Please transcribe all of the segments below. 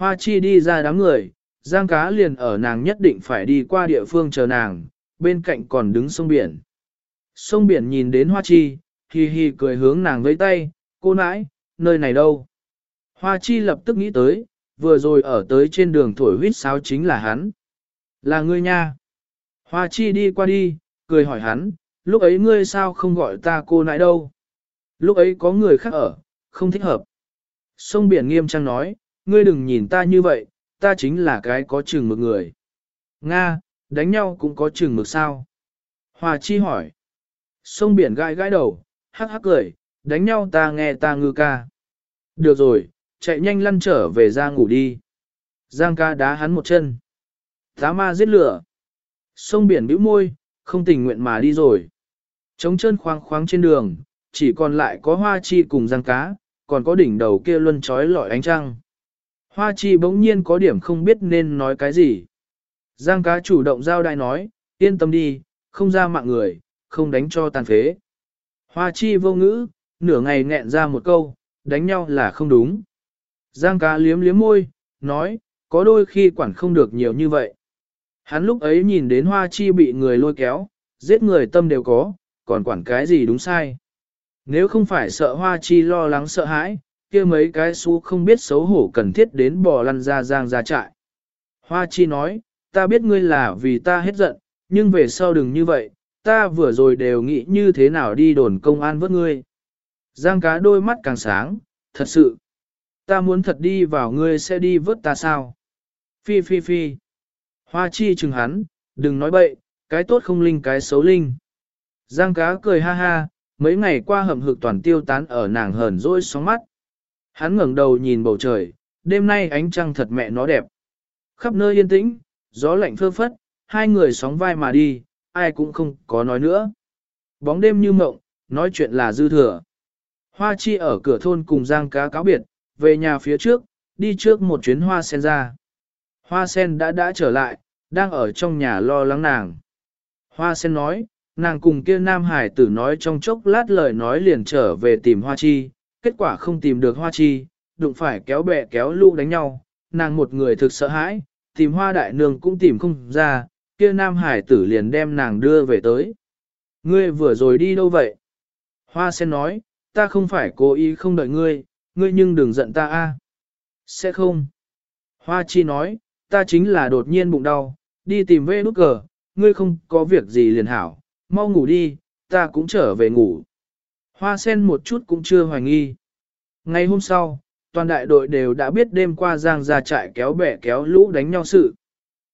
Hoa chi đi ra đám người, giang cá liền ở nàng nhất định phải đi qua địa phương chờ nàng, bên cạnh còn đứng sông biển. Sông biển nhìn đến hoa chi, hi hi cười hướng nàng với tay, cô nãi, nơi này đâu? Hoa chi lập tức nghĩ tới, vừa rồi ở tới trên đường thổi huyết sáo chính là hắn. Là ngươi nha. Hoa chi đi qua đi, cười hỏi hắn, lúc ấy ngươi sao không gọi ta cô nãi đâu? Lúc ấy có người khác ở, không thích hợp. Sông biển nghiêm trang nói, ngươi đừng nhìn ta như vậy, ta chính là cái có chừng mực người. Nga, đánh nhau cũng có chừng mực sao? Hoa chi hỏi. Sông biển gai gai đầu, hắc hắc cười, đánh nhau ta nghe ta ngư ca. Được rồi, chạy nhanh lăn trở về ra ngủ đi. Giang ca đá hắn một chân. Tá ma giết lửa. Sông biển bĩu môi, không tình nguyện mà đi rồi. Trống chân khoáng khoáng trên đường, chỉ còn lại có hoa chi cùng giang cá, còn có đỉnh đầu kia luân trói lọi ánh trăng. Hoa chi bỗng nhiên có điểm không biết nên nói cái gì. Giang cá chủ động giao đại nói, yên tâm đi, không ra mạng người, không đánh cho tàn phế. Hoa chi vô ngữ, nửa ngày nghẹn ra một câu, đánh nhau là không đúng. Giang cá liếm liếm môi, nói, có đôi khi quản không được nhiều như vậy. Hắn lúc ấy nhìn đến hoa chi bị người lôi kéo, giết người tâm đều có, còn quản cái gì đúng sai. Nếu không phải sợ hoa chi lo lắng sợ hãi, kia mấy cái xú không biết xấu hổ cần thiết đến bò lăn ra giang ra trại. Hoa chi nói, ta biết ngươi là vì ta hết giận, nhưng về sau đừng như vậy, ta vừa rồi đều nghĩ như thế nào đi đồn công an vớt ngươi. Giang cá đôi mắt càng sáng, thật sự. Ta muốn thật đi vào ngươi sẽ đi vớt ta sao? Phi phi phi. Hoa chi chừng hắn, đừng nói bậy, cái tốt không linh cái xấu linh. Giang cá cười ha ha, mấy ngày qua hầm hực toàn tiêu tán ở nàng hờn dỗi sóng mắt. Hắn ngẩng đầu nhìn bầu trời, đêm nay ánh trăng thật mẹ nó đẹp. Khắp nơi yên tĩnh, gió lạnh phơ phất, hai người sóng vai mà đi, ai cũng không có nói nữa. Bóng đêm như mộng, nói chuyện là dư thừa. Hoa chi ở cửa thôn cùng Giang cá cáo biệt, về nhà phía trước, đi trước một chuyến hoa sen ra. Hoa sen đã đã trở lại, đang ở trong nhà lo lắng nàng. Hoa sen nói, nàng cùng kia nam hải tử nói trong chốc lát lời nói liền trở về tìm hoa chi, kết quả không tìm được hoa chi, đụng phải kéo bè kéo lũ đánh nhau, nàng một người thực sợ hãi, tìm hoa đại nương cũng tìm không ra, kia nam hải tử liền đem nàng đưa về tới. Ngươi vừa rồi đi đâu vậy? Hoa sen nói, ta không phải cố ý không đợi ngươi, ngươi nhưng đừng giận ta a. À? Sẽ không. Hoa chi nói, ta chính là đột nhiên bụng đau, đi tìm vê nút cờ, ngươi không có việc gì liền hảo, mau ngủ đi, ta cũng trở về ngủ. Hoa sen một chút cũng chưa hoài nghi. Ngày hôm sau, toàn đại đội đều đã biết đêm qua Giang ra trại kéo bẻ kéo lũ đánh nhau sự.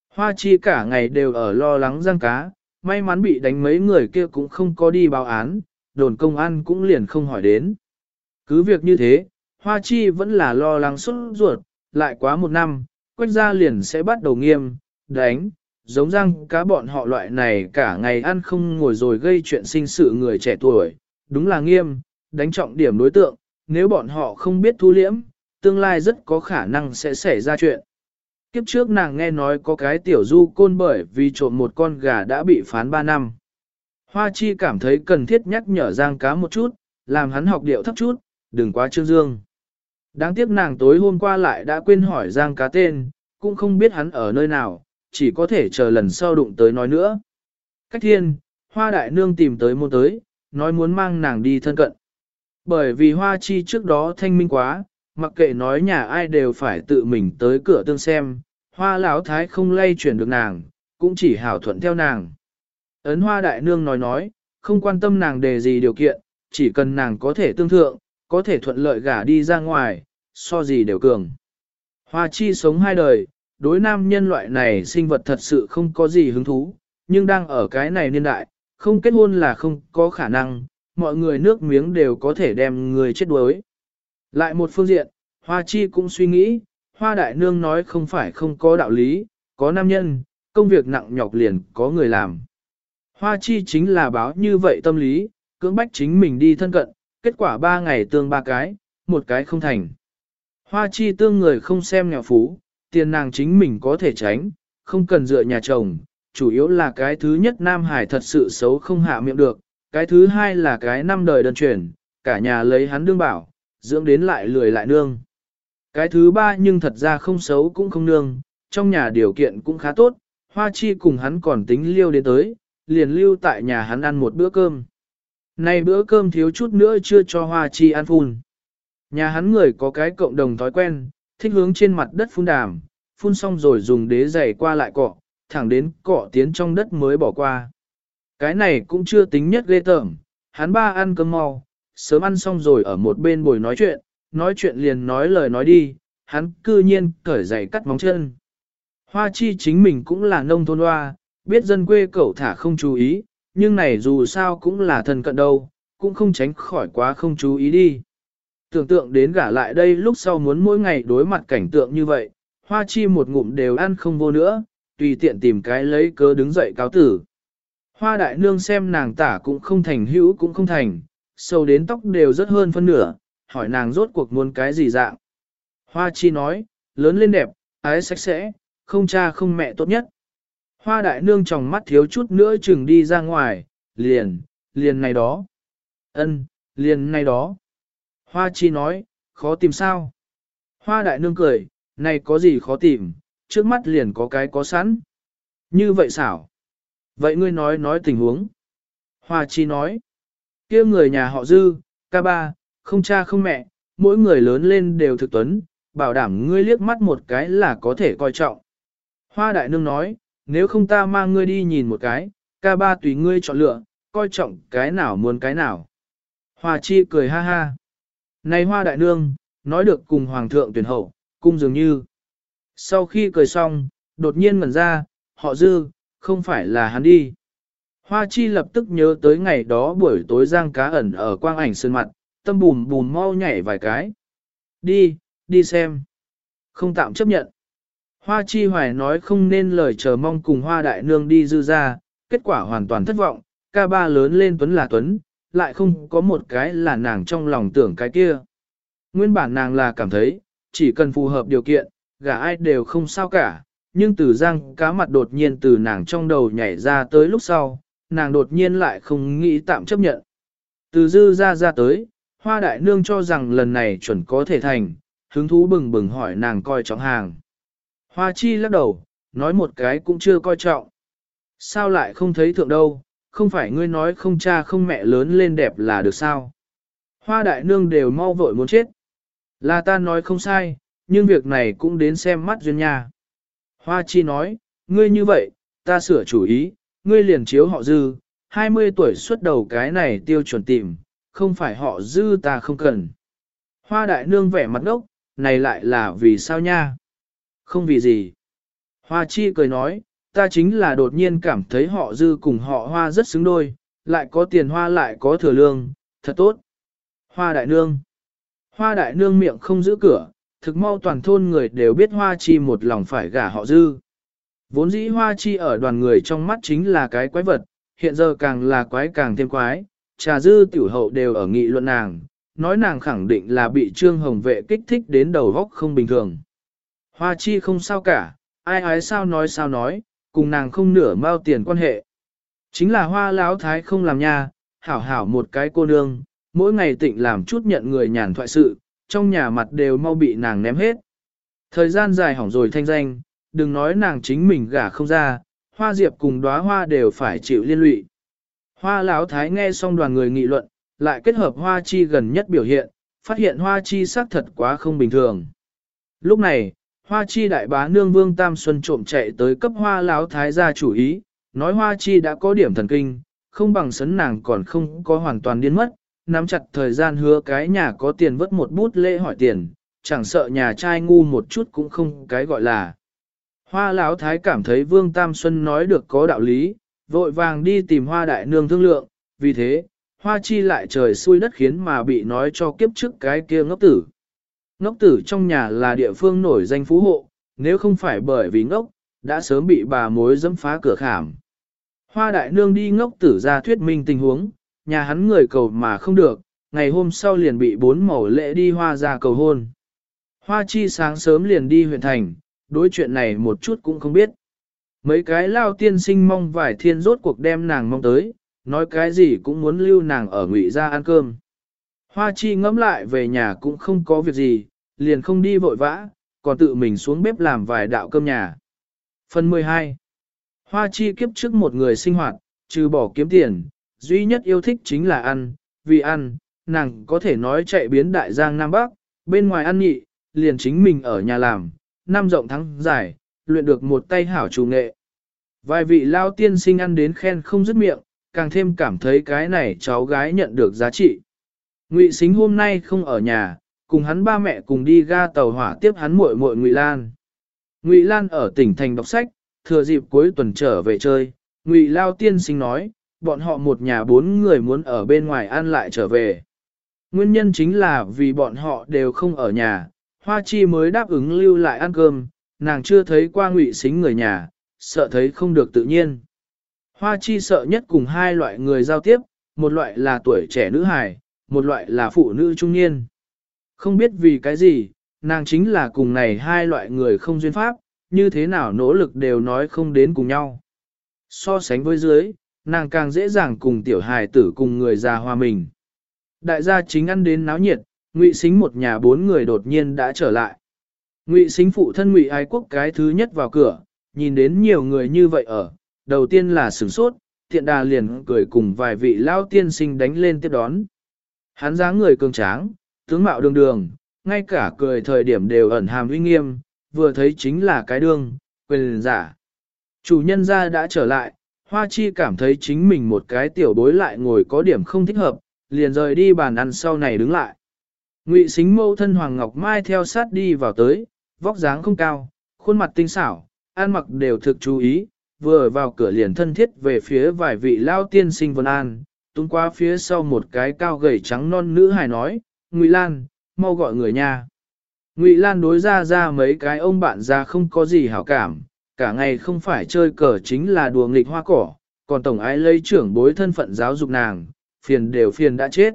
Hoa chi cả ngày đều ở lo lắng Giang cá, may mắn bị đánh mấy người kia cũng không có đi báo án, đồn công an cũng liền không hỏi đến. Cứ việc như thế, Hoa chi vẫn là lo lắng xuất ruột, lại quá một năm, quách gia liền sẽ bắt đầu nghiêm, đánh, giống Giang cá bọn họ loại này cả ngày ăn không ngồi rồi gây chuyện sinh sự người trẻ tuổi, đúng là nghiêm, đánh trọng điểm đối tượng, nếu bọn họ không biết thu liễm, tương lai rất có khả năng sẽ xảy ra chuyện. Kiếp trước nàng nghe nói có cái tiểu du côn bởi vì trộm một con gà đã bị phán 3 năm. Hoa chi cảm thấy cần thiết nhắc nhở Giang cá một chút, làm hắn học điệu thấp chút, đừng quá trương dương. Đáng tiếc nàng tối hôm qua lại đã quên hỏi Giang cá tên, cũng không biết hắn ở nơi nào, chỉ có thể chờ lần sau đụng tới nói nữa. Cách thiên, hoa đại nương tìm tới môn tới, nói muốn mang nàng đi thân cận. Bởi vì hoa chi trước đó thanh minh quá, mặc kệ nói nhà ai đều phải tự mình tới cửa tương xem, hoa lão thái không lay chuyển được nàng, cũng chỉ hảo thuận theo nàng. Ấn hoa đại nương nói nói, không quan tâm nàng đề gì điều kiện, chỉ cần nàng có thể tương thượng, có thể thuận lợi gả đi ra ngoài, so gì đều cường. Hoa chi sống hai đời, đối nam nhân loại này sinh vật thật sự không có gì hứng thú, nhưng đang ở cái này niên đại, không kết hôn là không có khả năng, mọi người nước miếng đều có thể đem người chết đuối. Lại một phương diện, Hoa Chi cũng suy nghĩ, Hoa Đại Nương nói không phải không có đạo lý, có nam nhân, công việc nặng nhọc liền có người làm. Hoa Chi chính là báo như vậy tâm lý, cưỡng bách chính mình đi thân cận, kết quả ba ngày tương ba cái, một cái không thành. Hoa Chi tương người không xem nghèo phú, tiền nàng chính mình có thể tránh, không cần dựa nhà chồng, chủ yếu là cái thứ nhất Nam Hải thật sự xấu không hạ miệng được, cái thứ hai là cái năm đời đơn truyền, cả nhà lấy hắn đương bảo, dưỡng đến lại lười lại nương. Cái thứ ba nhưng thật ra không xấu cũng không nương, trong nhà điều kiện cũng khá tốt, Hoa Chi cùng hắn còn tính liêu đến tới, liền lưu tại nhà hắn ăn một bữa cơm. Này bữa cơm thiếu chút nữa chưa cho Hoa Chi ăn phun. Nhà hắn người có cái cộng đồng thói quen, thích hướng trên mặt đất phun đàm, phun xong rồi dùng đế giày qua lại cọ, thẳng đến cọ tiến trong đất mới bỏ qua. Cái này cũng chưa tính nhất ghê tởm, hắn ba ăn cơm mau, sớm ăn xong rồi ở một bên bồi nói chuyện, nói chuyện liền nói lời nói đi, hắn cư nhiên cởi giày cắt móng chân. Hoa chi chính mình cũng là nông thôn hoa, biết dân quê cậu thả không chú ý, nhưng này dù sao cũng là thân cận đâu, cũng không tránh khỏi quá không chú ý đi. Tưởng tượng đến gả lại đây lúc sau muốn mỗi ngày đối mặt cảnh tượng như vậy, hoa chi một ngụm đều ăn không vô nữa, tùy tiện tìm cái lấy cớ đứng dậy cáo tử. Hoa đại nương xem nàng tả cũng không thành hữu cũng không thành, sâu đến tóc đều rất hơn phân nửa, hỏi nàng rốt cuộc muốn cái gì dạng. Hoa chi nói, lớn lên đẹp, ái sạch sẽ, không cha không mẹ tốt nhất. Hoa đại nương tròng mắt thiếu chút nữa chừng đi ra ngoài, liền, liền này đó. ân, liền này đó. Hoa chi nói, khó tìm sao. Hoa đại nương cười, này có gì khó tìm, trước mắt liền có cái có sẵn. Như vậy xảo. Vậy ngươi nói nói tình huống. Hoa chi nói, kia người nhà họ dư, ca ba, không cha không mẹ, mỗi người lớn lên đều thực tuấn, bảo đảm ngươi liếc mắt một cái là có thể coi trọng. Hoa đại nương nói, nếu không ta mang ngươi đi nhìn một cái, ca ba tùy ngươi chọn lựa, coi trọng cái nào muốn cái nào. Hoa chi cười ha ha. Này hoa đại nương, nói được cùng hoàng thượng tuyển hậu, cung dường như. Sau khi cười xong, đột nhiên ngẩn ra, họ dư, không phải là hắn đi. Hoa chi lập tức nhớ tới ngày đó buổi tối giang cá ẩn ở quang ảnh sơn mặt, tâm bùm bùm mau nhảy vài cái. Đi, đi xem. Không tạm chấp nhận. Hoa chi hoài nói không nên lời chờ mong cùng hoa đại nương đi dư ra, kết quả hoàn toàn thất vọng, ca ba lớn lên tuấn là tuấn, lại không có một cái là nàng trong lòng tưởng cái kia. Nguyên bản nàng là cảm thấy, chỉ cần phù hợp điều kiện, gả ai đều không sao cả, nhưng từ giang cá mặt đột nhiên từ nàng trong đầu nhảy ra tới lúc sau, nàng đột nhiên lại không nghĩ tạm chấp nhận. Từ dư ra ra tới, hoa đại nương cho rằng lần này chuẩn có thể thành, hứng thú bừng bừng hỏi nàng coi trọng hàng. Hoa chi lắc đầu, nói một cái cũng chưa coi trọng. Sao lại không thấy thượng đâu, không phải ngươi nói không cha không mẹ lớn lên đẹp là được sao. Hoa đại nương đều mau vội muốn chết. Là ta nói không sai, nhưng việc này cũng đến xem mắt duyên nha. Hoa chi nói, ngươi như vậy, ta sửa chủ ý, ngươi liền chiếu họ dư, 20 tuổi xuất đầu cái này tiêu chuẩn tìm, không phải họ dư ta không cần. Hoa đại nương vẻ mặt ngốc, này lại là vì sao nha? Không vì gì. Hoa chi cười nói, ta chính là đột nhiên cảm thấy họ dư cùng họ hoa rất xứng đôi, lại có tiền hoa lại có thừa lương, thật tốt. Hoa đại nương. Hoa đại nương miệng không giữ cửa, thực mau toàn thôn người đều biết hoa chi một lòng phải gả họ dư. Vốn dĩ hoa chi ở đoàn người trong mắt chính là cái quái vật, hiện giờ càng là quái càng thêm quái, trà dư tiểu hậu đều ở nghị luận nàng, nói nàng khẳng định là bị trương hồng vệ kích thích đến đầu góc không bình thường. Hoa chi không sao cả, ai ái sao nói sao nói, cùng nàng không nửa mao tiền quan hệ. Chính là hoa lão thái không làm nha, hảo hảo một cái cô nương, mỗi ngày tịnh làm chút nhận người nhàn thoại sự, trong nhà mặt đều mau bị nàng ném hết. Thời gian dài hỏng rồi thanh danh, đừng nói nàng chính mình gả không ra, hoa diệp cùng đóa hoa đều phải chịu liên lụy. Hoa lão thái nghe xong đoàn người nghị luận, lại kết hợp hoa chi gần nhất biểu hiện, phát hiện hoa chi xác thật quá không bình thường. Lúc này, hoa chi đại bá nương vương Tam Xuân trộm chạy tới cấp hoa lão thái gia chủ ý, nói hoa chi đã có điểm thần kinh, không bằng sấn nàng còn không có hoàn toàn điên mất, nắm chặt thời gian hứa cái nhà có tiền vất một bút lễ hỏi tiền, chẳng sợ nhà trai ngu một chút cũng không cái gọi là. Hoa lão thái cảm thấy Vương Tam Xuân nói được có đạo lý, vội vàng đi tìm hoa đại nương thương lượng, vì thế, hoa chi lại trời xui đất khiến mà bị nói cho kiếp trước cái kia ngốc tử. Ngốc tử trong nhà là địa phương nổi danh phú hộ, nếu không phải bởi vì ngốc, đã sớm bị bà mối dẫm phá cửa khảm. Hoa đại nương đi ngốc tử ra thuyết minh tình huống, nhà hắn người cầu mà không được, ngày hôm sau liền bị bốn mẫu lễ đi hoa ra cầu hôn. Hoa chi sáng sớm liền đi huyện thành, đối chuyện này một chút cũng không biết. Mấy cái lao tiên sinh mong vải thiên rốt cuộc đem nàng mong tới, nói cái gì cũng muốn lưu nàng ở ngụy ra ăn cơm. Hoa chi ngẫm lại về nhà cũng không có việc gì, liền không đi vội vã, còn tự mình xuống bếp làm vài đạo cơm nhà. Phần 12 Hoa chi kiếp trước một người sinh hoạt, trừ bỏ kiếm tiền, duy nhất yêu thích chính là ăn, vì ăn, nàng có thể nói chạy biến đại giang Nam Bắc, bên ngoài ăn nhị, liền chính mình ở nhà làm, năm rộng thắng dài, luyện được một tay hảo chủ nghệ. Vài vị lao tiên sinh ăn đến khen không dứt miệng, càng thêm cảm thấy cái này cháu gái nhận được giá trị. Ngụy Sính hôm nay không ở nhà, cùng hắn ba mẹ cùng đi ga tàu hỏa tiếp hắn muội muội Ngụy Lan. Ngụy Lan ở tỉnh thành đọc sách, thừa dịp cuối tuần trở về chơi, Ngụy Lao tiên sinh nói, bọn họ một nhà bốn người muốn ở bên ngoài ăn lại trở về. Nguyên nhân chính là vì bọn họ đều không ở nhà, Hoa Chi mới đáp ứng lưu lại ăn cơm, nàng chưa thấy qua Ngụy xính người nhà, sợ thấy không được tự nhiên. Hoa Chi sợ nhất cùng hai loại người giao tiếp, một loại là tuổi trẻ nữ hài, một loại là phụ nữ trung niên. Không biết vì cái gì, nàng chính là cùng này hai loại người không duyên pháp, như thế nào nỗ lực đều nói không đến cùng nhau. So sánh với dưới, nàng càng dễ dàng cùng tiểu hài tử cùng người già hòa mình. Đại gia chính ăn đến náo nhiệt, Ngụy Sính một nhà bốn người đột nhiên đã trở lại. Ngụy Sính phụ thân Ngụy Ái Quốc cái thứ nhất vào cửa, nhìn đến nhiều người như vậy ở, đầu tiên là sửng sốt, thiện đà liền cười cùng vài vị lao tiên sinh đánh lên tiếp đón. Hắn dáng người cường tráng, tướng mạo đường đường, ngay cả cười thời điểm đều ẩn hàm uy nghiêm, vừa thấy chính là cái đương, quyền giả. Chủ nhân gia đã trở lại, Hoa Chi cảm thấy chính mình một cái tiểu bối lại ngồi có điểm không thích hợp, liền rời đi bàn ăn sau này đứng lại. Ngụy xính mâu thân Hoàng Ngọc Mai theo sát đi vào tới, vóc dáng không cao, khuôn mặt tinh xảo, ăn mặc đều thực chú ý, vừa vào cửa liền thân thiết về phía vài vị lao tiên sinh vân an, tung qua phía sau một cái cao gầy trắng non nữ hài nói, Ngụy Lan, mau gọi người nha. Ngụy Lan đối ra ra mấy cái ông bạn ra không có gì hảo cảm, cả ngày không phải chơi cờ chính là đùa nghịch hoa cỏ, còn tổng ái lấy trưởng bối thân phận giáo dục nàng, phiền đều phiền đã chết.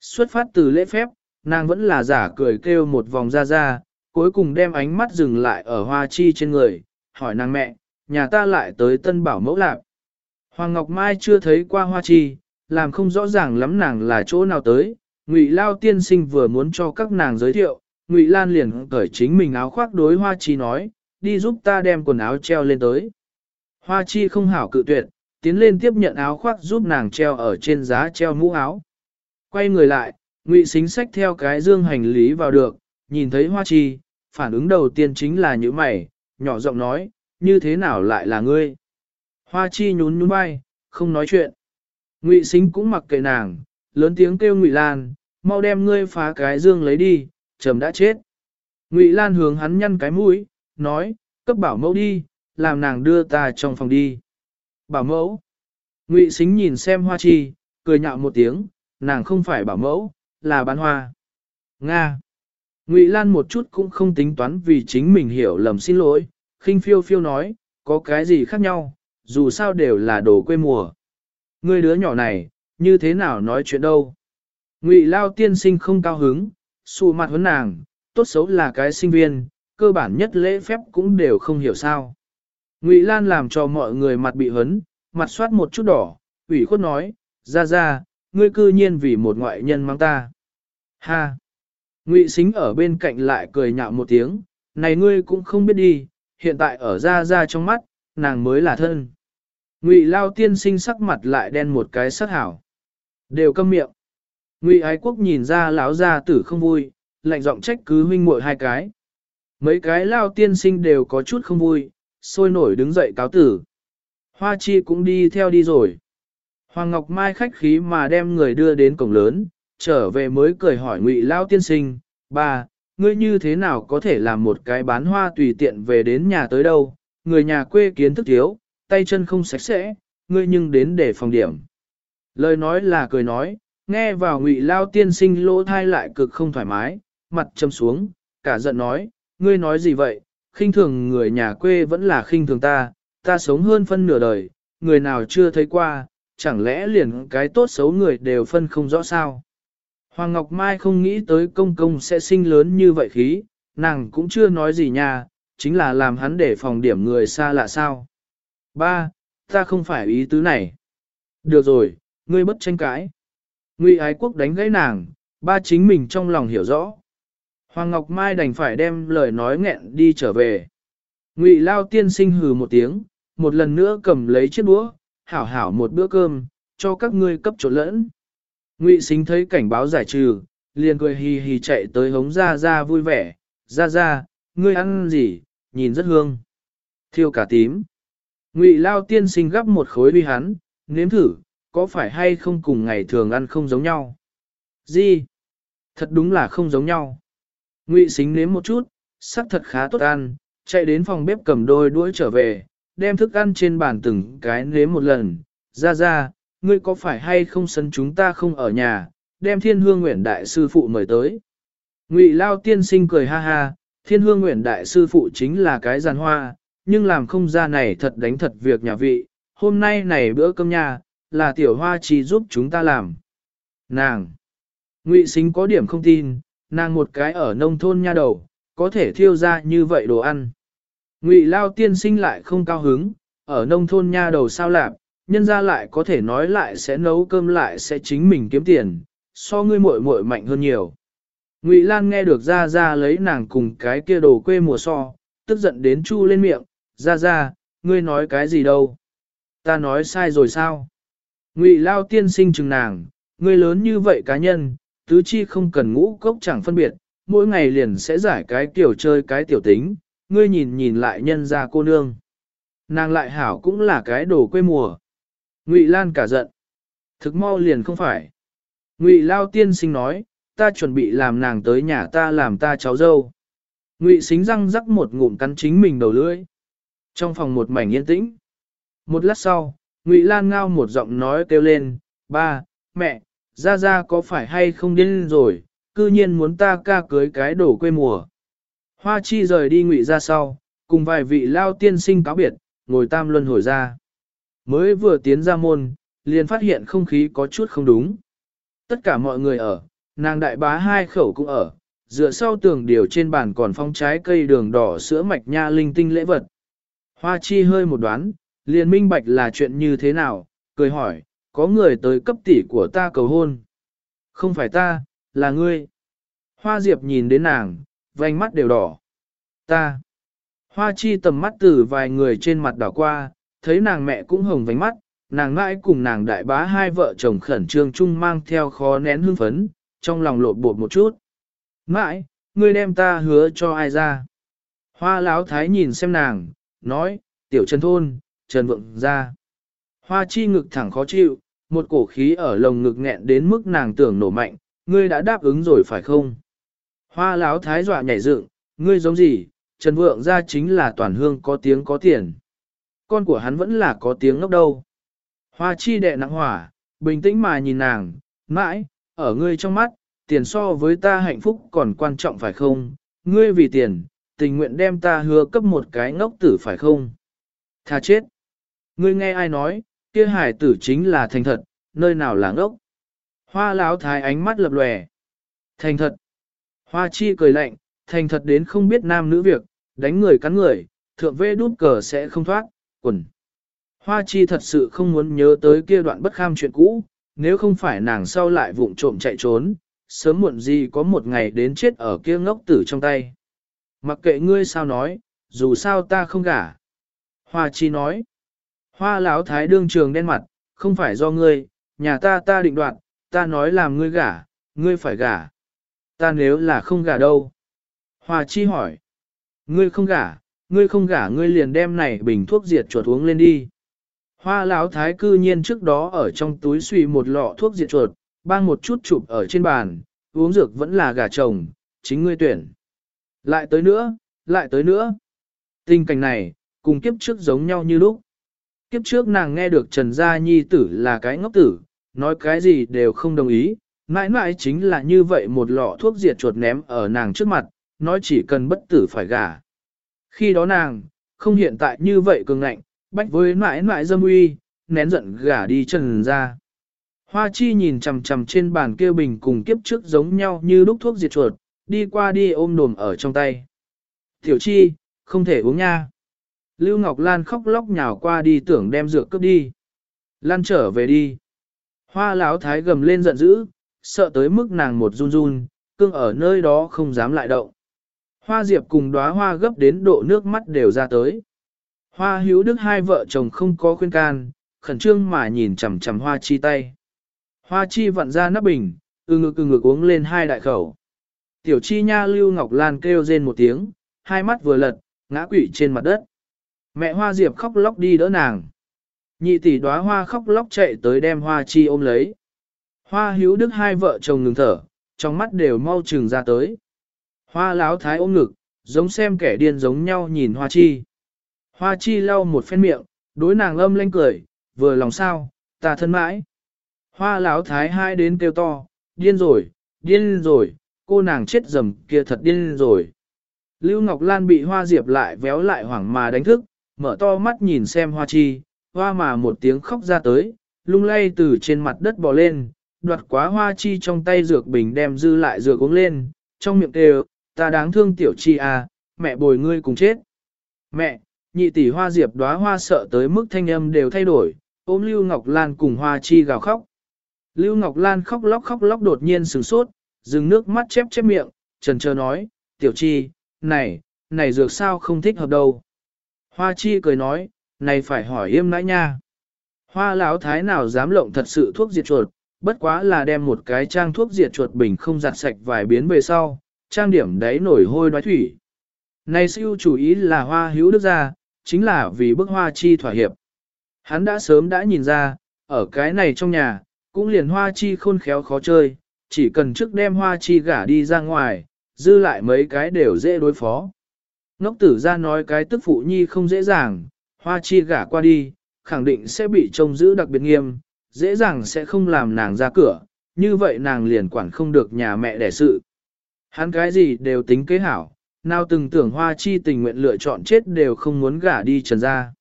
Xuất phát từ lễ phép, nàng vẫn là giả cười kêu một vòng ra ra, cuối cùng đem ánh mắt dừng lại ở hoa chi trên người, hỏi nàng mẹ, nhà ta lại tới tân bảo mẫu lạc. Hoàng Ngọc Mai chưa thấy qua hoa chi, làm không rõ ràng lắm nàng là chỗ nào tới, Ngụy Lao tiên sinh vừa muốn cho các nàng giới thiệu, Ngụy Lan liền cởi chính mình áo khoác đối hoa chi nói, đi giúp ta đem quần áo treo lên tới. Hoa chi không hảo cự tuyệt, tiến lên tiếp nhận áo khoác giúp nàng treo ở trên giá treo mũ áo. Quay người lại, Ngụy xính sách theo cái dương hành lý vào được, nhìn thấy hoa chi, phản ứng đầu tiên chính là như mày, nhỏ giọng nói, như thế nào lại là ngươi? Hoa chi nhún nhún vai, không nói chuyện. Ngụy xính cũng mặc kệ nàng, lớn tiếng kêu Ngụy Lan, mau đem ngươi phá cái dương lấy đi, trầm đã chết. Ngụy Lan hướng hắn nhăn cái mũi, nói, cấp bảo mẫu đi, làm nàng đưa ta trong phòng đi. Bảo mẫu. Ngụy xính nhìn xem hoa chi, cười nhạo một tiếng, nàng không phải bảo mẫu, là bán hoa. Nga. Ngụy Lan một chút cũng không tính toán vì chính mình hiểu lầm xin lỗi, khinh phiêu phiêu nói, có cái gì khác nhau, dù sao đều là đồ quê mùa. Ngươi đứa nhỏ này, như thế nào nói chuyện đâu. Ngụy Lao tiên sinh không cao hứng, xù mặt huấn nàng, tốt xấu là cái sinh viên, cơ bản nhất lễ phép cũng đều không hiểu sao. Ngụy Lan làm cho mọi người mặt bị hấn, mặt soát một chút đỏ, ủy khuất nói, ra ra, ngươi cư nhiên vì một ngoại nhân mang ta. Ha! Ngụy Sính ở bên cạnh lại cười nhạo một tiếng, này ngươi cũng không biết đi, hiện tại ở ra ra trong mắt, nàng mới là thân. Ngụy lao tiên sinh sắc mặt lại đen một cái sắc hảo. Đều câm miệng. Ngụy ái quốc nhìn ra lão gia tử không vui, lạnh giọng trách cứ huynh muội hai cái. Mấy cái lao tiên sinh đều có chút không vui, sôi nổi đứng dậy cáo tử. Hoa chi cũng đi theo đi rồi. Hoàng Ngọc Mai khách khí mà đem người đưa đến cổng lớn, trở về mới cười hỏi ngụy lao tiên sinh, ba, ngươi như thế nào có thể làm một cái bán hoa tùy tiện về đến nhà tới đâu, người nhà quê kiến thức thiếu, tay chân không sạch sẽ, ngươi nhưng đến để phòng điểm. Lời nói là cười nói, nghe vào ngụy lao tiên sinh lỗ thai lại cực không thoải mái, mặt châm xuống, cả giận nói, ngươi nói gì vậy, khinh thường người nhà quê vẫn là khinh thường ta, ta sống hơn phân nửa đời, người nào chưa thấy qua, chẳng lẽ liền cái tốt xấu người đều phân không rõ sao. Hoàng Ngọc Mai không nghĩ tới công công sẽ sinh lớn như vậy khí, nàng cũng chưa nói gì nha, chính là làm hắn để phòng điểm người xa lạ sao. Ba, ta không phải ý tứ này. Được rồi, ngươi bất tranh cãi. Ngụy ái quốc đánh gãy nàng, ba chính mình trong lòng hiểu rõ. Hoàng Ngọc Mai đành phải đem lời nói nghẹn đi trở về. Ngụy Lao tiên sinh hừ một tiếng, một lần nữa cầm lấy chiếc đũa, hảo hảo một bữa cơm, cho các ngươi cấp trộn lẫn. Ngụy Sính thấy cảnh báo giải trừ, liền cười hì hì chạy tới hống ra ra vui vẻ, ra ra, ngươi ăn gì, nhìn rất hương. Thiêu cả tím. Ngụy Lao tiên sinh gấp một khối đi hắn, nếm thử, có phải hay không cùng ngày thường ăn không giống nhau? Gì? Thật đúng là không giống nhau. Ngụy xính nếm một chút, sắc thật khá tốt ăn, chạy đến phòng bếp cầm đôi đuôi trở về, đem thức ăn trên bàn từng cái nếm một lần. Ra ra, ngươi có phải hay không sân chúng ta không ở nhà, đem thiên hương nguyện đại sư phụ mời tới. Ngụy Lao tiên sinh cười ha ha, thiên hương nguyện đại sư phụ chính là cái giàn hoa, nhưng làm không ra này thật đánh thật việc nhà vị, hôm nay này bữa cơm nhà, là tiểu hoa chỉ giúp chúng ta làm. Nàng! Ngụy xính có điểm không tin, nàng một cái ở nông thôn nha đầu, có thể thiêu ra như vậy đồ ăn. Ngụy Lao tiên sinh lại không cao hứng, ở nông thôn nha đầu sao lạp, nhân ra lại có thể nói lại sẽ nấu cơm lại sẽ chính mình kiếm tiền, so ngươi muội muội mạnh hơn nhiều. Ngụy Lan nghe được ra ra lấy nàng cùng cái kia đồ quê mùa so, tức giận đến chu lên miệng, ra ra, ngươi nói cái gì đâu? Ta nói sai rồi sao? Ngụy Lao tiên sinh chừng nàng, ngươi lớn như vậy cá nhân, tứ chi không cần ngũ cốc chẳng phân biệt, mỗi ngày liền sẽ giải cái tiểu chơi cái tiểu tính, ngươi nhìn nhìn lại nhân ra cô nương. Nàng lại hảo cũng là cái đồ quê mùa. Ngụy Lan cả giận. Thực mau liền không phải. Ngụy Lao tiên sinh nói, ta chuẩn bị làm nàng tới nhà ta làm ta cháu dâu. Ngụy xính răng rắc một ngụm cắn chính mình đầu lưỡi. Trong phòng một mảnh yên tĩnh. Một lát sau, Ngụy Lan ngao một giọng nói kêu lên, ba, mẹ, ra ra có phải hay không điên rồi, cư nhiên muốn ta ca cưới cái đổ quê mùa. Hoa chi rời đi Ngụy ra sau, cùng vài vị lao tiên sinh cáo biệt, ngồi tam luân hồi ra. Mới vừa tiến ra môn, liền phát hiện không khí có chút không đúng. Tất cả mọi người ở, nàng đại bá hai khẩu cũng ở, dựa sau tường điều trên bàn còn phong trái cây đường đỏ sữa mạch nha linh tinh lễ vật. Hoa chi hơi một đoán, liền minh bạch là chuyện như thế nào, cười hỏi, có người tới cấp tỷ của ta cầu hôn. Không phải ta, là ngươi. Hoa diệp nhìn đến nàng, vành mắt đều đỏ. Ta. Hoa chi tầm mắt từ vài người trên mặt đảo qua, thấy nàng mẹ cũng hồng vành mắt, nàng ngãi cùng nàng đại bá hai vợ chồng khẩn trương chung mang theo khó nén hương phấn, trong lòng lột bột một chút. Mãi, ngươi đem ta hứa cho ai ra? Hoa Lão thái nhìn xem nàng, nói, tiểu trần thôn, trần vượng ra. Hoa chi ngực thẳng khó chịu, một cổ khí ở lồng ngực nghẹn đến mức nàng tưởng nổ mạnh, ngươi đã đáp ứng rồi phải không? Hoa láo thái dọa nhảy dựng, ngươi giống gì, Trần Vượng ra chính là toàn hương có tiếng có tiền. Con của hắn vẫn là có tiếng ngốc đâu. Hoa chi đệ nặng hỏa, bình tĩnh mà nhìn nàng, mãi, ở ngươi trong mắt, tiền so với ta hạnh phúc còn quan trọng phải không? Ngươi vì tiền, tình nguyện đem ta hứa cấp một cái ngốc tử phải không? Tha chết. Ngươi nghe ai nói, kia hải tử chính là thành thật, nơi nào là ngốc? Hoa láo thái ánh mắt lập lòe. Thành thật. Hoa chi cười lạnh, thành thật đến không biết nam nữ việc, đánh người cắn người, thượng vê đút cờ sẽ không thoát, quần. Hoa chi thật sự không muốn nhớ tới kia đoạn bất kham chuyện cũ, nếu không phải nàng sau lại vụng trộm chạy trốn, sớm muộn gì có một ngày đến chết ở kia ngốc tử trong tay. Mặc kệ ngươi sao nói, dù sao ta không gả. Hoa chi nói, hoa lão thái đương trường đen mặt, không phải do ngươi, nhà ta ta định đoạt, ta nói làm ngươi gả, ngươi phải gả. Ta nếu là không gả đâu? Hoa chi hỏi, ngươi không gả, ngươi không gả ngươi liền đem này bình thuốc diệt chuột uống lên đi. Hoa lão thái cư nhiên trước đó ở trong túi suy một lọ thuốc diệt chuột, bang một chút chụp ở trên bàn, uống dược vẫn là gà chồng, chính ngươi tuyển. Lại tới nữa, lại tới nữa. Tình cảnh này, cùng kiếp trước giống nhau như lúc. Kiếp trước nàng nghe được Trần Gia Nhi tử là cái ngốc tử, nói cái gì đều không đồng ý, mãi mãi chính là như vậy một lọ thuốc diệt chuột ném ở nàng trước mặt, nói chỉ cần bất tử phải gả. Khi đó nàng, không hiện tại như vậy cường ngạnh, bách với mãi mãi dâm uy, nén giận gả đi Trần Gia. Hoa chi nhìn chằm chằm trên bàn kia bình cùng kiếp trước giống nhau như lúc thuốc diệt chuột, đi qua đi ôm đồm ở trong tay. Tiểu chi, không thể uống nha. Lưu Ngọc Lan khóc lóc nhào qua đi tưởng đem dược cướp đi. Lan trở về đi. Hoa lão thái gầm lên giận dữ, sợ tới mức nàng một run run, cương ở nơi đó không dám lại động. Hoa diệp cùng đóa hoa gấp đến độ nước mắt đều ra tới. Hoa hữu đức hai vợ chồng không có khuyên can, khẩn trương mà nhìn chằm chằm hoa chi tay. Hoa chi vặn ra nắp bình, ư ngực ư ngực uống lên hai đại khẩu. Tiểu chi nha lưu ngọc lan kêu rên một tiếng, hai mắt vừa lật, ngã quỵ trên mặt đất. Mẹ hoa diệp khóc lóc đi đỡ nàng. Nhị tỷ đóa hoa khóc lóc chạy tới đem hoa chi ôm lấy. Hoa hữu đức hai vợ chồng ngừng thở, trong mắt đều mau trừng ra tới. Hoa láo thái ôm ngực, giống xem kẻ điên giống nhau nhìn hoa chi. Hoa chi lau một phen miệng, đối nàng âm lên cười, vừa lòng sao, ta thân mãi. Hoa láo thái hai đến kêu to, điên rồi, điên rồi, cô nàng chết dầm kia thật điên rồi. Lưu Ngọc Lan bị hoa diệp lại véo lại hoảng mà đánh thức, mở to mắt nhìn xem hoa chi, hoa mà một tiếng khóc ra tới, lung lay từ trên mặt đất bò lên, đoạt quá hoa chi trong tay dược bình đem dư lại dược uống lên, trong miệng kêu, ta đáng thương tiểu chi à, mẹ bồi ngươi cùng chết. Mẹ, nhị tỷ hoa diệp đóa hoa sợ tới mức thanh âm đều thay đổi, ôm Lưu Ngọc Lan cùng hoa chi gào khóc. Lưu Ngọc Lan khóc lóc khóc lóc đột nhiên sửng sốt, dừng nước mắt chép chép miệng, trần chờ nói, tiểu chi, này, này dược sao không thích hợp đâu. Hoa chi cười nói, này phải hỏi yêm nãi nha. Hoa lão thái nào dám lộng thật sự thuốc diệt chuột, bất quá là đem một cái trang thuốc diệt chuột bình không giặt sạch vài biến về sau, trang điểm đấy nổi hôi đoái thủy. Này siêu chủ ý là hoa hữu đức ra, chính là vì bức hoa chi thỏa hiệp. Hắn đã sớm đã nhìn ra, ở cái này trong nhà, cũng liền hoa chi khôn khéo khó chơi, chỉ cần trước đem hoa chi gả đi ra ngoài, dư lại mấy cái đều dễ đối phó. Ngốc tử ra nói cái tức phụ nhi không dễ dàng, hoa chi gả qua đi, khẳng định sẽ bị trông giữ đặc biệt nghiêm, dễ dàng sẽ không làm nàng ra cửa, như vậy nàng liền quản không được nhà mẹ đẻ sự. Hắn cái gì đều tính kế hảo, nào từng tưởng hoa chi tình nguyện lựa chọn chết đều không muốn gả đi trần ra.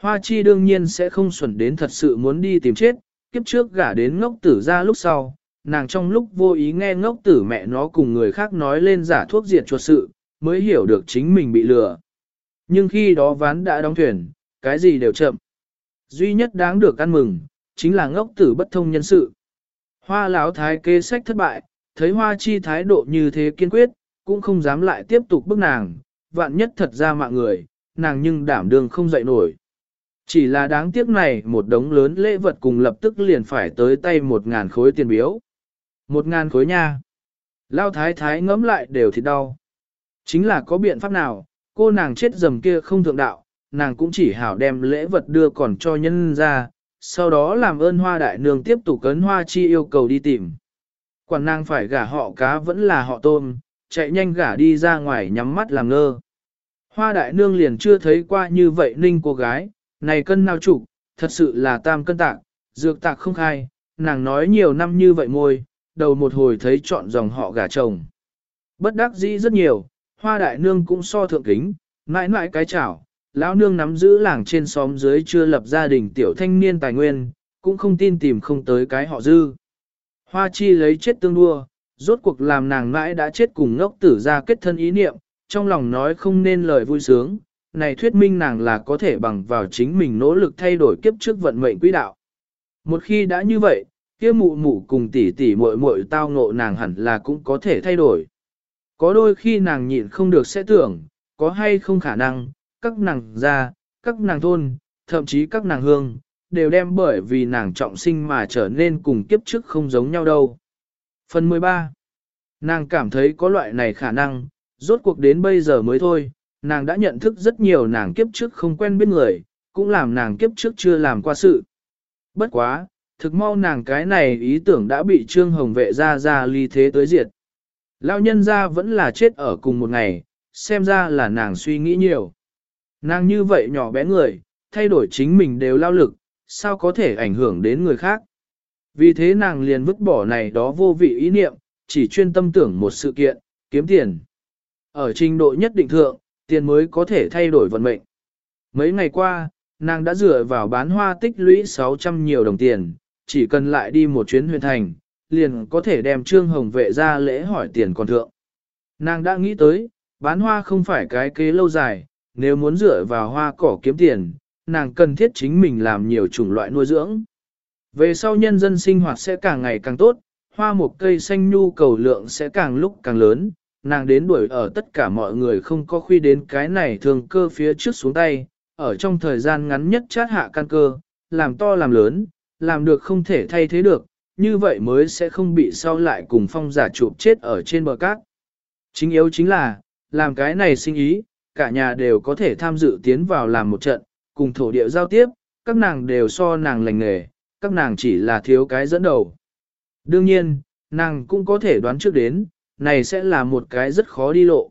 Hoa chi đương nhiên sẽ không xuẩn đến thật sự muốn đi tìm chết, kiếp trước gả đến ngốc tử ra lúc sau, nàng trong lúc vô ý nghe ngốc tử mẹ nó cùng người khác nói lên giả thuốc diệt chuột sự, mới hiểu được chính mình bị lừa. Nhưng khi đó ván đã đóng thuyền, cái gì đều chậm. Duy nhất đáng được ăn mừng, chính là ngốc tử bất thông nhân sự. Hoa lão thái kê sách thất bại, thấy hoa chi thái độ như thế kiên quyết, cũng không dám lại tiếp tục bức nàng, vạn nhất thật ra mạng người, nàng nhưng đảm đương không dậy nổi. Chỉ là đáng tiếc này một đống lớn lễ vật cùng lập tức liền phải tới tay một ngàn khối tiền biếu. Một ngàn khối nha. Lao thái thái ngẫm lại đều thịt đau. Chính là có biện pháp nào, cô nàng chết dầm kia không thượng đạo, nàng cũng chỉ hảo đem lễ vật đưa còn cho nhân ra, sau đó làm ơn hoa đại nương tiếp tục cấn hoa chi yêu cầu đi tìm. Quản nàng phải gả họ cá vẫn là họ tôm, chạy nhanh gả đi ra ngoài nhắm mắt làm ngơ. Hoa đại nương liền chưa thấy qua như vậy ninh cô gái, này cân nào chủ, thật sự là tam cân tạc, dược tạc không khai, nàng nói nhiều năm như vậy môi, đầu một hồi thấy chọn dòng họ gả chồng. Bất đắc dĩ rất nhiều, hoa đại nương cũng so thượng kính, mãi mãi cái chảo, lão nương nắm giữ làng trên xóm dưới chưa lập gia đình tiểu thanh niên tài nguyên, cũng không tin tìm không tới cái họ dư. Hoa chi lấy chết tương đua, rốt cuộc làm nàng mãi đã chết cùng ngốc tử ra kết thân ý niệm, trong lòng nói không nên lời vui sướng, này thuyết minh nàng là có thể bằng vào chính mình nỗ lực thay đổi kiếp trước vận mệnh quỹ đạo. Một khi đã như vậy, kia mụ mụ cùng tỷ tỷ muội muội tao ngộ nàng hẳn là cũng có thể thay đổi. Có đôi khi nàng nhịn không được sẽ tưởng, có hay không khả năng, các nàng gia, các nàng thôn, thậm chí các nàng hương, đều đem bởi vì nàng trọng sinh mà trở nên cùng kiếp trước không giống nhau đâu. Phần 13. Nàng cảm thấy có loại này khả năng, rốt cuộc đến bây giờ mới thôi, nàng đã nhận thức rất nhiều nàng kiếp trước không quen biết người, cũng làm nàng kiếp trước chưa làm qua sự. Bất quá, thực mau nàng cái này ý tưởng đã bị Trương Hồng vệ ra ra ly thế tới diệt. Lão nhân ra vẫn là chết ở cùng một ngày, xem ra là nàng suy nghĩ nhiều. Nàng như vậy nhỏ bé người, thay đổi chính mình đều lao lực, sao có thể ảnh hưởng đến người khác. Vì thế nàng liền vứt bỏ này đó vô vị ý niệm, chỉ chuyên tâm tưởng một sự kiện, kiếm tiền. Ở trình độ nhất định thượng, tiền mới có thể thay đổi vận mệnh. Mấy ngày qua, nàng đã dựa vào bán hoa tích lũy 600 nhiều đồng tiền, chỉ cần lại đi một chuyến huyền thành, liền có thể đem Trương Hồng vệ ra lễ hỏi tiền còn thượng. Nàng đã nghĩ tới, bán hoa không phải cái kế lâu dài, nếu muốn dựa vào hoa cỏ kiếm tiền, nàng cần thiết chính mình làm nhiều chủng loại nuôi dưỡng. Về sau nhân dân sinh hoạt sẽ càng ngày càng tốt, hoa một cây xanh nhu cầu lượng sẽ càng lúc càng lớn, nàng đến đuổi ở tất cả mọi người không có khuy đến cái này thường cơ phía trước xuống tay, ở trong thời gian ngắn nhất chát hạ căn cơ, làm to làm lớn, làm được không thể thay thế được, như vậy mới sẽ không bị sau lại cùng phong giả chụp chết ở trên bờ cát. Chính yếu chính là, làm cái này sinh ý, cả nhà đều có thể tham dự tiến vào làm một trận, cùng thổ địa giao tiếp, các nàng đều so nàng lành nghề, các nàng chỉ là thiếu cái dẫn đầu. Đương nhiên, nàng cũng có thể đoán trước đến, này sẽ là một cái rất khó đi lộ.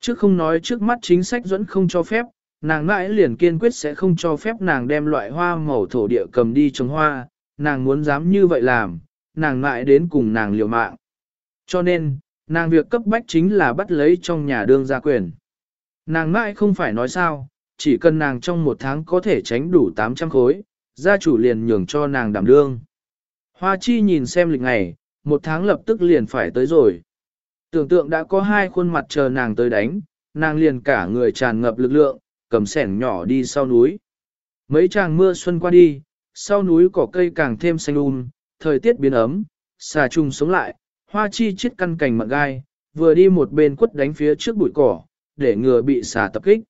Trước không nói trước mắt chính sách dẫn không cho phép, nàng mãi liền kiên quyết sẽ không cho phép nàng đem loại hoa màu thổ địa cầm đi trồng hoa, nàng muốn dám như vậy làm, nàng mãi đến cùng nàng liều mạng. Cho nên, nàng việc cấp bách chính là bắt lấy trong nhà đương gia quyền. Nàng mãi không phải nói sao, chỉ cần nàng trong một tháng có thể tránh đủ 800 khối, gia chủ liền nhường cho nàng đảm đương. Hoa chi nhìn xem lịch ngày, một tháng lập tức liền phải tới rồi. Tưởng tượng đã có hai khuôn mặt chờ nàng tới đánh, nàng liền cả người tràn ngập lực lượng, cầm sẻng nhỏ đi sau núi. Mấy tràng mưa xuân qua đi, sau núi cỏ cây càng thêm xanh um, thời tiết biến ấm, xà trùng sống lại, hoa chi chiết căn cành mặn gai, vừa đi một bên quất đánh phía trước bụi cỏ, để ngừa bị xà tập kích.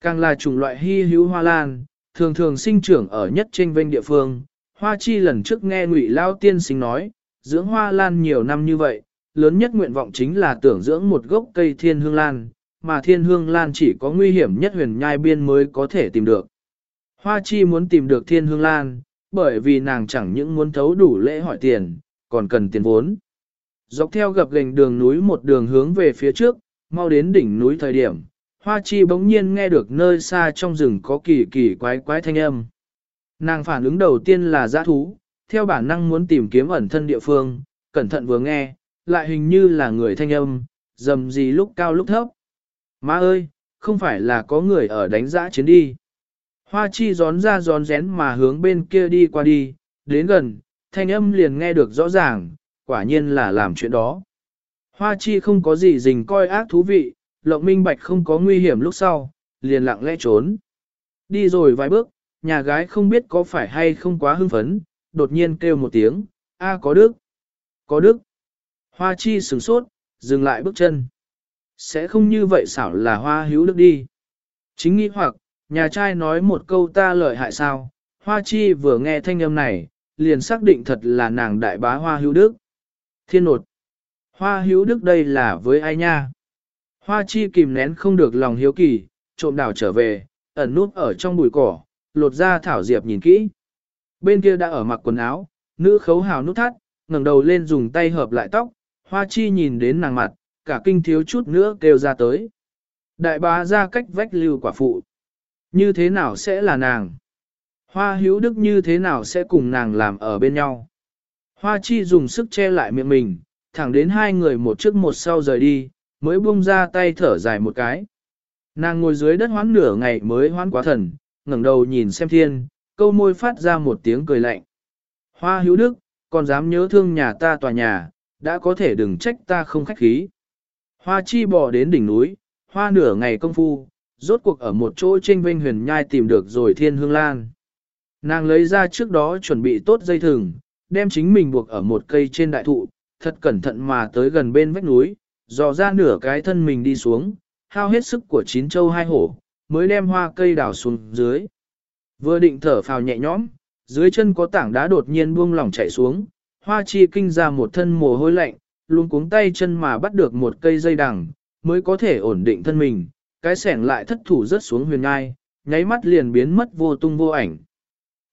Càng là chủng loại hy hữu hoa lan, thường thường sinh trưởng ở nhất trên vênh địa phương. Hoa chi lần trước nghe ngụy Lao tiên sinh nói, dưỡng hoa lan nhiều năm như vậy, lớn nhất nguyện vọng chính là tưởng dưỡng một gốc cây thiên hương lan, mà thiên hương lan chỉ có nguy hiểm nhất huyền nhai biên mới có thể tìm được. Hoa chi muốn tìm được thiên hương lan, bởi vì nàng chẳng những muốn thấu đủ lễ hỏi tiền, còn cần tiền vốn. Dọc theo gập gành đường núi một đường hướng về phía trước, mau đến đỉnh núi thời điểm, Hoa chi bỗng nhiên nghe được nơi xa trong rừng có kỳ kỳ quái quái thanh âm. Nàng phản ứng đầu tiên là giã thú, theo bản năng muốn tìm kiếm ẩn thân địa phương, cẩn thận vừa nghe, lại hình như là người thanh âm, dầm gì lúc cao lúc thấp. Má ơi, không phải là có người ở đánh giã chiến đi. Hoa chi gión ra gión rén mà hướng bên kia đi qua đi, đến gần, thanh âm liền nghe được rõ ràng, quả nhiên là làm chuyện đó. Hoa chi không có gì dình coi ác thú vị, lộng minh bạch không có nguy hiểm lúc sau, liền lặng lẽ trốn. Đi rồi vài bước, nhà gái không biết có phải hay không quá hưng phấn, đột nhiên kêu một tiếng, a có đức, có đức. Hoa chi sửng sốt, dừng lại bước chân. Sẽ không như vậy xảo là hoa hữu đức đi. Chính nghĩ hoặc, nhà trai nói một câu ta lợi hại sao, hoa chi vừa nghe thanh âm này, liền xác định thật là nàng đại bá hoa hữu đức. Thiên nột. Hoa hữu đức đây là với ai nha? Hoa chi kìm nén không được lòng hiếu kỳ, trộm đào trở về, ẩn nút ở trong bụi cỏ, lột ra thảo diệp nhìn kỹ. Bên kia đã ở mặc quần áo, nữ khấu hào nút thắt, ngẩng đầu lên dùng tay hợp lại tóc, hoa chi nhìn đến nàng mặt, cả kinh thiếu chút nữa kêu ra tới. Đại bá ra cách vách lưu quả phụ. Như thế nào sẽ là nàng? Hoa hữu đức như thế nào sẽ cùng nàng làm ở bên nhau? Hoa chi dùng sức che lại miệng mình, thẳng đến hai người một trước một sau rời đi, mới buông ra tay thở dài một cái. Nàng ngồi dưới đất hoán nửa ngày mới hoán quá thần, ngẩng đầu nhìn xem thiên, câu môi phát ra một tiếng cười lạnh. Hoa hữu đức, còn dám nhớ thương nhà ta tòa nhà, đã có thể đừng trách ta không khách khí. Hoa chi bò đến đỉnh núi, hoa nửa ngày công phu, rốt cuộc ở một chỗ trên vinh huyền nhai tìm được rồi thiên hương lan. Nàng lấy ra trước đó chuẩn bị tốt dây thừng, đem chính mình buộc ở một cây trên đại thụ, thật cẩn thận mà tới gần bên vách núi, dò ra nửa cái thân mình đi xuống, hao hết sức của chín châu hai hổ, mới đem hoa cây đào xuống dưới. Vừa định thở phào nhẹ nhõm, dưới chân có tảng đá đột nhiên buông lỏng chảy xuống, hoa chi kinh ra một thân mồ hôi lạnh, luôn cuống tay chân mà bắt được một cây dây đằng, mới có thể ổn định thân mình, cái sẻng lại thất thủ rớt xuống huyền ngai, nháy mắt liền biến mất vô tung vô ảnh.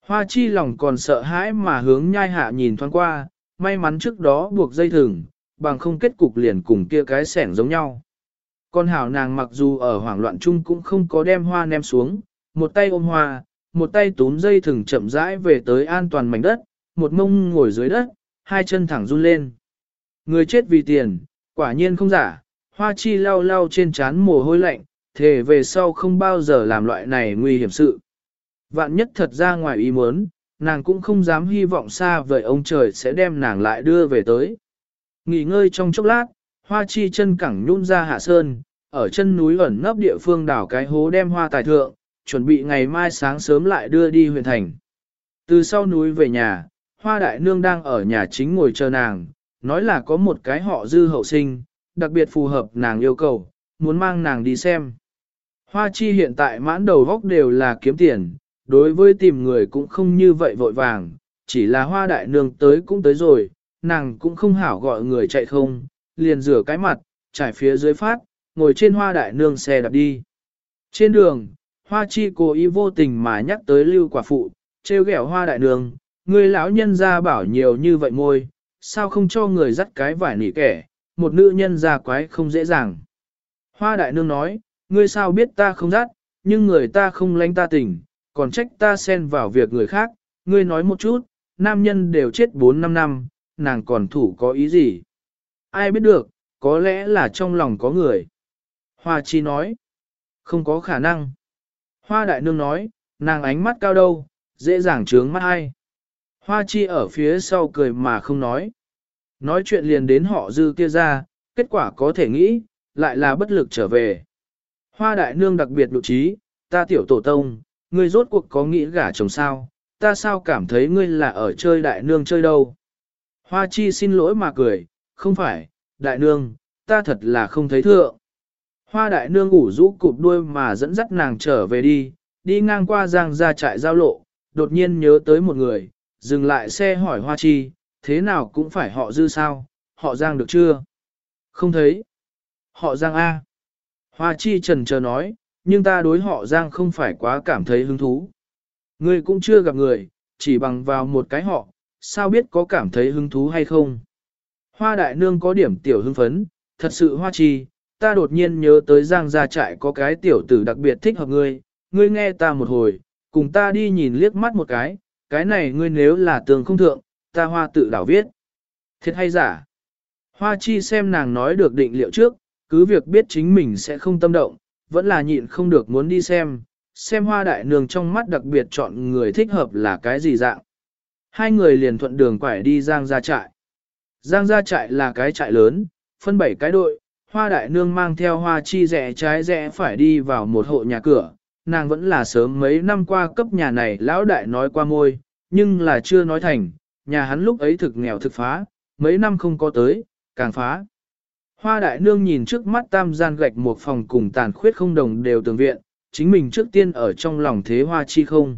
Hoa chi lòng còn sợ hãi mà hướng nhai hạ nhìn thoáng qua, may mắn trước đó buộc dây thừng, bằng không kết cục liền cùng kia cái sẻng giống nhau. Con hảo nàng mặc dù ở hoảng loạn chung cũng không có đem hoa ném xuống, một tay ôm hoa, một tay túm dây thừng chậm rãi về tới an toàn mảnh đất, một mông ngồi dưới đất, hai chân thẳng run lên. Người chết vì tiền, quả nhiên không giả, hoa chi lau lau trên trán mồ hôi lạnh, thề về sau không bao giờ làm loại này nguy hiểm sự. Vạn nhất thật ra ngoài ý muốn, nàng cũng không dám hy vọng xa vời ông trời sẽ đem nàng lại đưa về tới. Nghỉ ngơi trong chốc lát, hoa chi chân cẳng nhún ra hạ sơn, ở chân núi ẩn nấp địa phương đảo cái hố đem hoa tài thượng, chuẩn bị ngày mai sáng sớm lại đưa đi huyện thành. Từ sau núi về nhà, Hoa đại nương đang ở nhà chính ngồi chờ nàng, nói là có một cái họ dư hậu sinh, đặc biệt phù hợp nàng yêu cầu, muốn mang nàng đi xem. Hoa chi hiện tại mãn đầu góc đều là kiếm tiền, đối với tìm người cũng không như vậy vội vàng, chỉ là hoa đại nương tới cũng tới rồi, nàng cũng không hảo gọi người chạy không, liền rửa cái mặt, trải phía dưới phát, ngồi trên hoa đại nương xe đạp đi. Trên đường, hoa chi cố ý vô tình mà nhắc tới lưu quả phụ, treo ghẹo hoa đại nương, người lão nhân ra bảo nhiều như vậy môi, sao không cho người dắt cái vải nỉ kẻ, một nữ nhân ra quái không dễ dàng. Hoa đại nương nói, ngươi sao biết ta không dắt, nhưng người ta không lánh ta tỉnh, còn trách ta xen vào việc người khác, ngươi nói một chút, nam nhân đều chết 4-5 năm, nàng còn thủ có ý gì? Ai biết được, có lẽ là trong lòng có người. Hoa chi nói, không có khả năng. Hoa đại nương nói, nàng ánh mắt cao đâu, dễ dàng trướng mắt ai. Hoa chi ở phía sau cười mà không nói. Nói chuyện liền đến họ dư kia ra, kết quả có thể nghĩ, lại là bất lực trở về. Hoa đại nương đặc biệt độ trí, ta tiểu tổ tông, ngươi rốt cuộc có nghĩ gả chồng sao, ta sao cảm thấy ngươi là ở chơi đại nương chơi đâu. Hoa chi xin lỗi mà cười, không phải, đại nương, ta thật là không thấy thượng. Hoa đại nương ngủ rũ cụp đuôi mà dẫn dắt nàng trở về đi, đi ngang qua giang ra trại giao lộ, đột nhiên nhớ tới một người, dừng lại xe hỏi hoa chi, thế nào cũng phải họ dư sao, họ giang được chưa? Không thấy. Họ giang A. Hoa chi trần chờ nói, nhưng ta đối họ giang không phải quá cảm thấy hứng thú. Ngươi cũng chưa gặp người, chỉ bằng vào một cái họ, sao biết có cảm thấy hứng thú hay không? Hoa đại nương có điểm tiểu hưng phấn, thật sự hoa chi, ta đột nhiên nhớ tới giang gia trại có cái tiểu tử đặc biệt thích hợp ngươi, ngươi nghe ta một hồi, cùng ta đi nhìn liếc mắt một cái, cái này ngươi nếu là tường không thượng, ta hoa tự đảo viết. Thiệt hay giả? Hoa chi xem nàng nói được định liệu trước, cứ việc biết chính mình sẽ không tâm động, vẫn là nhịn không được muốn đi xem, xem hoa đại nương trong mắt đặc biệt chọn người thích hợp là cái gì dạng. Hai người liền thuận đường quải đi giang gia trại. Giang gia trại là cái trại lớn, phân bảy cái đội, hoa đại nương mang theo hoa chi rẽ trái rẽ phải đi vào một hộ nhà cửa, nàng vẫn là sớm mấy năm qua cấp nhà này lão đại nói qua môi, nhưng là chưa nói thành, nhà hắn lúc ấy thực nghèo thực phá, mấy năm không có tới, càng phá. Hoa đại nương nhìn trước mắt tam gian gạch một phòng cùng tàn khuyết không đồng đều tường viện, chính mình trước tiên ở trong lòng thế hoa chi không.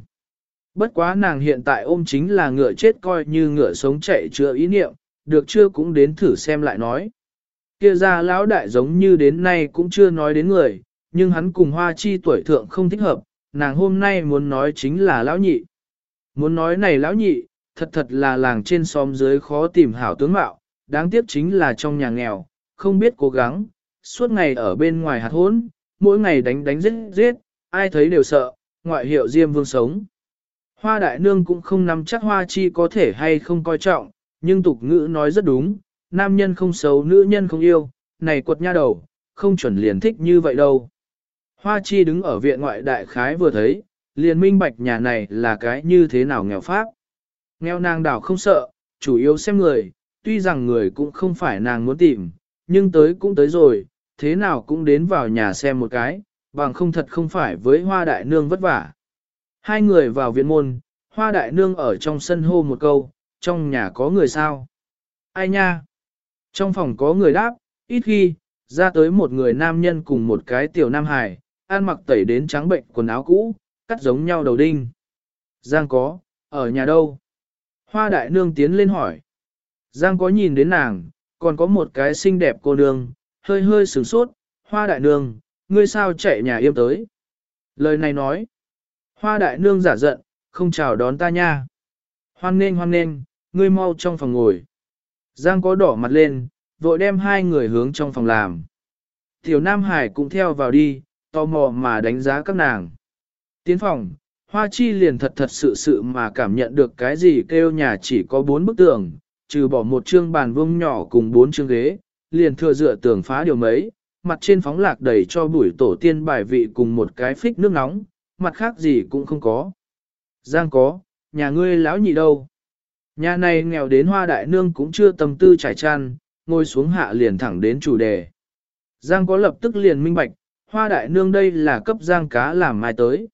Bất quá nàng hiện tại ôm chính là ngựa chết coi như ngựa sống chạy chữa ý niệm, được chưa cũng đến thử xem lại nói. Kia ra lão đại giống như đến nay cũng chưa nói đến người, nhưng hắn cùng hoa chi tuổi thượng không thích hợp, nàng hôm nay muốn nói chính là lão nhị. Muốn nói này lão nhị, thật thật là làng trên xóm dưới khó tìm hảo tướng mạo, đáng tiếc chính là trong nhà nghèo, không biết cố gắng, suốt ngày ở bên ngoài hạt hốn, mỗi ngày đánh đánh giết giết, ai thấy đều sợ, ngoại hiệu Diêm Vương sống. Hoa đại nương cũng không nắm chắc hoa chi có thể hay không coi trọng, nhưng tục ngữ nói rất đúng, nam nhân không xấu nữ nhân không yêu, này quật nha đầu, không chuẩn liền thích như vậy đâu. Hoa chi đứng ở viện ngoại đại khái vừa thấy, liền minh bạch nhà này là cái như thế nào nghèo pháp. Nghèo nàng đảo không sợ, chủ yếu xem người, tuy rằng người cũng không phải nàng muốn tìm, nhưng tới cũng tới rồi, thế nào cũng đến vào nhà xem một cái, bằng không thật không phải với hoa đại nương vất vả. Hai người vào viện môn, hoa đại nương ở trong sân hô một câu, trong nhà có người sao? Ai nha? Trong phòng có người đáp, ít khi, ra tới một người nam nhân cùng một cái tiểu nam hài, ăn mặc tẩy đến trắng bệnh quần áo cũ, cắt giống nhau đầu đinh. Giang có, ở nhà đâu? Hoa đại nương tiến lên hỏi. Giang có nhìn đến nàng, còn có một cái xinh đẹp cô nương, hơi hơi sửng sốt, hoa đại nương, ngươi sao chạy nhà yêm tới. Lời này nói, hoa đại nương giả giận, không chào đón ta nha. Hoan nên hoan nên, ngươi mau trong phòng ngồi. Giang có đỏ mặt lên, vội đem hai người hướng trong phòng làm. Tiểu Nam Hải cũng theo vào đi, tò mò mà đánh giá các nàng. Tiến phòng, Hoa Chi liền thật thật sự sự mà cảm nhận được cái gì kêu nhà chỉ có bốn bức tường, trừ bỏ một chương bàn vuông nhỏ cùng bốn chương ghế, liền thừa dựa tường phá điều mấy, mặt trên phóng lạc đầy cho bụi tổ tiên bài vị cùng một cái phích nước nóng, mặt khác gì cũng không có. Giang có, nhà ngươi lão nhị đâu? Nhà này nghèo đến hoa đại nương cũng chưa tâm tư trải chăn, ngồi xuống hạ liền thẳng đến chủ đề. Giang có lập tức liền minh bạch, hoa đại nương đây là cấp giang cá làm mai tới.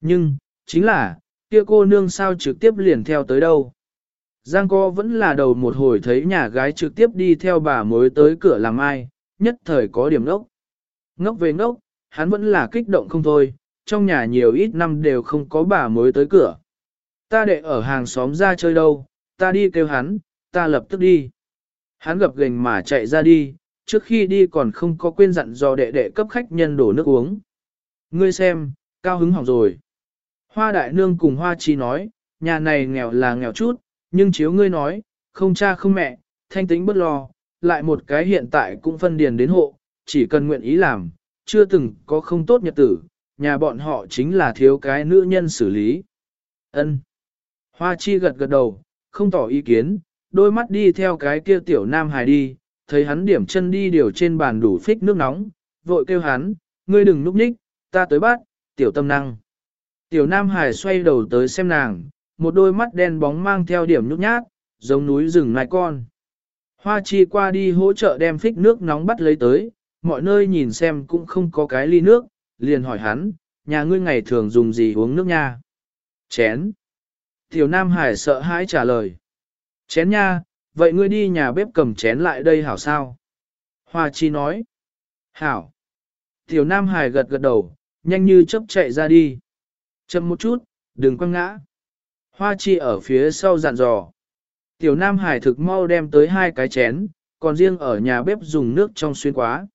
Nhưng, chính là, kia cô nương sao trực tiếp liền theo tới đâu. Giang co vẫn là đầu một hồi thấy nhà gái trực tiếp đi theo bà mới tới cửa làm ai, nhất thời có điểm ngốc. Ngốc về ngốc, hắn vẫn là kích động không thôi, trong nhà nhiều ít năm đều không có bà mới tới cửa. Ta đệ ở hàng xóm ra chơi đâu, ta đi kêu hắn, ta lập tức đi. Hắn gập gềnh mà chạy ra đi, trước khi đi còn không có quên dặn dò đệ đệ cấp khách nhân đổ nước uống. Ngươi xem, cao hứng hỏng rồi. Hoa đại nương cùng hoa chi nói, nhà này nghèo là nghèo chút, nhưng chiếu ngươi nói, không cha không mẹ, thanh tính bất lo, lại một cái hiện tại cũng phân điền đến hộ, chỉ cần nguyện ý làm, chưa từng có không tốt nhật tử, nhà bọn họ chính là thiếu cái nữ nhân xử lý. Ân. Hoa chi gật gật đầu, không tỏ ý kiến, đôi mắt đi theo cái kia tiểu nam hài đi, thấy hắn điểm chân đi điều trên bàn đủ phích nước nóng, vội kêu hắn, ngươi đừng núp nhích, ta tới bắt, tiểu tâm năng. Tiểu nam hài xoay đầu tới xem nàng, một đôi mắt đen bóng mang theo điểm nhút nhát, giống núi rừng nai con. Hoa chi qua đi hỗ trợ đem phích nước nóng bắt lấy tới, mọi nơi nhìn xem cũng không có cái ly nước, liền hỏi hắn, nhà ngươi ngày thường dùng gì uống nước nha? Chén. Tiểu Nam Hải sợ hãi trả lời. Chén nha, vậy ngươi đi nhà bếp cầm chén lại đây hảo sao? Hoa chi nói. Hảo. Tiểu Nam Hải gật gật đầu, nhanh như chớp chạy ra đi. Chậm một chút, đừng quăng ngã. Hoa chi ở phía sau dặn dò. Tiểu Nam Hải thực mau đem tới hai cái chén, còn riêng ở nhà bếp dùng nước trong xuyên quá.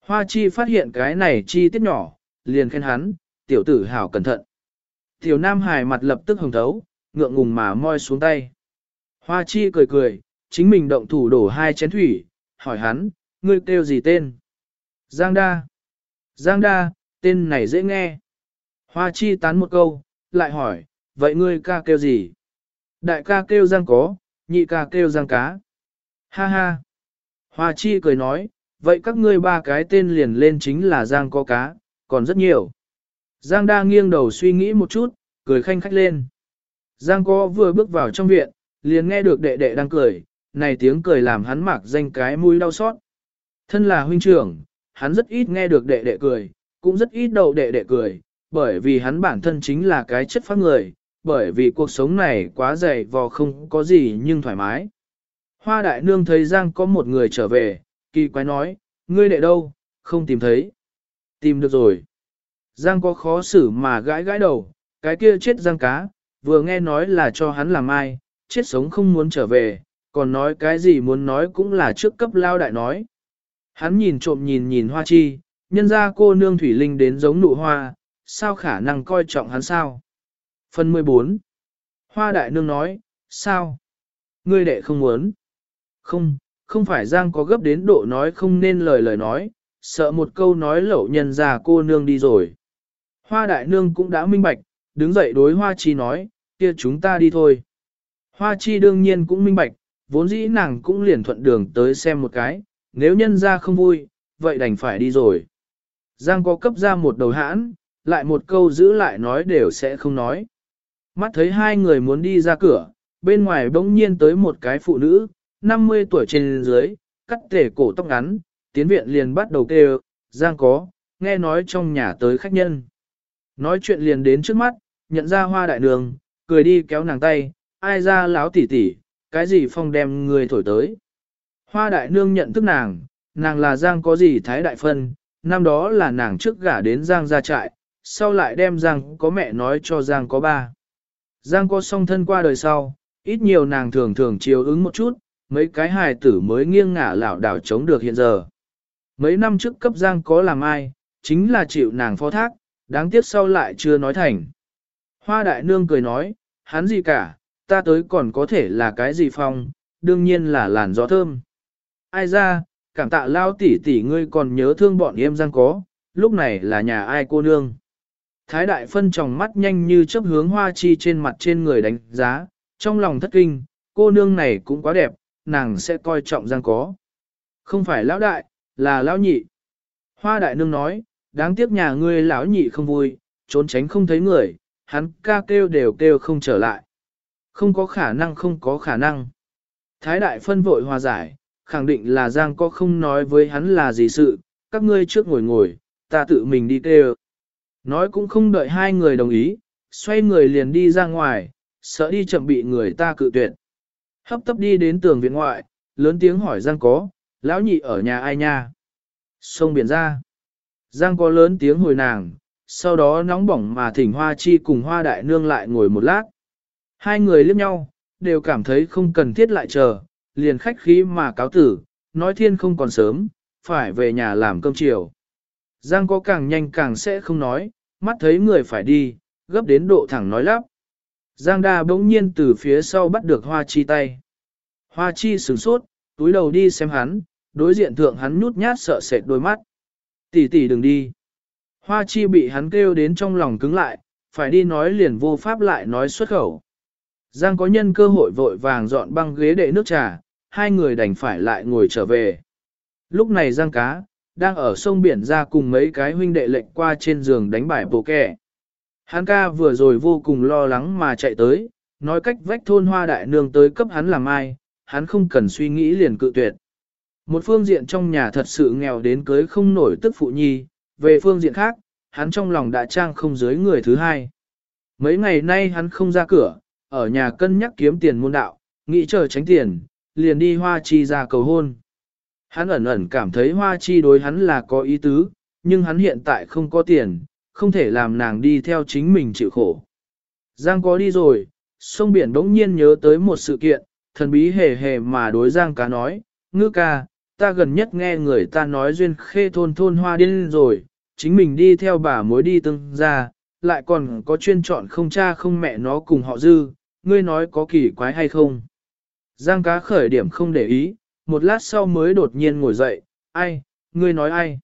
Hoa chi phát hiện cái này chi tiết nhỏ, liền khen hắn, tiểu tử hảo cẩn thận. Tiểu Nam Hải mặt lập tức hồng thấu, ngượng ngùng mà moi xuống tay. Hoa chi cười cười, chính mình động thủ đổ hai chén thủy, hỏi hắn, ngươi kêu gì tên? Giang đa. Giang đa, tên này dễ nghe. Hoa chi tán một câu, lại hỏi, vậy ngươi ca kêu gì? Đại ca kêu giang có, nhị ca kêu giang cá. Ha ha. Hoa chi cười nói, vậy các ngươi ba cái tên liền lên chính là giang có cá, còn rất nhiều. Giang đa nghiêng đầu suy nghĩ một chút, cười khanh khách lên. Giang có vừa bước vào trong viện, liền nghe được đệ đệ đang cười, này tiếng cười làm hắn mặc danh cái mũi đau xót. Thân là huynh trưởng, hắn rất ít nghe được đệ đệ cười, cũng rất ít đầu đệ đệ cười, bởi vì hắn bản thân chính là cái chất phát người, bởi vì cuộc sống này quá dày vò không có gì nhưng thoải mái. Hoa đại nương thấy Giang có một người trở về, kỳ quái nói, ngươi đệ đâu, không tìm thấy. Tìm được rồi. Giang có khó xử mà gãi gãi đầu, cái kia chết Giang cá, vừa nghe nói là cho hắn làm ai, chết sống không muốn trở về, còn nói cái gì muốn nói cũng là trước cấp lao đại nói. Hắn nhìn trộm nhìn nhìn hoa chi, nhân ra cô nương thủy linh đến giống nụ hoa, sao khả năng coi trọng hắn sao? Phần 14 Hoa đại nương nói, sao? Ngươi đệ không muốn. Không, không phải Giang có gấp đến độ nói không nên lời lời nói, sợ một câu nói lẩu nhân già cô nương đi rồi. Hoa đại nương cũng đã minh bạch, đứng dậy đối hoa chi nói, kia chúng ta đi thôi. Hoa chi đương nhiên cũng minh bạch, vốn dĩ nàng cũng liền thuận đường tới xem một cái, nếu nhân ra không vui, vậy đành phải đi rồi. Giang có cấp ra một đầu hãn, lại một câu giữ lại nói đều sẽ không nói. Mắt thấy hai người muốn đi ra cửa, bên ngoài bỗng nhiên tới một cái phụ nữ, 50 tuổi trên dưới, cắt tể cổ tóc ngắn, tiến viện liền bắt đầu kêu, Giang có, nghe nói trong nhà tới khách nhân. Nói chuyện liền đến trước mắt, nhận ra hoa đại đường, cười đi kéo nàng tay, ai ra láo tỉ tỉ, cái gì phong đem người thổi tới. Hoa đại nương nhận thức nàng, nàng là Giang có gì thái đại phân, năm đó là nàng trước gả đến Giang ra trại, sau lại đem Giang có mẹ nói cho Giang có ba. Giang có song thân qua đời sau, ít nhiều nàng thường thường chiều ứng một chút, mấy cái hài tử mới nghiêng ngả lảo đảo chống được hiện giờ. Mấy năm trước cấp Giang có làm ai, chính là chịu nàng phó thác, đáng tiếc sau lại chưa nói thành. Hoa đại nương cười nói, hắn gì cả, ta tới còn có thể là cái gì phong, đương nhiên là làn gió thơm. Ai ra, cảm tạ lao tỷ tỷ ngươi còn nhớ thương bọn em Giang có, lúc này là nhà ai cô nương. Thái đại phân tròng mắt nhanh như chớp hướng hoa chi trên mặt trên người đánh giá, trong lòng thất kinh, cô nương này cũng quá đẹp, nàng sẽ coi trọng giang có. Không phải lão đại, là lão nhị. Hoa đại nương nói, đáng tiếc nhà ngươi lão nhị không vui, trốn tránh không thấy người, hắn ca kêu đều kêu không trở lại. Không có khả năng không có khả năng. Thái đại phân vội hòa giải, khẳng định là Giang có không nói với hắn là gì sự, các ngươi trước ngồi ngồi, ta tự mình đi kêu. Nói cũng không đợi hai người đồng ý, xoay người liền đi ra ngoài, sợ đi chậm bị người ta cự tuyệt. Hấp tấp đi đến tường viện ngoại, lớn tiếng hỏi Giang có, lão nhị ở nhà ai nha? Sông biển ra. Giang có lớn tiếng hồi nàng, sau đó nóng bỏng mà thỉnh hoa chi cùng hoa đại nương lại ngồi một lát. Hai người liếc nhau, đều cảm thấy không cần thiết lại chờ, liền khách khí mà cáo tử, nói thiên không còn sớm, phải về nhà làm cơm chiều. Giang có càng nhanh càng sẽ không nói, mắt thấy người phải đi, gấp đến độ thẳng nói lắp. Giang đa bỗng nhiên từ phía sau bắt được hoa chi tay. Hoa chi sửng sốt, túi đầu đi xem hắn, đối diện thượng hắn nhút nhát sợ sệt đôi mắt. Tỷ tỷ đừng đi. Hoa chi bị hắn kêu đến trong lòng cứng lại, phải đi nói liền vô pháp lại nói xuất khẩu. Giang có nhân cơ hội vội vàng dọn băng ghế để nước trà, hai người đành phải lại ngồi trở về. Lúc này Giang cá, đang ở sông biển ra cùng mấy cái huynh đệ lệnh qua trên giường đánh bài bồ kẻ. Hắn ca vừa rồi vô cùng lo lắng mà chạy tới, nói cách vách thôn hoa đại nương tới cấp hắn làm ai, hắn không cần suy nghĩ liền cự tuyệt. Một phương diện trong nhà thật sự nghèo đến cưới không nổi tức phụ nhi, về phương diện khác, hắn trong lòng đã trang không dưới người thứ hai. Mấy ngày nay hắn không ra cửa, ở nhà cân nhắc kiếm tiền môn đạo, nghĩ chờ tránh tiền, liền đi hoa chi ra cầu hôn. Hắn ẩn ẩn cảm thấy hoa chi đối hắn là có ý tứ, nhưng hắn hiện tại không có tiền, không thể làm nàng đi theo chính mình chịu khổ. Giang có đi rồi, sông biển bỗng nhiên nhớ tới một sự kiện, thần bí hề hề mà đối Giang cá nói, ngư ca, ta gần nhất nghe người ta nói duyên khê thôn thôn hoa điên rồi, chính mình đi theo bà mối đi tương ra, lại còn có chuyên chọn không cha không mẹ nó cùng họ dư, ngươi nói có kỳ quái hay không. Giang cá khởi điểm không để ý, một lát sau mới đột nhiên ngồi dậy, ai, ngươi nói ai?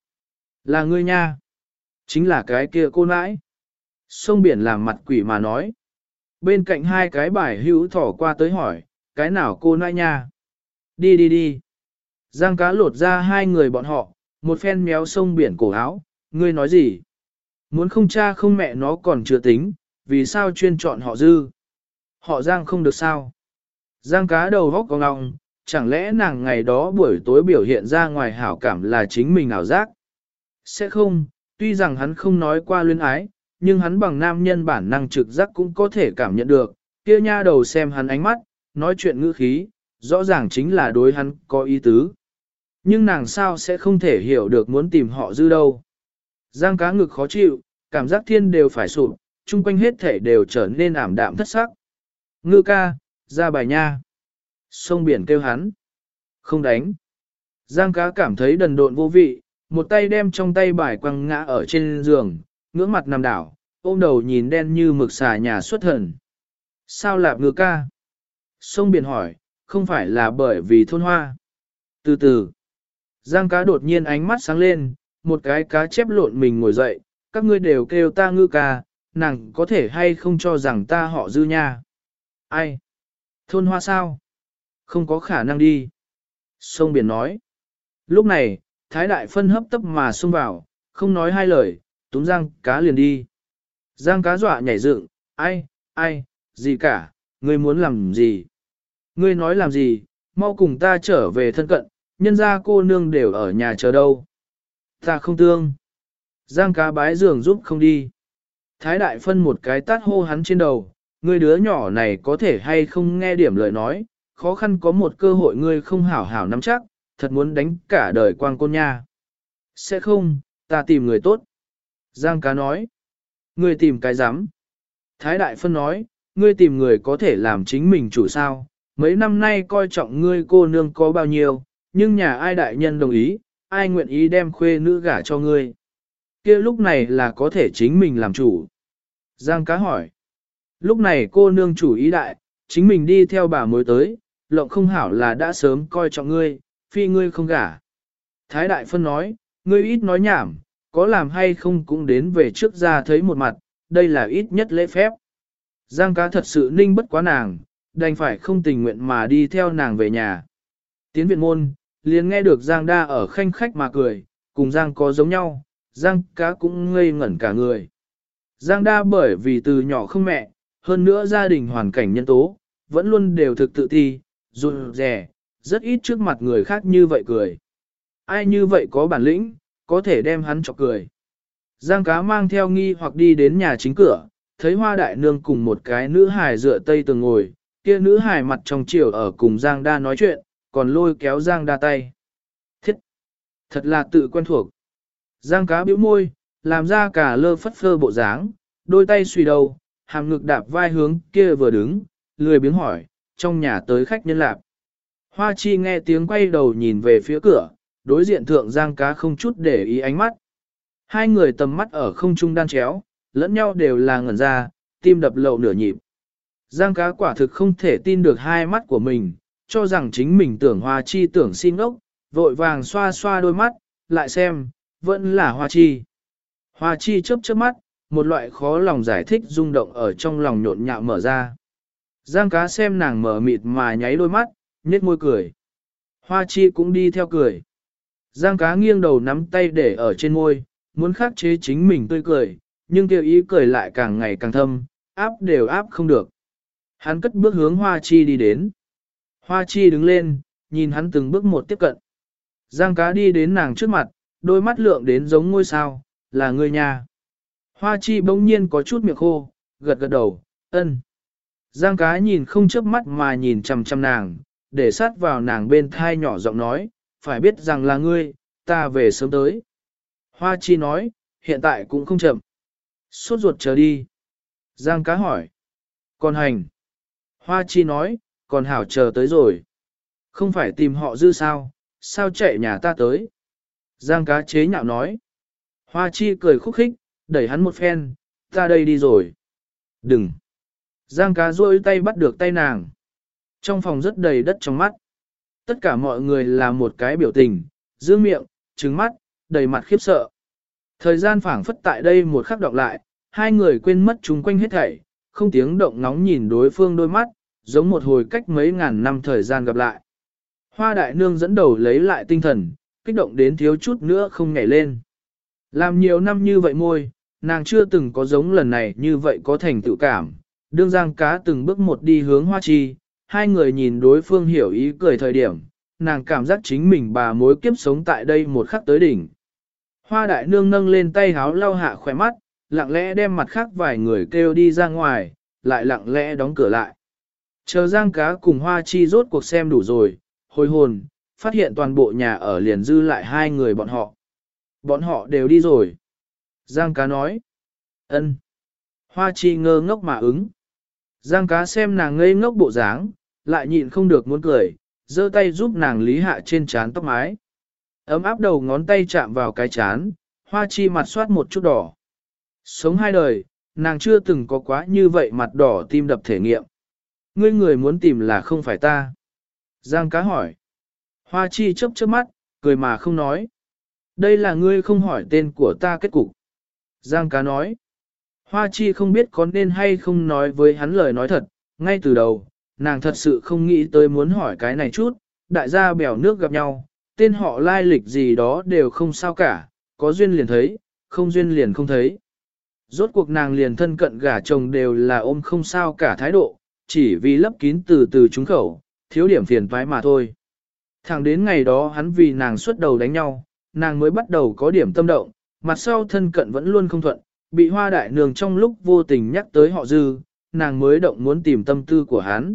Là ngươi nha. Chính là cái kia cô nãi. Sông biển làm mặt quỷ mà nói. Bên cạnh hai cái bài hữu thỏ qua tới hỏi, cái nào cô nãi nha? Đi đi đi. Giang cá lột ra hai người bọn họ, một phen méo sông biển cổ áo, ngươi nói gì? Muốn không cha không mẹ nó còn chưa tính, vì sao chuyên chọn họ dư? Họ Giang không được sao? Giang cá đầu vóc có ngọng, chẳng lẽ nàng ngày đó buổi tối biểu hiện ra ngoài hảo cảm là chính mình ảo giác? Sẽ không, tuy rằng hắn không nói qua luyến ái, nhưng hắn bằng nam nhân bản năng trực giác cũng có thể cảm nhận được, kia nha đầu xem hắn ánh mắt, nói chuyện ngữ khí, rõ ràng chính là đối hắn có ý tứ. Nhưng nàng sao sẽ không thể hiểu được muốn tìm họ dư đâu. Giang cá ngực khó chịu, cảm giác thiên đều phải sụp, chung quanh hết thể đều trở nên ảm đạm thất sắc. Ngư ca, ra bài nha. Sông biển kêu hắn. Không đánh. Giang cá cảm thấy đần độn vô vị, một tay đem trong tay bài quăng ngã ở trên giường, ngưỡng mặt nằm đảo, ôm đầu nhìn đen như mực xà nhà xuất thần. Sao lạp ngư ca? Sông biển hỏi, không phải là bởi vì thôn hoa. Từ từ, Giang cá đột nhiên ánh mắt sáng lên, một cái cá chép lộn mình ngồi dậy, các ngươi đều kêu ta ngư ca, nàng có thể hay không cho rằng ta họ dư nha. Ai? Thôn hoa sao? Không có khả năng đi. Sông biển nói. Lúc này, Thái Đại phân hấp tấp mà xông vào, không nói hai lời, túm Giang cá liền đi. Giang cá dọa nhảy dựng, ai, ai, gì cả, ngươi muốn làm gì? Ngươi nói làm gì, mau cùng ta trở về thân cận, nhân ra cô nương đều ở nhà chờ đâu. Ta không tương. Giang cá bái giường giúp không đi. Thái đại phân một cái tát hô hắn trên đầu, ngươi đứa nhỏ này có thể hay không nghe điểm lời nói, khó khăn có một cơ hội ngươi không hảo hảo nắm chắc, thật muốn đánh cả đời quang côn nha. Sẽ không, ta tìm người tốt. Giang cá nói, ngươi tìm cái rắm Thái đại phân nói, ngươi tìm người có thể làm chính mình chủ sao, mấy năm nay coi trọng ngươi cô nương có bao nhiêu, nhưng nhà ai đại nhân đồng ý, ai nguyện ý đem khuê nữ gả cho ngươi. kia lúc này là có thể chính mình làm chủ. Giang cá hỏi. Lúc này cô nương chủ ý đại, chính mình đi theo bà mới tới, lộng không hảo là đã sớm coi trọng ngươi, phi ngươi không gả. Thái đại phân nói, ngươi ít nói nhảm, có làm hay không cũng đến về trước ra thấy một mặt, đây là ít nhất lễ phép. Giang cá thật sự ninh bất quá nàng, đành phải không tình nguyện mà đi theo nàng về nhà. Tiến viện môn, liền nghe được Giang đa ở khanh khách mà cười, cùng Giang có giống nhau, Giang cá cũng ngây ngẩn cả người. Giang đa bởi vì từ nhỏ không mẹ, hơn nữa gia đình hoàn cảnh nhân tố, vẫn luôn đều thực tự thi, rụt rè, rất ít trước mặt người khác như vậy cười. Ai như vậy có bản lĩnh, có thể đem hắn chọc cười. Giang cá mang theo nghi hoặc đi đến nhà chính cửa, thấy hoa đại nương cùng một cái nữ hài dựa tây tường ngồi, kia nữ hài mặt trong chiều ở cùng Giang Đa nói chuyện, còn lôi kéo Giang Đa tay. Thiết! Thật là tự quen thuộc. Giang cá bĩu môi, làm ra cả lơ phất phơ bộ dáng, đôi tay suy đầu, hàm ngực đạp vai hướng kia vừa đứng, lười biếng hỏi, trong nhà tới khách nhân lạp. Hoa chi nghe tiếng quay đầu nhìn về phía cửa, đối diện thượng giang cá không chút để ý ánh mắt. Hai người tầm mắt ở không trung đan chéo, lẫn nhau đều là ngẩn ra, tim đập lậu nửa nhịp. Giang cá quả thực không thể tin được hai mắt của mình, cho rằng chính mình tưởng hoa chi tưởng xin ốc, vội vàng xoa xoa đôi mắt, lại xem, vẫn là hoa chi. Hoa chi chớp chớp mắt, một loại khó lòng giải thích rung động ở trong lòng nhộn nhạo mở ra. Giang cá xem nàng mở mịt mà nháy đôi mắt, nhếch môi cười. Hoa chi cũng đi theo cười. Giang cá nghiêng đầu nắm tay để ở trên môi, muốn khắc chế chính mình tươi cười, nhưng kêu ý cười lại càng ngày càng thâm, áp đều áp không được. Hắn cất bước hướng Hoa Chi đi đến. Hoa Chi đứng lên, nhìn hắn từng bước một tiếp cận. Giang cá đi đến nàng trước mặt, đôi mắt lượng đến giống ngôi sao, là người nhà. Hoa Chi bỗng nhiên có chút miệng khô, gật gật đầu, ân. Giang cá nhìn không chớp mắt mà nhìn chằm chằm nàng, để sát vào nàng bên thai nhỏ giọng nói, phải biết rằng là ngươi, ta về sớm tới. Hoa chi nói, hiện tại cũng không chậm. Suốt ruột chờ đi. Giang cá hỏi. Còn hành. Hoa chi nói, còn hảo chờ tới rồi. Không phải tìm họ dư sao, sao chạy nhà ta tới. Giang cá chế nhạo nói. Hoa chi cười khúc khích, đẩy hắn một phen, ta đây đi rồi. Đừng. Giang cá rôi tay bắt được tay nàng. Trong phòng rất đầy đất trong mắt. Tất cả mọi người là một cái biểu tình, giữ miệng, trứng mắt, đầy mặt khiếp sợ. Thời gian phảng phất tại đây một khắc đọc lại, hai người quên mất chúng quanh hết thảy, không tiếng động nóng nhìn đối phương đôi mắt, giống một hồi cách mấy ngàn năm thời gian gặp lại. Hoa đại nương dẫn đầu lấy lại tinh thần, kích động đến thiếu chút nữa không nhảy lên. Làm nhiều năm như vậy môi, nàng chưa từng có giống lần này như vậy có thành tựu cảm. Đương giang cá từng bước một đi hướng hoa chi, hai người nhìn đối phương hiểu ý cười thời điểm, nàng cảm giác chính mình bà mối kiếp sống tại đây một khắc tới đỉnh. Hoa đại nương nâng lên tay háo lau hạ khỏe mắt, lặng lẽ đem mặt khác vài người kêu đi ra ngoài, lại lặng lẽ đóng cửa lại. Chờ giang cá cùng hoa chi rốt cuộc xem đủ rồi, hồi hồn, phát hiện toàn bộ nhà ở liền dư lại hai người bọn họ. Bọn họ đều đi rồi. Giang cá nói. ân. Hoa chi ngơ ngốc mà ứng. Giang cá xem nàng ngây ngốc bộ dáng, lại nhịn không được muốn cười, giơ tay giúp nàng lý hạ trên trán tóc mái. Ấm áp đầu ngón tay chạm vào cái chán, hoa chi mặt soát một chút đỏ. Sống hai đời, nàng chưa từng có quá như vậy mặt đỏ tim đập thể nghiệm. Ngươi người muốn tìm là không phải ta. Giang cá hỏi. Hoa chi chớp chớp mắt, cười mà không nói. Đây là ngươi không hỏi tên của ta kết cục. Giang cá nói. Hoa chi không biết có nên hay không nói với hắn lời nói thật, ngay từ đầu, nàng thật sự không nghĩ tới muốn hỏi cái này chút, đại gia bèo nước gặp nhau, tên họ lai lịch gì đó đều không sao cả, có duyên liền thấy, không duyên liền không thấy. Rốt cuộc nàng liền thân cận gả chồng đều là ôm không sao cả thái độ, chỉ vì lấp kín từ từ trúng khẩu, thiếu điểm phiền toái mà thôi. Thẳng đến ngày đó hắn vì nàng xuất đầu đánh nhau, nàng mới bắt đầu có điểm tâm động, mặt sau thân cận vẫn luôn không thuận, bị hoa đại nương trong lúc vô tình nhắc tới họ dư, nàng mới động muốn tìm tâm tư của hắn.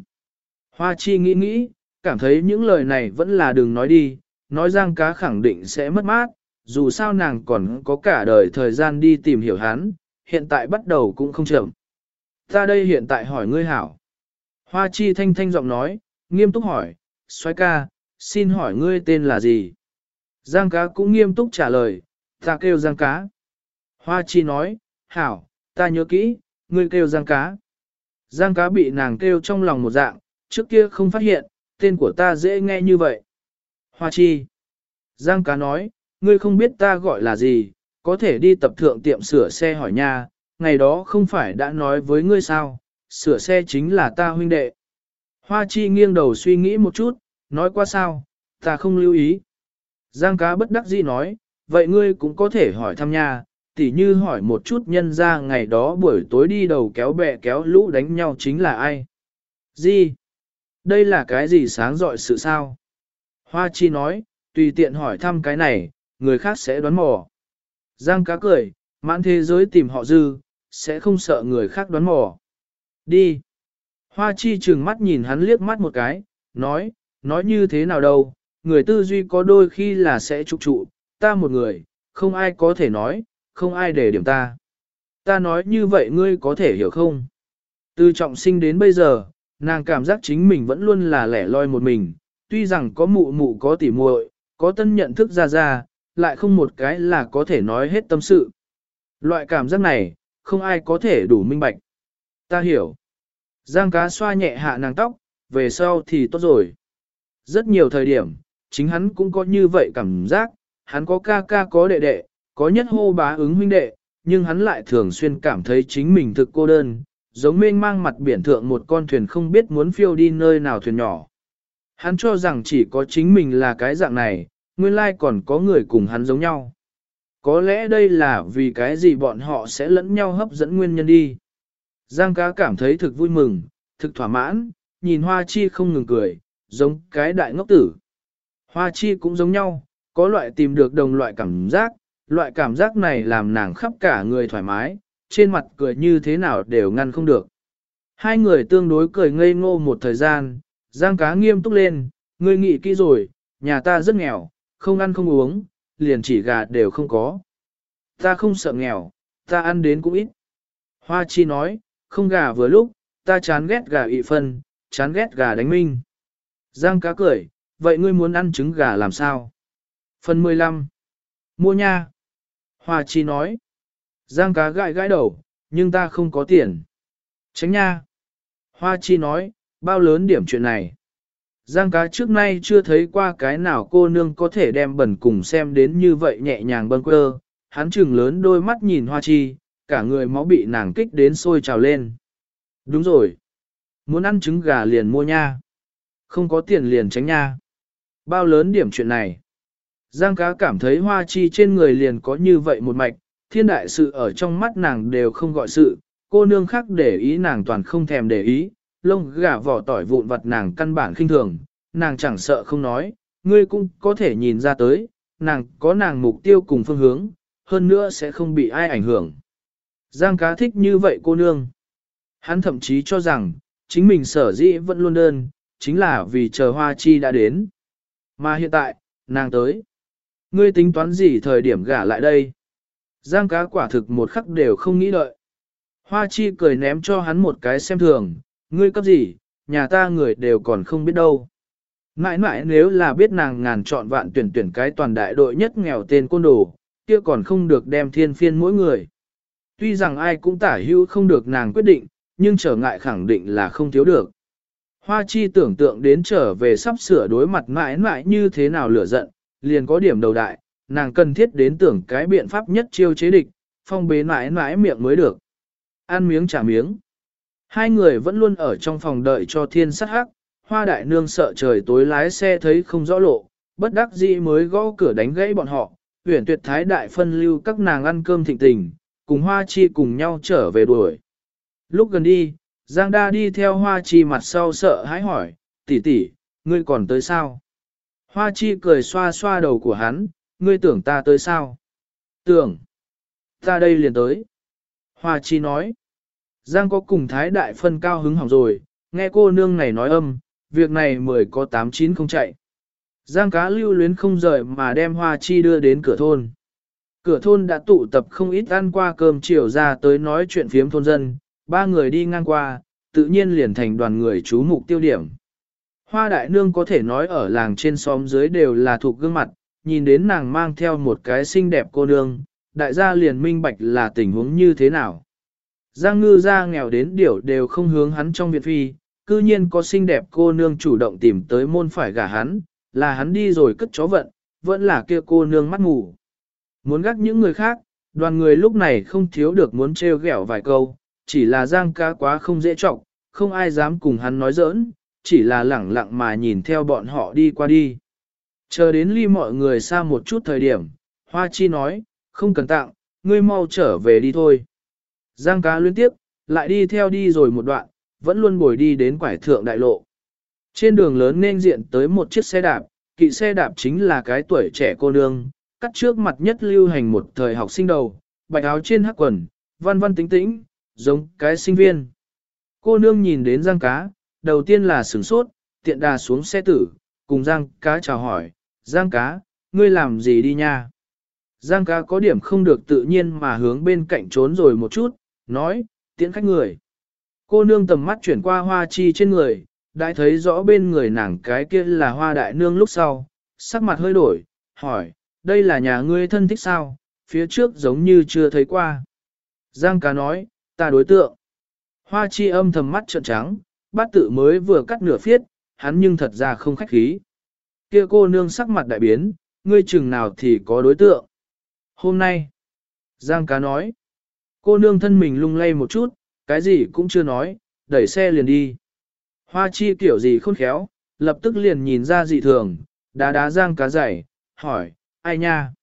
Hoa chi nghĩ nghĩ, cảm thấy những lời này vẫn là đừng nói đi, nói giang cá khẳng định sẽ mất mát, dù sao nàng còn có cả đời thời gian đi tìm hiểu hắn, hiện tại bắt đầu cũng không chậm. Ta đây hiện tại hỏi ngươi hảo. Hoa chi thanh thanh giọng nói, nghiêm túc hỏi, xoay ca, xin hỏi ngươi tên là gì? Giang cá cũng nghiêm túc trả lời, ta kêu giang cá. Hoa chi nói, hảo, ta nhớ kỹ, ngươi kêu giang cá. Giang cá bị nàng kêu trong lòng một dạng, trước kia không phát hiện, tên của ta dễ nghe như vậy. Hoa chi. Giang cá nói, ngươi không biết ta gọi là gì, có thể đi tập thượng tiệm sửa xe hỏi nha, ngày đó không phải đã nói với ngươi sao, sửa xe chính là ta huynh đệ. Hoa chi nghiêng đầu suy nghĩ một chút, nói qua sao, ta không lưu ý. Giang cá bất đắc dĩ nói, vậy ngươi cũng có thể hỏi thăm nha, tỉ như hỏi một chút nhân ra ngày đó buổi tối đi đầu kéo bè kéo lũ đánh nhau chính là ai. Gì? Đây là cái gì sáng dọi sự sao? Hoa chi nói, tùy tiện hỏi thăm cái này, người khác sẽ đoán mò. Giang cá cười, mãn thế giới tìm họ dư, sẽ không sợ người khác đoán mò. Đi. Hoa chi trừng mắt nhìn hắn liếc mắt một cái, nói, nói như thế nào đâu, người tư duy có đôi khi là sẽ trục trụ, ta một người, không ai có thể nói, không ai để điểm ta. Ta nói như vậy ngươi có thể hiểu không? Từ trọng sinh đến bây giờ, nàng cảm giác chính mình vẫn luôn là lẻ loi một mình, tuy rằng có mụ mụ có tỉ muội, có tân nhận thức ra ra, lại không một cái là có thể nói hết tâm sự. Loại cảm giác này, không ai có thể đủ minh bạch. Ta hiểu. Giang cá xoa nhẹ hạ nàng tóc, về sau thì tốt rồi. Rất nhiều thời điểm, chính hắn cũng có như vậy cảm giác, hắn có ca ca có đệ đệ, có nhất hô bá ứng huynh đệ, nhưng hắn lại thường xuyên cảm thấy chính mình thực cô đơn, giống mênh mang mặt biển thượng một con thuyền không biết muốn phiêu đi nơi nào thuyền nhỏ. Hắn cho rằng chỉ có chính mình là cái dạng này, nguyên lai còn có người cùng hắn giống nhau. Có lẽ đây là vì cái gì bọn họ sẽ lẫn nhau hấp dẫn nguyên nhân đi. Giang cá cảm thấy thực vui mừng, thực thỏa mãn, nhìn hoa chi không ngừng cười, giống cái đại ngốc tử. Hoa chi cũng giống nhau, có loại tìm được đồng loại cảm giác, loại cảm giác này làm nàng khắp cả người thoải mái, trên mặt cười như thế nào đều ngăn không được. Hai người tương đối cười ngây ngô một thời gian, giang cá nghiêm túc lên, ngươi nghĩ kỹ rồi, nhà ta rất nghèo, không ăn không uống, liền chỉ gà đều không có. Ta không sợ nghèo, ta ăn đến cũng ít. Hoa chi nói, không gà vừa lúc, ta chán ghét gà ị phân, chán ghét gà đánh minh. Giang cá cười, vậy ngươi muốn ăn trứng gà làm sao? Phần 15. Mua nha. Hoa chi nói. Giang cá gãi gãi đầu, nhưng ta không có tiền. Tránh nha. Hoa chi nói, bao lớn điểm chuyện này. Giang cá trước nay chưa thấy qua cái nào cô nương có thể đem bẩn cùng xem đến như vậy nhẹ nhàng bâng quơ. Hắn trừng lớn đôi mắt nhìn hoa chi, cả người máu bị nàng kích đến sôi trào lên. Đúng rồi. Muốn ăn trứng gà liền mua nha. Không có tiền liền tránh nha. Bao lớn điểm chuyện này. Giang cá cảm thấy hoa chi trên người liền có như vậy một mạch, thiên đại sự ở trong mắt nàng đều không gọi sự, cô nương khác để ý nàng toàn không thèm để ý, lông gà vỏ tỏi vụn vặt nàng căn bản khinh thường, nàng chẳng sợ không nói, ngươi cũng có thể nhìn ra tới, nàng có nàng mục tiêu cùng phương hướng, hơn nữa sẽ không bị ai ảnh hưởng. Giang cá thích như vậy cô nương. Hắn thậm chí cho rằng, chính mình sở dĩ vẫn luôn đơn, chính là vì chờ hoa chi đã đến. Mà hiện tại, nàng tới. Ngươi tính toán gì thời điểm gả lại đây? Giang cá quả thực một khắc đều không nghĩ đợi. Hoa chi cười ném cho hắn một cái xem thường, ngươi cấp gì, nhà ta người đều còn không biết đâu. Mãi mãi nếu là biết nàng ngàn chọn vạn tuyển tuyển cái toàn đại đội nhất nghèo tên côn đồ, kia còn không được đem thiên phiên mỗi người. Tuy rằng ai cũng tả hữu không được nàng quyết định, nhưng trở ngại khẳng định là không thiếu được. Hoa chi tưởng tượng đến trở về sắp sửa đối mặt mãi mãi như thế nào lửa giận, liền có điểm đầu đại, nàng cần thiết đến tưởng cái biện pháp nhất chiêu chế địch, phong bế mãi mãi miệng mới được. Ăn miếng trả miếng. Hai người vẫn luôn ở trong phòng đợi cho thiên sát hắc, hoa đại nương sợ trời tối lái xe thấy không rõ lộ, bất đắc dĩ mới gõ cửa đánh gãy bọn họ, huyền tuyệt thái đại phân lưu các nàng ăn cơm thịnh tình, cùng hoa chi cùng nhau trở về đuổi. Lúc gần đi, Giang Đa đi theo hoa chi mặt sau sợ hãi hỏi, tỷ tỷ, ngươi còn tới sao? Hoa chi cười xoa xoa đầu của hắn, ngươi tưởng ta tới sao? Tưởng. Ta đây liền tới. Hoa chi nói. Giang có cùng thái đại phân cao hứng hỏng rồi, nghe cô nương này nói âm, việc này mười có tám chín không chạy. Giang cá lưu luyến không rời mà đem hoa chi đưa đến cửa thôn. Cửa thôn đã tụ tập không ít ăn qua cơm chiều ra tới nói chuyện phiếm thôn dân, ba người đi ngang qua, tự nhiên liền thành đoàn người chú mục tiêu điểm. Hoa đại nương có thể nói ở làng trên xóm dưới đều là thuộc gương mặt, nhìn đến nàng mang theo một cái xinh đẹp cô nương, đại gia liền minh bạch là tình huống như thế nào. Giang ngư ra nghèo đến điểu đều không hướng hắn trong viện phi, cư nhiên có xinh đẹp cô nương chủ động tìm tới môn phải gả hắn, là hắn đi rồi cất chó vận, vẫn là kia cô nương mắt ngủ. Muốn gắt những người khác, đoàn người lúc này không thiếu được muốn trêu ghẹo vài câu, chỉ là giang ca quá không dễ trọng, không ai dám cùng hắn nói giỡn, chỉ là lẳng lặng mà nhìn theo bọn họ đi qua đi. Chờ đến ly mọi người xa một chút thời điểm, Hoa Chi nói, không cần tặng, ngươi mau trở về đi thôi. Giang cá liên tiếp, lại đi theo đi rồi một đoạn, vẫn luôn bồi đi đến quải thượng đại lộ. Trên đường lớn nên diện tới một chiếc xe đạp, kỵ xe đạp chính là cái tuổi trẻ cô nương, cắt trước mặt nhất lưu hành một thời học sinh đầu, bạch áo trên hắc quần, văn văn tính tĩnh, giống cái sinh viên. Cô nương nhìn đến giang cá, đầu tiên là sửng sốt, tiện đà xuống xe tử, cùng giang cá chào hỏi, giang cá, ngươi làm gì đi nha? Giang cá có điểm không được tự nhiên mà hướng bên cạnh trốn rồi một chút, nói, tiễn khách người. Cô nương tầm mắt chuyển qua hoa chi trên người, đã thấy rõ bên người nàng cái kia là hoa đại nương lúc sau, sắc mặt hơi đổi, hỏi, đây là nhà ngươi thân thích sao, phía trước giống như chưa thấy qua. Giang cá nói, ta đối tượng. Hoa chi âm thầm mắt trợn trắng, bát tự mới vừa cắt nửa phiết, hắn nhưng thật ra không khách khí. Kia cô nương sắc mặt đại biến, ngươi chừng nào thì có đối tượng. Hôm nay, Giang cá nói, cô nương thân mình lung lay một chút, cái gì cũng chưa nói, đẩy xe liền đi. Hoa chi kiểu gì khôn khéo, lập tức liền nhìn ra dị thường, đá đá Giang cá dày, hỏi, ai nha?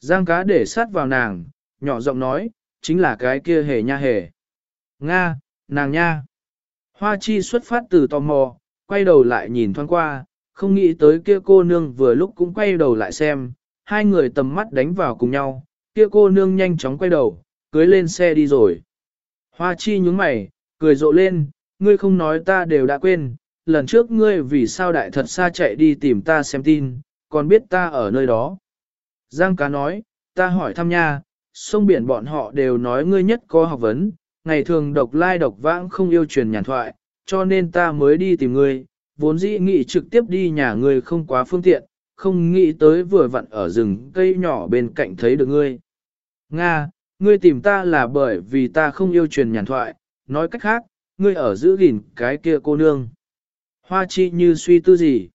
Giang cá để sát vào nàng, nhỏ giọng nói, chính là cái kia hề nha hề. Nga, nàng nha. Hoa chi xuất phát từ tò mò, quay đầu lại nhìn thoáng qua, không nghĩ tới kia cô nương vừa lúc cũng quay đầu lại xem, hai người tầm mắt đánh vào cùng nhau, kia cô nương nhanh chóng quay đầu, cưới lên xe đi rồi. Hoa chi nhúng mày, cười rộ lên, ngươi không nói ta đều đã quên, lần trước ngươi vì sao đại thật xa chạy đi tìm ta xem tin, còn biết ta ở nơi đó. Giang cá nói, ta hỏi thăm nha, sông biển bọn họ đều nói ngươi nhất có học vấn, ngày thường độc lai độc vãng không yêu truyền nhàn thoại, cho nên ta mới đi tìm ngươi, vốn dĩ nghĩ trực tiếp đi nhà ngươi không quá phương tiện, không nghĩ tới vừa vặn ở rừng cây nhỏ bên cạnh thấy được ngươi. Nga, ngươi tìm ta là bởi vì ta không yêu truyền nhàn thoại, nói cách khác, ngươi ở giữ gìn cái kia cô nương. Hoa chi như suy tư gì?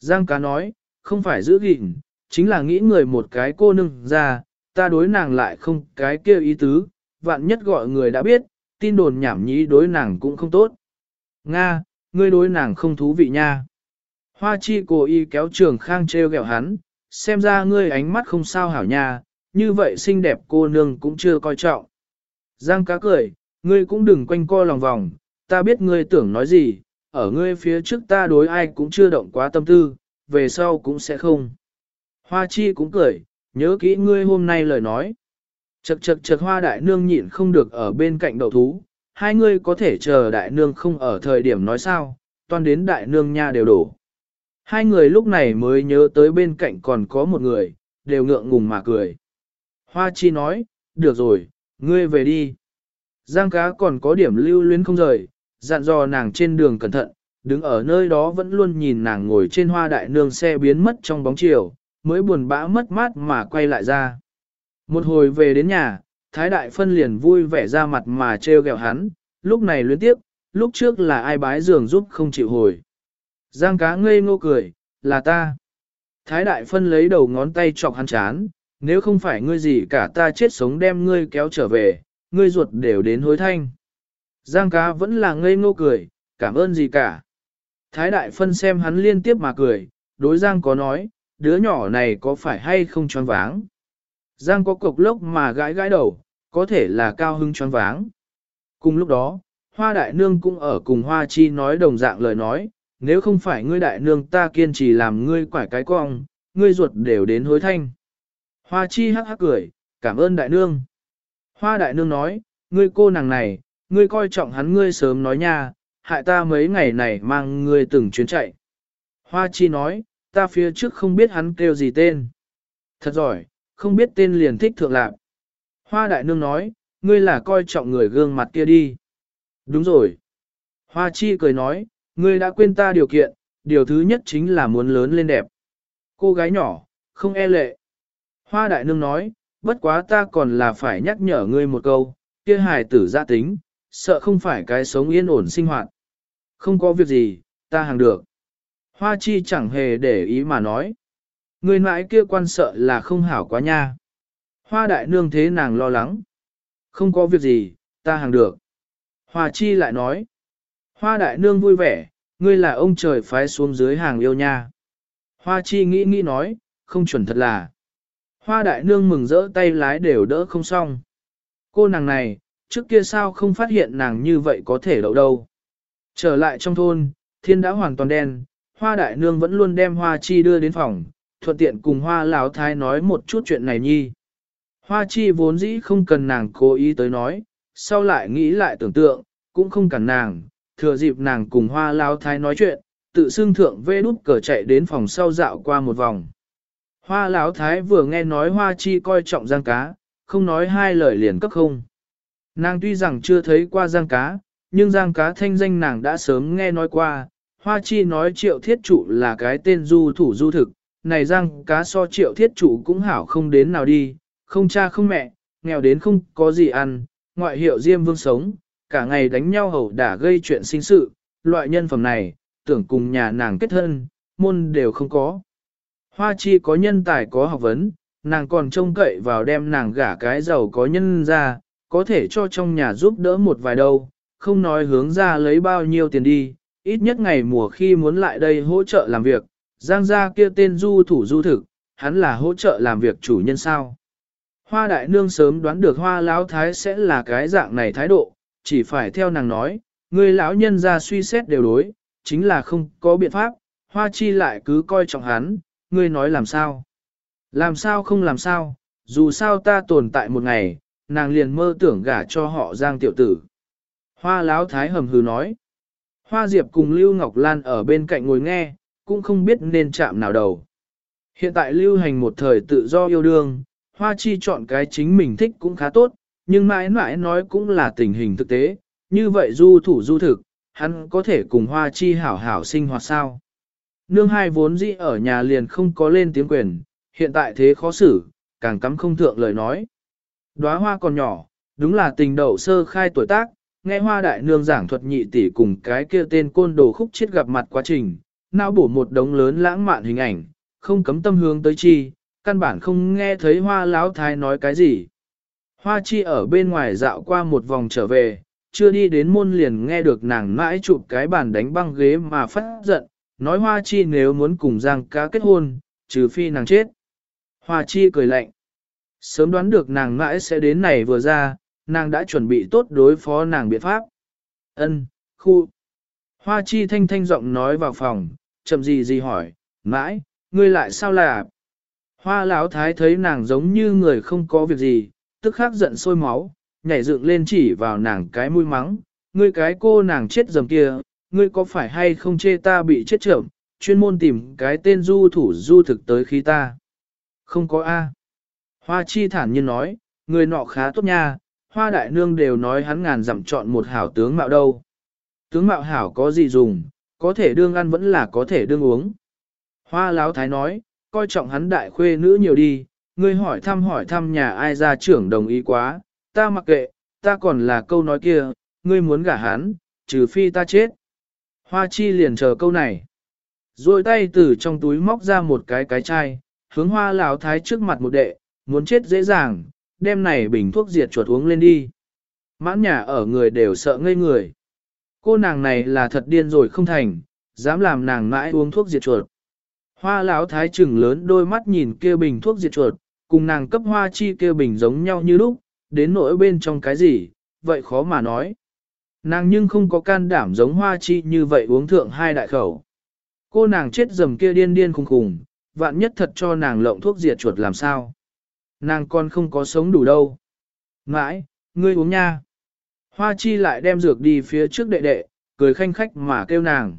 Giang cá nói, không phải giữ gìn, chính là nghĩ người một cái cô nương ra, ta đối nàng lại không cái kia ý tứ, vạn nhất gọi người đã biết, tin đồn nhảm nhí đối nàng cũng không tốt. Nga, ngươi đối nàng không thú vị nha. Hoa chi cố y kéo trường khang treo gẹo hắn, xem ra ngươi ánh mắt không sao hảo nha, như vậy xinh đẹp cô nương cũng chưa coi trọng. Giang cá cười, ngươi cũng đừng quanh co lòng vòng, ta biết ngươi tưởng nói gì, ở ngươi phía trước ta đối ai cũng chưa động quá tâm tư, về sau cũng sẽ không. Hoa chi cũng cười, nhớ kỹ ngươi hôm nay lời nói. Chật chật chật hoa đại nương nhịn không được ở bên cạnh đậu thú, hai ngươi có thể chờ đại nương không ở thời điểm nói sao, toàn đến đại nương nha đều đổ. Hai người lúc này mới nhớ tới bên cạnh còn có một người, đều ngượng ngùng mà cười. Hoa chi nói, được rồi, ngươi về đi. Giang cá còn có điểm lưu luyến không rời, dặn dò nàng trên đường cẩn thận, đứng ở nơi đó vẫn luôn nhìn nàng ngồi trên hoa đại nương xe biến mất trong bóng chiều, mới buồn bã mất mát mà quay lại ra. Một hồi về đến nhà, Thái Đại Phân liền vui vẻ ra mặt mà trêu ghẹo hắn, lúc này luyến tiếp, lúc trước là ai bái giường giúp không chịu hồi. Giang cá ngây ngô cười, là ta. Thái Đại Phân lấy đầu ngón tay chọc hắn chán, nếu không phải ngươi gì cả ta chết sống đem ngươi kéo trở về, ngươi ruột đều đến hối thanh. Giang cá vẫn là ngây ngô cười, cảm ơn gì cả. Thái Đại Phân xem hắn liên tiếp mà cười, đối Giang có nói, đứa nhỏ này có phải hay không choáng váng. Giang có cục lốc mà gãi gãi đầu, có thể là cao hưng choáng váng. Cùng lúc đó, Hoa Đại Nương cũng ở cùng Hoa Chi nói đồng dạng lời nói, nếu không phải ngươi Đại Nương ta kiên trì làm ngươi quải cái cong, ngươi ruột đều đến hối thanh. Hoa Chi hắc hắc cười, cảm ơn Đại Nương. Hoa Đại Nương nói, ngươi cô nàng này, ngươi coi trọng hắn ngươi sớm nói nha, hại ta mấy ngày này mang ngươi từng chuyến chạy. Hoa Chi nói, ta phía trước không biết hắn kêu gì tên. Thật giỏi, không biết tên liền thích thượng lạc. Hoa đại nương nói, ngươi là coi trọng người gương mặt kia đi. Đúng rồi. Hoa chi cười nói, ngươi đã quên ta điều kiện, điều thứ nhất chính là muốn lớn lên đẹp. Cô gái nhỏ, không e lệ. Hoa đại nương nói, bất quá ta còn là phải nhắc nhở ngươi một câu, kia hài tử gia tính, sợ không phải cái sống yên ổn sinh hoạt. Không có việc gì, ta hàng được. Hoa chi chẳng hề để ý mà nói. Người mãi kia quan sợ là không hảo quá nha. Hoa đại nương thế nàng lo lắng. Không có việc gì, ta hàng được. Hoa chi lại nói. Hoa đại nương vui vẻ, ngươi là ông trời phái xuống dưới hàng yêu nha. Hoa chi nghĩ nghĩ nói, không chuẩn thật là. Hoa đại nương mừng rỡ tay lái đều đỡ không xong. Cô nàng này, trước kia sao không phát hiện nàng như vậy có thể đậu đâu. Trở lại trong thôn, thiên đã hoàn toàn đen, hoa đại nương vẫn luôn đem hoa chi đưa đến phòng, thuận tiện cùng hoa lão thái nói một chút chuyện này nhi. Hoa chi vốn dĩ không cần nàng cố ý tới nói, sau lại nghĩ lại tưởng tượng, cũng không cản nàng, thừa dịp nàng cùng hoa lao thái nói chuyện, tự xưng thượng vê đút cờ chạy đến phòng sau dạo qua một vòng. Hoa lão thái vừa nghe nói hoa chi coi trọng giang cá, không nói hai lời liền cấp không. Nàng tuy rằng chưa thấy qua giang cá, nhưng giang cá thanh danh nàng đã sớm nghe nói qua, hoa chi nói triệu thiết trụ là cái tên du thủ du thực, này răng cá so triệu thiết chủ cũng hảo không đến nào đi, không cha không mẹ, nghèo đến không có gì ăn, ngoại hiệu diêm vương sống, cả ngày đánh nhau hầu đả gây chuyện sinh sự, loại nhân phẩm này, tưởng cùng nhà nàng kết thân, môn đều không có. Hoa chi có nhân tài có học vấn, nàng còn trông cậy vào đem nàng gả cái giàu có nhân ra, có thể cho trong nhà giúp đỡ một vài đâu, không nói hướng ra lấy bao nhiêu tiền đi, ít nhất ngày mùa khi muốn lại đây hỗ trợ làm việc, giang gia kia tên du thủ du thực, hắn là hỗ trợ làm việc chủ nhân sao. Hoa đại nương sớm đoán được hoa lão thái sẽ là cái dạng này thái độ, chỉ phải theo nàng nói, người lão nhân ra suy xét đều đối, chính là không có biện pháp, hoa chi lại cứ coi trọng hắn, ngươi nói làm sao. Làm sao không làm sao, dù sao ta tồn tại một ngày, nàng liền mơ tưởng gả cho họ giang tiểu tử. Hoa lão thái hầm hừ nói. Hoa Diệp cùng Lưu Ngọc Lan ở bên cạnh ngồi nghe, cũng không biết nên chạm nào đầu. Hiện tại lưu hành một thời tự do yêu đương, Hoa Chi chọn cái chính mình thích cũng khá tốt, nhưng mãi mãi nói cũng là tình hình thực tế, như vậy du thủ du thực, hắn có thể cùng Hoa Chi hảo hảo sinh hoạt sao. Nương hai vốn dĩ ở nhà liền không có lên tiếng quyền, hiện tại thế khó xử, càng cắm không thượng lời nói. Đóa hoa còn nhỏ, đúng là tình đậu sơ khai tuổi tác, nghe hoa đại nương giảng thuật nhị tỷ cùng cái kia tên côn đồ khúc chết gặp mặt quá trình, não bổ một đống lớn lãng mạn hình ảnh, không cấm tâm hướng tới chi, căn bản không nghe thấy hoa láo thái nói cái gì. Hoa chi ở bên ngoài dạo qua một vòng trở về, chưa đi đến môn liền nghe được nàng mãi chụp cái bàn đánh băng ghế mà phát giận, nói hoa chi nếu muốn cùng giang cá kết hôn, trừ phi nàng chết. Hoa chi cười lạnh. Sớm đoán được nàng mãi sẽ đến này vừa ra, nàng đã chuẩn bị tốt đối phó nàng biện pháp. Ân, khu. Hoa chi thanh thanh giọng nói vào phòng, chậm gì gì hỏi, mãi, ngươi lại sao là? Hoa lão thái thấy nàng giống như người không có việc gì, tức khắc giận sôi máu, nhảy dựng lên chỉ vào nàng cái mũi mắng, ngươi cái cô nàng chết dầm kia, ngươi có phải hay không chê ta bị chết chậm, chuyên môn tìm cái tên du thủ du thực tới khi ta. Không có A. Hoa chi thản nhiên nói, người nọ khá tốt nha, hoa đại nương đều nói hắn ngàn dặm chọn một hảo tướng mạo đâu. Tướng mạo hảo có gì dùng, có thể đương ăn vẫn là có thể đương uống. Hoa láo thái nói, coi trọng hắn đại khuê nữ nhiều đi, ngươi hỏi thăm hỏi thăm nhà ai ra trưởng đồng ý quá, ta mặc kệ, ta còn là câu nói kia, ngươi muốn gả hắn, trừ phi ta chết. Hoa chi liền chờ câu này. Rồi tay từ trong túi móc ra một cái cái chai, hướng hoa lão thái trước mặt một đệ, muốn chết dễ dàng, đem này bình thuốc diệt chuột uống lên đi. Mãn nhà ở người đều sợ ngây người. Cô nàng này là thật điên rồi không thành, dám làm nàng mãi uống thuốc diệt chuột. Hoa lão thái trừng lớn đôi mắt nhìn kia bình thuốc diệt chuột, cùng nàng cấp hoa chi kia bình giống nhau như lúc, đến nỗi bên trong cái gì, vậy khó mà nói. Nàng nhưng không có can đảm giống hoa chi như vậy uống thượng hai đại khẩu. Cô nàng chết dầm kia điên điên khùng khùng, vạn nhất thật cho nàng lộng thuốc diệt chuột làm sao. Nàng còn không có sống đủ đâu. Mãi, ngươi uống nha. Hoa chi lại đem dược đi phía trước đệ đệ, cười khanh khách mà kêu nàng.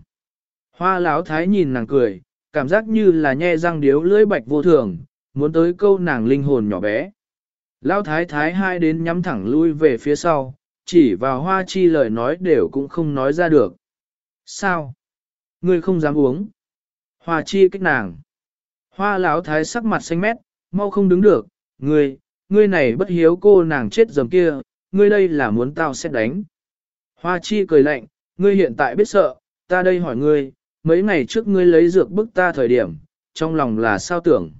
Hoa Lão thái nhìn nàng cười, cảm giác như là nhe răng điếu lưỡi bạch vô thường, muốn tới câu nàng linh hồn nhỏ bé. Lão thái thái hai đến nhắm thẳng lui về phía sau, chỉ vào hoa chi lời nói đều cũng không nói ra được. Sao? Ngươi không dám uống. Hoa chi kích nàng. Hoa lão thái sắc mặt xanh mét, mau không đứng được, ngươi, ngươi này bất hiếu cô nàng chết dầm kia, ngươi đây là muốn tao xét đánh. Hoa chi cười lạnh, ngươi hiện tại biết sợ, ta đây hỏi ngươi, mấy ngày trước ngươi lấy dược bức ta thời điểm, trong lòng là sao tưởng.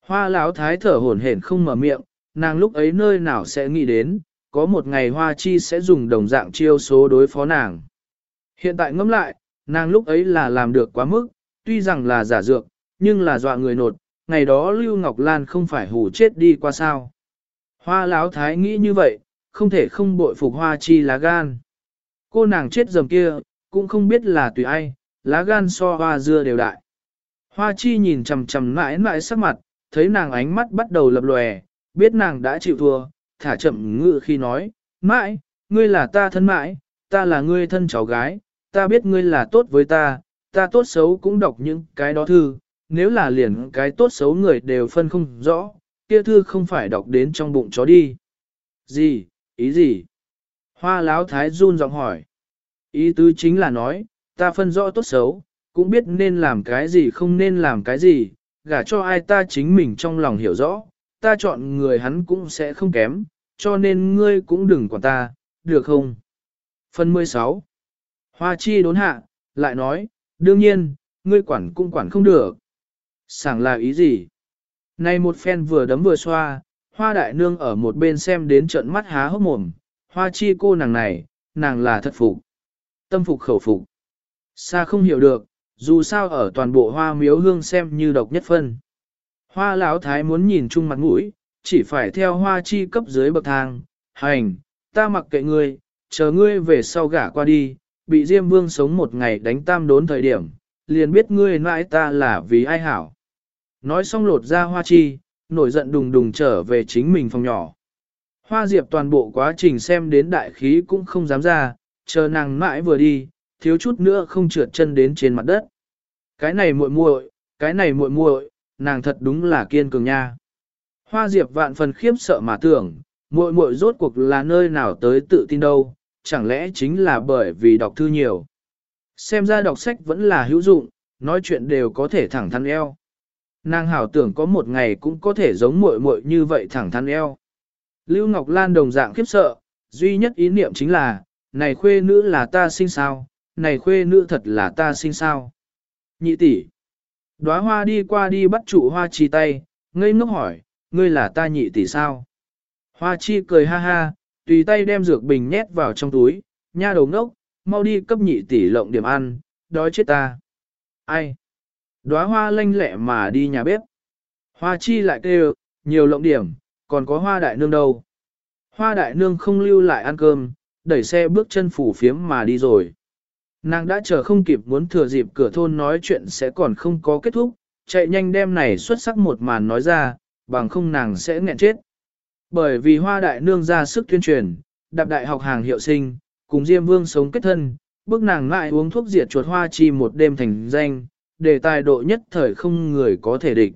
Hoa lão thái thở hổn hển không mở miệng, nàng lúc ấy nơi nào sẽ nghĩ đến, có một ngày hoa chi sẽ dùng đồng dạng chiêu số đối phó nàng. Hiện tại ngẫm lại, nàng lúc ấy là làm được quá mức, tuy rằng là giả dược, nhưng là dọa người nột, ngày đó Lưu Ngọc Lan không phải hù chết đi qua sao. Hoa Lão thái nghĩ như vậy, không thể không bội phục hoa chi lá gan. Cô nàng chết dầm kia, cũng không biết là tùy ai, lá gan so hoa dưa đều đại. Hoa chi nhìn chầm chầm mãi mãi sắc mặt, thấy nàng ánh mắt bắt đầu lập lòe, biết nàng đã chịu thua, thả chậm ngự khi nói, mãi, ngươi là ta thân mãi, ta là ngươi thân cháu gái, ta biết ngươi là tốt với ta, ta tốt xấu cũng đọc những cái đó thư, nếu là liền cái tốt xấu người đều phân không rõ, kia thư không phải đọc đến trong bụng chó đi. Gì, ý gì? Hoa láo thái run giọng hỏi. Ý tứ chính là nói, ta phân rõ tốt xấu, cũng biết nên làm cái gì không nên làm cái gì, gả cho ai ta chính mình trong lòng hiểu rõ, ta chọn người hắn cũng sẽ không kém, cho nên ngươi cũng đừng quản ta, được không? Phần 16 Hoa chi đốn hạ, lại nói, đương nhiên, ngươi quản cũng quản không được. Sảng là ý gì? Này một phen vừa đấm vừa xoa, hoa đại nương ở một bên xem đến trận mắt há hốc mồm, hoa chi cô nàng này, nàng là thật phục. Tâm phục khẩu phục. Xa không hiểu được, dù sao ở toàn bộ hoa miếu hương xem như độc nhất phân. Hoa lão thái muốn nhìn chung mặt mũi, chỉ phải theo hoa chi cấp dưới bậc thang, hành, ta mặc kệ ngươi, chờ ngươi về sau gả qua đi, bị Diêm Vương sống một ngày đánh tam đốn thời điểm, liền biết ngươi nãi ta là vì ai hảo. Nói xong lột ra hoa chi, nổi giận đùng đùng trở về chính mình phòng nhỏ. Hoa diệp toàn bộ quá trình xem đến đại khí cũng không dám ra, chờ nàng mãi vừa đi, thiếu chút nữa không trượt chân đến trên mặt đất. Cái này muội muội, cái này muội muội, nàng thật đúng là kiên cường nha. Hoa diệp vạn phần khiếp sợ mà tưởng, muội muội rốt cuộc là nơi nào tới tự tin đâu, chẳng lẽ chính là bởi vì đọc thư nhiều. Xem ra đọc sách vẫn là hữu dụng, nói chuyện đều có thể thẳng thắn eo. Nàng hảo tưởng có một ngày cũng có thể giống muội muội như vậy thẳng thắn eo. Lưu Ngọc Lan đồng dạng khiếp sợ, duy nhất ý niệm chính là, này khuê nữ là ta sinh sao, này khuê nữ thật là ta sinh sao. Nhị tỷ, đóa hoa đi qua đi bắt trụ hoa chi tay, ngây ngốc hỏi, ngươi là ta nhị tỷ sao? Hoa chi cười ha ha, tùy tay đem dược bình nhét vào trong túi, nha đầu ngốc, mau đi cấp nhị tỷ lộng điểm ăn, đói chết ta. Ai? Đóa hoa lanh lẹ mà đi nhà bếp. Hoa chi lại kêu, nhiều lộng điểm, còn có hoa đại nương đâu. Hoa đại nương không lưu lại ăn cơm, đẩy xe bước chân phủ phiếm mà đi rồi. Nàng đã chờ không kịp muốn thừa dịp cửa thôn nói chuyện sẽ còn không có kết thúc, chạy nhanh đem này xuất sắc một màn nói ra, bằng không nàng sẽ nghẹn chết. Bởi vì hoa đại nương ra sức tuyên truyền, đạp đại học hàng hiệu sinh, cùng Diêm Vương sống kết thân, bước nàng lại uống thuốc diệt chuột hoa chi một đêm thành danh, để tài độ nhất thời không người có thể địch.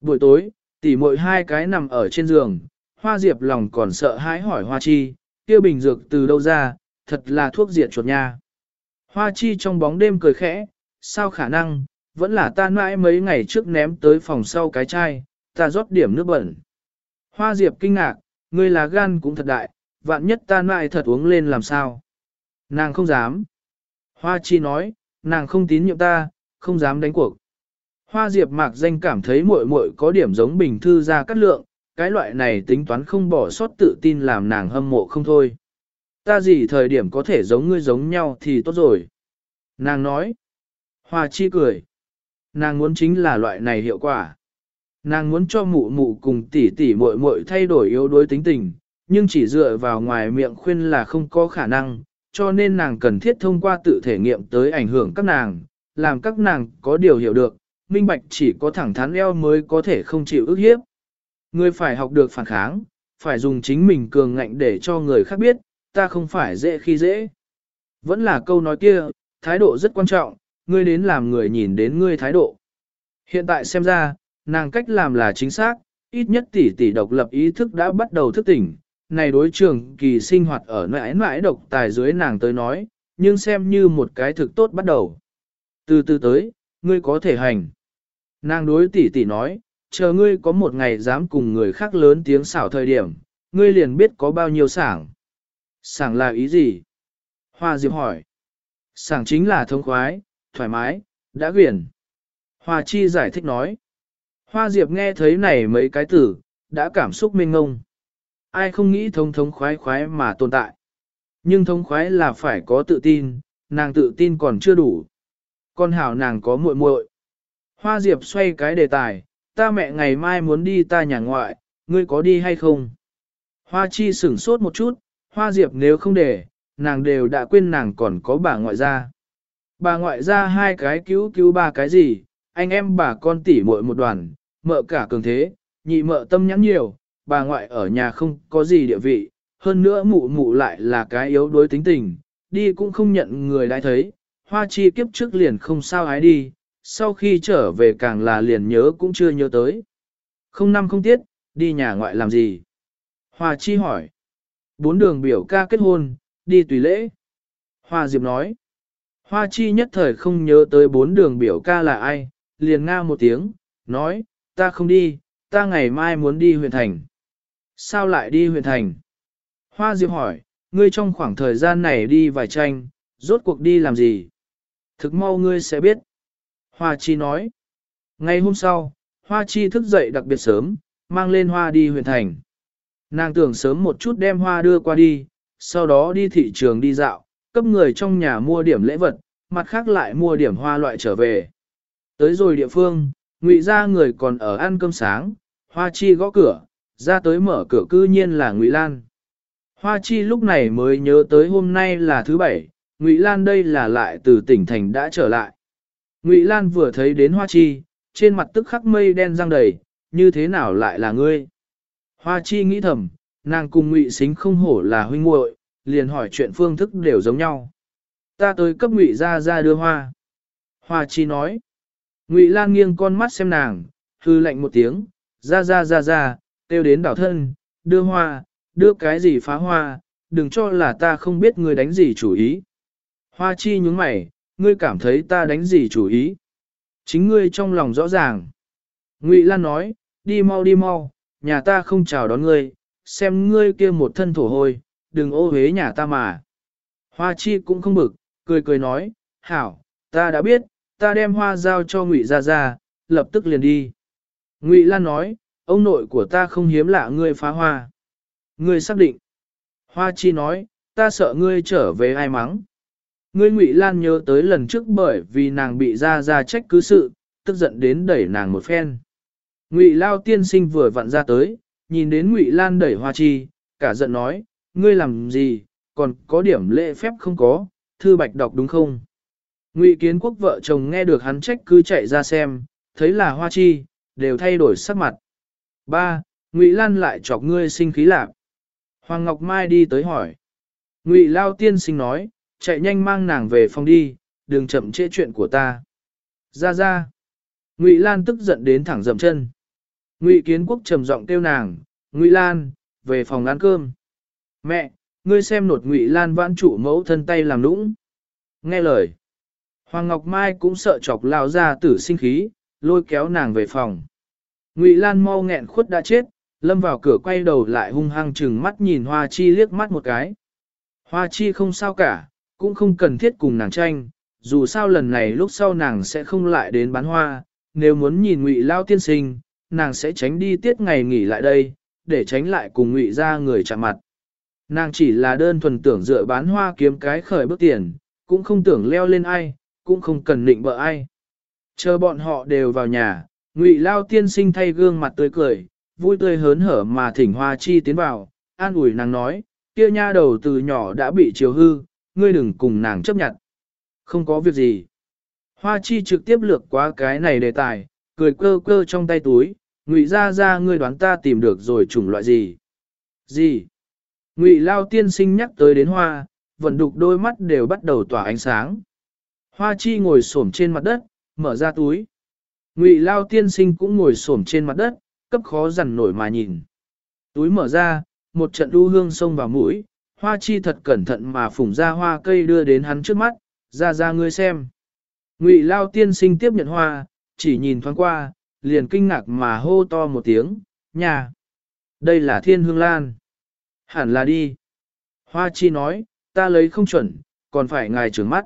Buổi tối, tỉ muội hai cái nằm ở trên giường, hoa diệp lòng còn sợ hãi hỏi hoa chi, kia bình dược từ đâu ra, thật là thuốc diệt chuột nha. Hoa chi trong bóng đêm cười khẽ, sao khả năng, vẫn là ta mãi mấy ngày trước ném tới phòng sau cái chai, ta rót điểm nước bẩn. Hoa diệp kinh ngạc, ngươi là gan cũng thật đại, vạn nhất ta mãi thật uống lên làm sao. Nàng không dám. Hoa chi nói, nàng không tín nhiệm ta, không dám đánh cuộc. Hoa diệp mạc danh cảm thấy muội muội có điểm giống bình thư gia cát lượng, cái loại này tính toán không bỏ sót tự tin làm nàng hâm mộ không thôi. Ta gì thời điểm có thể giống ngươi giống nhau thì tốt rồi. Nàng nói. Hoa chi cười. Nàng muốn chính là loại này hiệu quả. Nàng muốn cho mụ mụ cùng tỷ tỷ muội muội thay đổi yếu đuối tính tình, nhưng chỉ dựa vào ngoài miệng khuyên là không có khả năng, cho nên nàng cần thiết thông qua tự thể nghiệm tới ảnh hưởng các nàng, làm các nàng có điều hiểu được, minh bạch chỉ có thẳng thắn eo mới có thể không chịu ức hiếp. Người phải học được phản kháng, phải dùng chính mình cường ngạnh để cho người khác biết, ta không phải dễ khi dễ. Vẫn là câu nói kia, thái độ rất quan trọng, ngươi đến làm người nhìn đến ngươi thái độ. Hiện tại xem ra, nàng cách làm là chính xác, ít nhất tỷ tỷ độc lập ý thức đã bắt đầu thức tỉnh. Này đối trường kỳ sinh hoạt ở mãi mãi độc tài dưới nàng tới nói, nhưng xem như một cái thực tốt bắt đầu. Từ từ tới, ngươi có thể hành. Nàng đối tỷ tỷ nói, chờ ngươi có một ngày dám cùng người khác lớn tiếng xảo thời điểm, ngươi liền biết có bao nhiêu sảng. Sảng là ý gì? Hoa Diệp hỏi. Sảng chính là thông khoái, thoải mái, đã quyển. Hoa Chi giải thích nói. Hoa Diệp nghe thấy này mấy cái từ, đã cảm xúc mênh ngông. Ai không nghĩ thông thống khoái khoái mà tồn tại. Nhưng thông khoái là phải có tự tin, nàng tự tin còn chưa đủ. Con hảo nàng có muội muội. Hoa Diệp xoay cái đề tài, ta mẹ ngày mai muốn đi ta nhà ngoại, ngươi có đi hay không? Hoa Chi sửng sốt một chút, Hoa Diệp nếu không để, nàng đều đã quên nàng còn có bà ngoại gia. Bà ngoại gia hai cái cứu cứu ba cái gì, anh em bà con tỉ muội một đoàn, mợ cả cường thế, nhị mợ tâm nhắn nhiều, bà ngoại ở nhà không có gì địa vị, hơn nữa mụ mụ lại là cái yếu đuối tính tình, đi cũng không nhận người đã thấy, hoa chi kiếp trước liền không sao ái đi, sau khi trở về càng là liền nhớ cũng chưa nhớ tới. Không năm không tiết, đi nhà ngoại làm gì? Hoa chi hỏi. Bốn đường biểu ca kết hôn, đi tùy lễ. Hoa Diệp nói. Hoa chi nhất thời không nhớ tới bốn đường biểu ca là ai, liền nga một tiếng, nói, ta không đi, ta ngày mai muốn đi huyện thành. Sao lại đi huyện thành? Hoa Diệp hỏi, ngươi trong khoảng thời gian này đi vài tranh, rốt cuộc đi làm gì? Thực mau ngươi sẽ biết. Hoa Chi nói. Ngày hôm sau, Hoa Chi thức dậy đặc biệt sớm, mang lên hoa đi huyện thành. Nàng tưởng sớm một chút đem hoa đưa qua đi, sau đó đi thị trường đi dạo, cấp người trong nhà mua điểm lễ vật, mặt khác lại mua điểm hoa loại trở về. Tới rồi địa phương, ngụy ra người còn ở ăn cơm sáng, Hoa Chi gõ cửa, ra tới mở cửa cư nhiên là Ngụy Lan. Hoa Chi lúc này mới nhớ tới hôm nay là thứ bảy, Ngụy Lan đây là lại từ tỉnh thành đã trở lại. Ngụy Lan vừa thấy đến Hoa Chi, trên mặt tức khắc mây đen răng đầy, như thế nào lại là ngươi? Hoa Chi nghĩ thầm, nàng cùng Ngụy Xính không hổ là huynh muội, liền hỏi chuyện phương thức đều giống nhau. Ta tới cấp Ngụy ra ra đưa hoa. Hoa Chi nói. Ngụy Lan nghiêng con mắt xem nàng, hư lạnh một tiếng, ra ra ra ra, tiêu đến đảo thân, đưa hoa, đưa cái gì phá hoa, đừng cho là ta không biết ngươi đánh gì chủ ý. Hoa chi nhúng mày, ngươi cảm thấy ta đánh gì chủ ý. Chính ngươi trong lòng rõ ràng. Ngụy Lan nói, đi mau đi mau, nhà ta không chào đón ngươi, xem ngươi kia một thân thổ hôi, đừng ô hế nhà ta mà. Hoa chi cũng không bực, cười cười nói, hảo, ta đã biết, ta đem hoa giao cho Ngụy ra ra, lập tức liền đi. Ngụy Lan nói, ông nội của ta không hiếm lạ ngươi phá hoa. Ngươi xác định. Hoa chi nói, ta sợ ngươi trở về ai mắng. Ngươi Ngụy Lan nhớ tới lần trước bởi vì nàng bị ra ra trách cứ sự, tức giận đến đẩy nàng một phen. Ngụy Lao tiên sinh vừa vặn ra tới, nhìn đến Ngụy Lan đẩy Hoa Chi, cả giận nói, ngươi làm gì, còn có điểm lễ phép không có, thư bạch đọc đúng không? Ngụy Kiến Quốc vợ chồng nghe được hắn trách cứ chạy ra xem, thấy là Hoa Chi, đều thay đổi sắc mặt. Ba, Ngụy Lan lại chọc ngươi sinh khí lạc. Hoàng Ngọc Mai đi tới hỏi. Ngụy Lao tiên sinh nói, chạy nhanh mang nàng về phòng đi, đừng chậm trễ chuyện của ta. Ra ra. Ngụy Lan tức giận đến thẳng dậm chân. Ngụy Kiến Quốc trầm giọng kêu nàng, Ngụy Lan, về phòng ăn cơm. Mẹ, ngươi xem nột Ngụy Lan vãn trụ mẫu thân tay làm nũng. Nghe lời. Hoàng Ngọc Mai cũng sợ chọc lao ra tử sinh khí, lôi kéo nàng về phòng. Ngụy Lan mau nghẹn khuất đã chết, lâm vào cửa quay đầu lại hung hăng chừng mắt nhìn Hoa Chi liếc mắt một cái. Hoa Chi không sao cả, cũng không cần thiết cùng nàng tranh, dù sao lần này lúc sau nàng sẽ không lại đến bán hoa, nếu muốn nhìn Ngụy Lao tiên sinh, nàng sẽ tránh đi tiết ngày nghỉ lại đây, để tránh lại cùng Ngụy ra người chạm mặt. Nàng chỉ là đơn thuần tưởng dựa bán hoa kiếm cái khởi bước tiền, cũng không tưởng leo lên ai, cũng không cần định bợ ai. Chờ bọn họ đều vào nhà, Ngụy Lao tiên sinh thay gương mặt tươi cười, vui tươi hớn hở mà thỉnh Hoa Chi tiến vào, an ủi nàng nói, kia nha đầu từ nhỏ đã bị chiều hư, ngươi đừng cùng nàng chấp nhận. Không có việc gì. Hoa Chi trực tiếp lược qua cái này đề tài, cười cơ cơ trong tay túi, Ngụy ra ra ngươi đoán ta tìm được rồi chủng loại gì. Gì? Ngụy Lao tiên sinh nhắc tới đến hoa, vận đục đôi mắt đều bắt đầu tỏa ánh sáng. Hoa Chi ngồi xổm trên mặt đất, mở ra túi. Ngụy Lao tiên sinh cũng ngồi xổm trên mặt đất, cấp khó dằn nổi mà nhìn. Túi mở ra, một trận đu hương xông vào mũi, hoa chi thật cẩn thận mà phủng ra hoa cây đưa đến hắn trước mắt, ra ra ngươi xem. Ngụy Lao tiên sinh tiếp nhận hoa, chỉ nhìn thoáng qua, liền kinh ngạc mà hô to một tiếng, nhà. Đây là thiên hương lan. Hẳn là đi. Hoa chi nói, ta lấy không chuẩn, còn phải ngài trưởng mắt.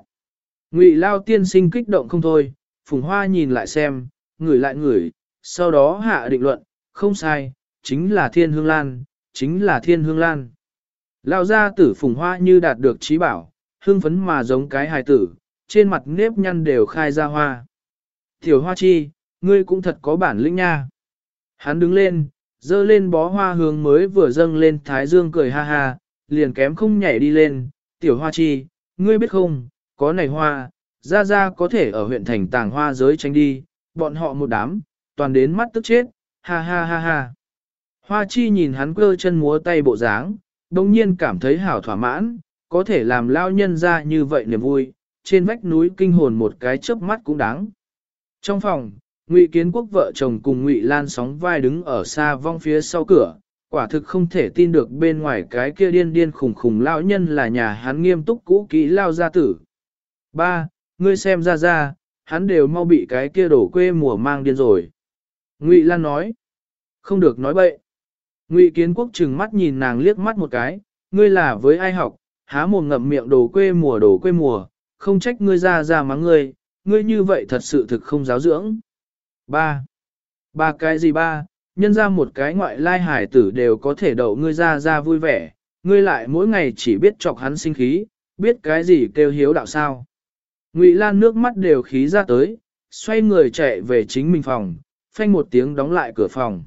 Ngụy Lao tiên sinh kích động không thôi, phùng hoa nhìn lại xem, ngửi lại ngửi, sau đó hạ định luận, không sai, chính là thiên hương lan, chính là thiên hương lan. Lao ra tử phùng hoa như đạt được trí bảo, hương phấn mà giống cái hài tử, trên mặt nếp nhăn đều khai ra hoa. Tiểu hoa chi, ngươi cũng thật có bản lĩnh nha. Hắn đứng lên, dơ lên bó hoa hướng mới vừa dâng lên thái dương cười ha ha, liền kém không nhảy đi lên. Tiểu hoa chi, ngươi biết không, có này hoa, ra ra có thể ở huyện thành tàng hoa giới tranh đi, bọn họ một đám, toàn đến mắt tức chết, ha ha ha ha. Hoa chi nhìn hắn cơ chân múa tay bộ dáng, đồng nhiên cảm thấy hảo thỏa mãn, có thể làm lao nhân ra như vậy niềm vui, trên vách núi kinh hồn một cái chớp mắt cũng đáng. Trong phòng, Ngụy Kiến Quốc vợ chồng cùng Ngụy Lan sóng vai đứng ở xa vong phía sau cửa, quả thực không thể tin được bên ngoài cái kia điên điên khủng khủng lao nhân là nhà hắn nghiêm túc cũ kỹ lao gia tử. Ba, ngươi xem ra ra, hắn đều mau bị cái kia đổ quê mùa mang điên rồi. Ngụy Lan nói, không được nói bậy. Ngụy Kiến Quốc trừng mắt nhìn nàng liếc mắt một cái, ngươi là với ai học, há mồm ngậm miệng đổ quê mùa đổ quê mùa, không trách ngươi ra ra mắng ngươi, ngươi như vậy thật sự thực không giáo dưỡng. Ba. Ba cái gì ba, nhân ra một cái ngoại lai hải tử đều có thể đậu ngươi ra ra vui vẻ, ngươi lại mỗi ngày chỉ biết chọc hắn sinh khí, biết cái gì kêu hiếu đạo sao. Ngụy Lan nước mắt đều khí ra tới, xoay người chạy về chính mình phòng, phanh một tiếng đóng lại cửa phòng.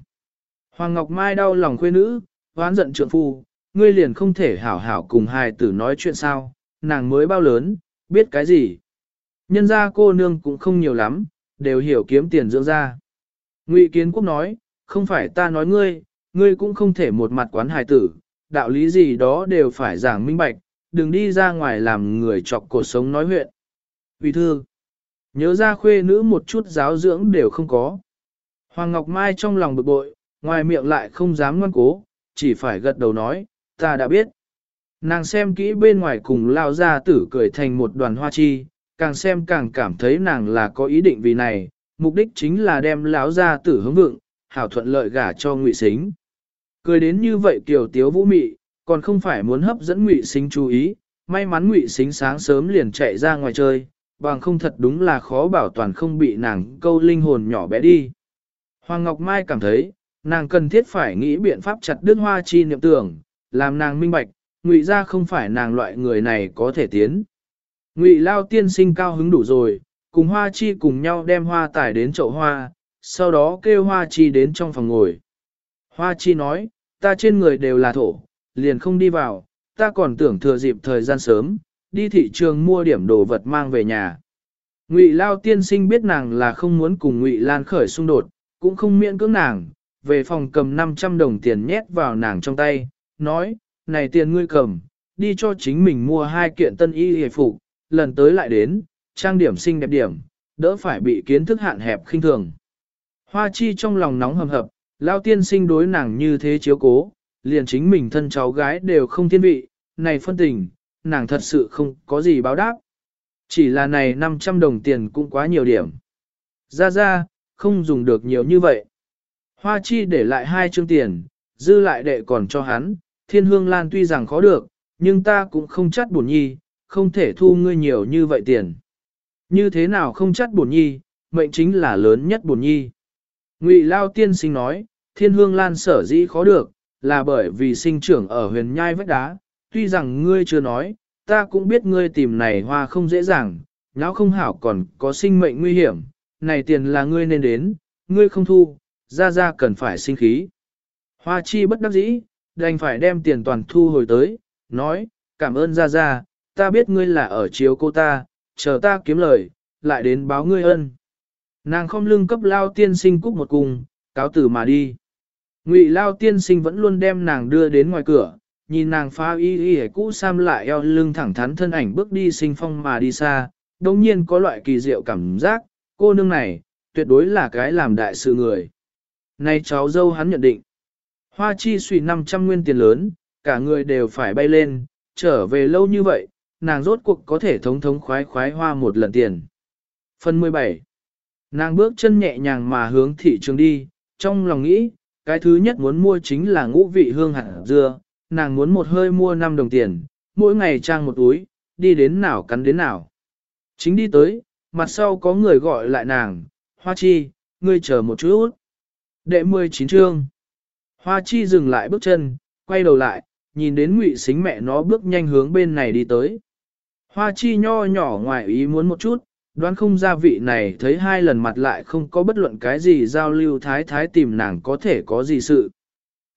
Hoàng Ngọc Mai đau lòng khuê nữ, hoán giận trượng phu, ngươi liền không thể hảo hảo cùng hài tử nói chuyện sao, nàng mới bao lớn, biết cái gì. Nhân ra cô nương cũng không nhiều lắm, đều hiểu kiếm tiền dưỡng ra. Ngụy Kiến Quốc nói, không phải ta nói ngươi, ngươi cũng không thể một mặt quán hài tử, đạo lý gì đó đều phải giảng minh bạch, đừng đi ra ngoài làm người chọc cuộc sống nói huyện. Vì thư, nhớ ra khuê nữ một chút giáo dưỡng đều không có. Hoàng Ngọc Mai trong lòng bực bội, ngoài miệng lại không dám ngoan cố, chỉ phải gật đầu nói, ta đã biết. Nàng xem kỹ bên ngoài cùng lao ra tử cười thành một đoàn hoa chi, càng xem càng cảm thấy nàng là có ý định vì này, mục đích chính là đem lão ra tử hướng vượng, hảo thuận lợi gả cho ngụy xính. Cười đến như vậy tiểu tiếu vũ mị, còn không phải muốn hấp dẫn ngụy xính chú ý, may mắn ngụy xính sáng sớm liền chạy ra ngoài chơi, bằng không thật đúng là khó bảo toàn không bị nàng câu linh hồn nhỏ bé đi. Hoàng Ngọc Mai cảm thấy, nàng cần thiết phải nghĩ biện pháp chặt đứt hoa chi niệm tưởng, làm nàng minh bạch, ngụy ra không phải nàng loại người này có thể tiến. Ngụy lao tiên sinh cao hứng đủ rồi, cùng hoa chi cùng nhau đem hoa tải đến chậu hoa, sau đó kêu hoa chi đến trong phòng ngồi. Hoa chi nói, ta trên người đều là thổ, liền không đi vào, ta còn tưởng thừa dịp thời gian sớm, đi thị trường mua điểm đồ vật mang về nhà. Ngụy Lao tiên sinh biết nàng là không muốn cùng Ngụy Lan khởi xung đột, cũng không miễn cưỡng nàng, về phòng cầm 500 đồng tiền nhét vào nàng trong tay, nói, này tiền ngươi cầm, đi cho chính mình mua hai kiện tân y hề phục, lần tới lại đến, trang điểm xinh đẹp điểm, đỡ phải bị kiến thức hạn hẹp khinh thường. Hoa chi trong lòng nóng hầm hập, lao tiên sinh đối nàng như thế chiếu cố, liền chính mình thân cháu gái đều không thiên vị, này phân tình, nàng thật sự không có gì báo đáp. Chỉ là này 500 đồng tiền cũng quá nhiều điểm. Ra ra, không dùng được nhiều như vậy. Hoa chi để lại hai chương tiền, dư lại đệ còn cho hắn, thiên hương lan tuy rằng khó được, nhưng ta cũng không chắt bổn nhi, không thể thu ngươi nhiều như vậy tiền. Như thế nào không chắt bổn nhi, mệnh chính là lớn nhất bổn nhi. Ngụy Lao tiên sinh nói, thiên hương lan sở dĩ khó được, là bởi vì sinh trưởng ở huyền nhai vách đá, tuy rằng ngươi chưa nói, ta cũng biết ngươi tìm này hoa không dễ dàng, nháo không hảo còn có sinh mệnh nguy hiểm, này tiền là ngươi nên đến, ngươi không thu, ra ra cần phải sinh khí. Hoa chi bất đắc dĩ, đành phải đem tiền toàn thu hồi tới, nói, cảm ơn ra ra, ta biết ngươi là ở chiếu cô ta, chờ ta kiếm lời, lại đến báo ngươi ân. Nàng không lưng cấp lao tiên sinh cúc một cung, cáo tử mà đi. Ngụy lao tiên sinh vẫn luôn đem nàng đưa đến ngoài cửa, nhìn nàng phá y y cũ sam lại eo lưng thẳng thắn thân ảnh bước đi sinh phong mà đi xa, đồng nhiên có loại kỳ diệu cảm giác, cô nương này, tuyệt đối là cái làm đại sự người nay cháu dâu hắn nhận định, hoa chi suy 500 nguyên tiền lớn, cả người đều phải bay lên, trở về lâu như vậy, nàng rốt cuộc có thể thống thống khoái khoái hoa một lần tiền. Phần 17 Nàng bước chân nhẹ nhàng mà hướng thị trường đi, trong lòng nghĩ, cái thứ nhất muốn mua chính là ngũ vị hương hạt dưa, nàng muốn một hơi mua 5 đồng tiền, mỗi ngày trang một túi, đi đến nào cắn đến nào. Chính đi tới, mặt sau có người gọi lại nàng, Hoa Chi, ngươi chờ một chút. Đệ 19 chương. Hoa Chi dừng lại bước chân, quay đầu lại, nhìn đến ngụy xính mẹ nó bước nhanh hướng bên này đi tới. Hoa Chi nho nhỏ ngoài ý muốn một chút, đoán không ra vị này thấy hai lần mặt lại không có bất luận cái gì giao lưu thái thái tìm nàng có thể có gì sự.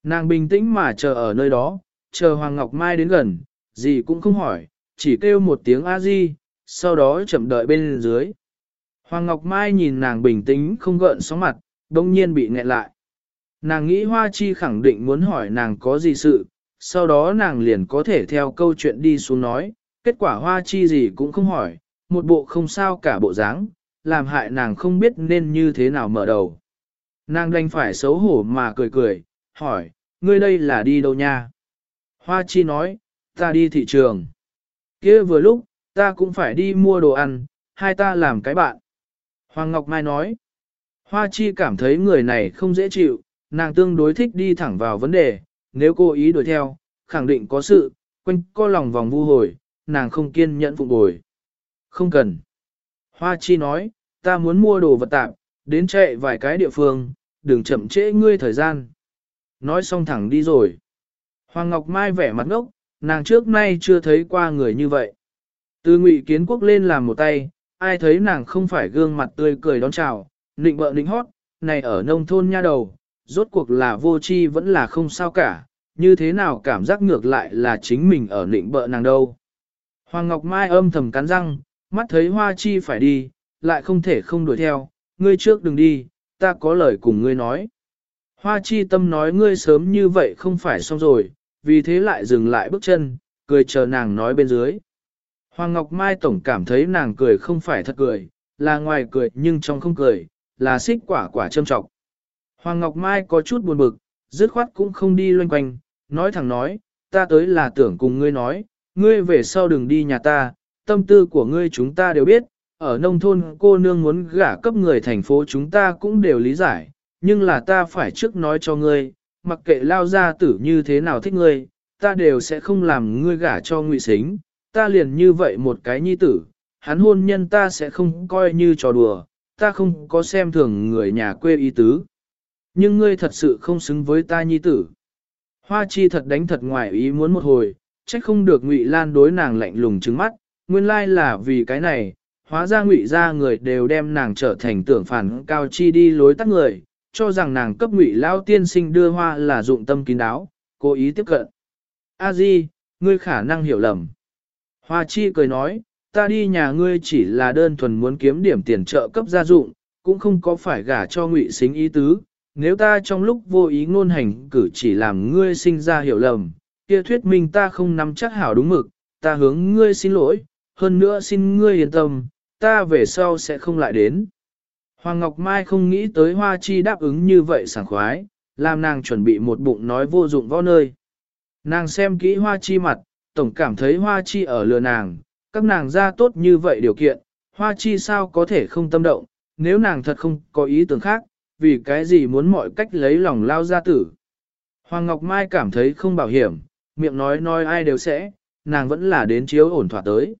Nàng bình tĩnh mà chờ ở nơi đó, chờ Hoàng Ngọc Mai đến gần, gì cũng không hỏi, chỉ kêu một tiếng A-di, sau đó chậm đợi bên dưới. Hoàng Ngọc Mai nhìn nàng bình tĩnh không gợn sóng mặt, đông nhiên bị nghẹn lại. Nàng nghĩ Hoa Chi khẳng định muốn hỏi nàng có gì sự, sau đó nàng liền có thể theo câu chuyện đi xuống nói, kết quả hoa chi gì cũng không hỏi, một bộ không sao cả bộ dáng, làm hại nàng không biết nên như thế nào mở đầu. Nàng đành phải xấu hổ mà cười cười, hỏi, ngươi đây là đi đâu nha? Hoa chi nói, ta đi thị trường. kia vừa lúc, ta cũng phải đi mua đồ ăn, hai ta làm cái bạn. Hoàng Ngọc Mai nói, Hoa chi cảm thấy người này không dễ chịu, nàng tương đối thích đi thẳng vào vấn đề, nếu cô ý đuổi theo, khẳng định có sự, quanh co lòng vòng vu hồi, nàng không kiên nhẫn phụng bồi. Không cần. Hoa chi nói, ta muốn mua đồ vật tạm, đến chạy vài cái địa phương, đừng chậm trễ ngươi thời gian. Nói xong thẳng đi rồi. Hoàng Ngọc Mai vẻ mặt ngốc, nàng trước nay chưa thấy qua người như vậy. Từ ngụy kiến quốc lên làm một tay, ai thấy nàng không phải gương mặt tươi cười đón chào, nịnh bợ nịnh hót, này ở nông thôn nha đầu, rốt cuộc là vô chi vẫn là không sao cả, như thế nào cảm giác ngược lại là chính mình ở nịnh bợ nàng đâu. Hoàng Ngọc Mai âm thầm cắn răng, mắt thấy hoa chi phải đi, lại không thể không đuổi theo, ngươi trước đừng đi, ta có lời cùng ngươi nói. Hoa chi tâm nói ngươi sớm như vậy không phải xong rồi, vì thế lại dừng lại bước chân, cười chờ nàng nói bên dưới. Hoàng Ngọc Mai tổng cảm thấy nàng cười không phải thật cười, là ngoài cười nhưng trong không cười, là xích quả quả châm trọng. Hoàng Ngọc Mai có chút buồn bực, dứt khoát cũng không đi loanh quanh, nói thẳng nói, ta tới là tưởng cùng ngươi nói, ngươi về sau đừng đi nhà ta, tâm tư của ngươi chúng ta đều biết, ở nông thôn cô nương muốn gả cấp người thành phố chúng ta cũng đều lý giải, nhưng là ta phải trước nói cho ngươi, mặc kệ lao gia tử như thế nào thích ngươi, ta đều sẽ không làm ngươi gả cho ngụy xính, ta liền như vậy một cái nhi tử, hắn hôn nhân ta sẽ không coi như trò đùa, ta không có xem thường người nhà quê ý tứ. Nhưng ngươi thật sự không xứng với ta nhi tử. Hoa chi thật đánh thật ngoài ý muốn một hồi, trách không được ngụy lan đối nàng lạnh lùng trứng mắt, nguyên lai là vì cái này, hóa ra ngụy ra người đều đem nàng trở thành tưởng phản cao chi đi lối tắt người, cho rằng nàng cấp ngụy lao tiên sinh đưa hoa là dụng tâm kín đáo, cố ý tiếp cận. A Di, ngươi khả năng hiểu lầm. Hoa chi cười nói, ta đi nhà ngươi chỉ là đơn thuần muốn kiếm điểm tiền trợ cấp gia dụng, cũng không có phải gả cho ngụy xính ý tứ. Nếu ta trong lúc vô ý ngôn hành cử chỉ làm ngươi sinh ra hiểu lầm, kia thuyết minh ta không nắm chắc hảo đúng mực, ta hướng ngươi xin lỗi, hơn nữa xin ngươi yên tâm, ta về sau sẽ không lại đến. Hoàng Ngọc Mai không nghĩ tới Hoa Chi đáp ứng như vậy sảng khoái, làm nàng chuẩn bị một bụng nói vô dụng võ nơi. Nàng xem kỹ Hoa Chi mặt, tổng cảm thấy Hoa Chi ở lừa nàng, các nàng ra tốt như vậy điều kiện, Hoa Chi sao có thể không tâm động, nếu nàng thật không có ý tưởng khác, vì cái gì muốn mọi cách lấy lòng lao gia tử. Hoàng Ngọc Mai cảm thấy không bảo hiểm, miệng nói nói ai đều sẽ, nàng vẫn là đến chiếu ổn thỏa tới.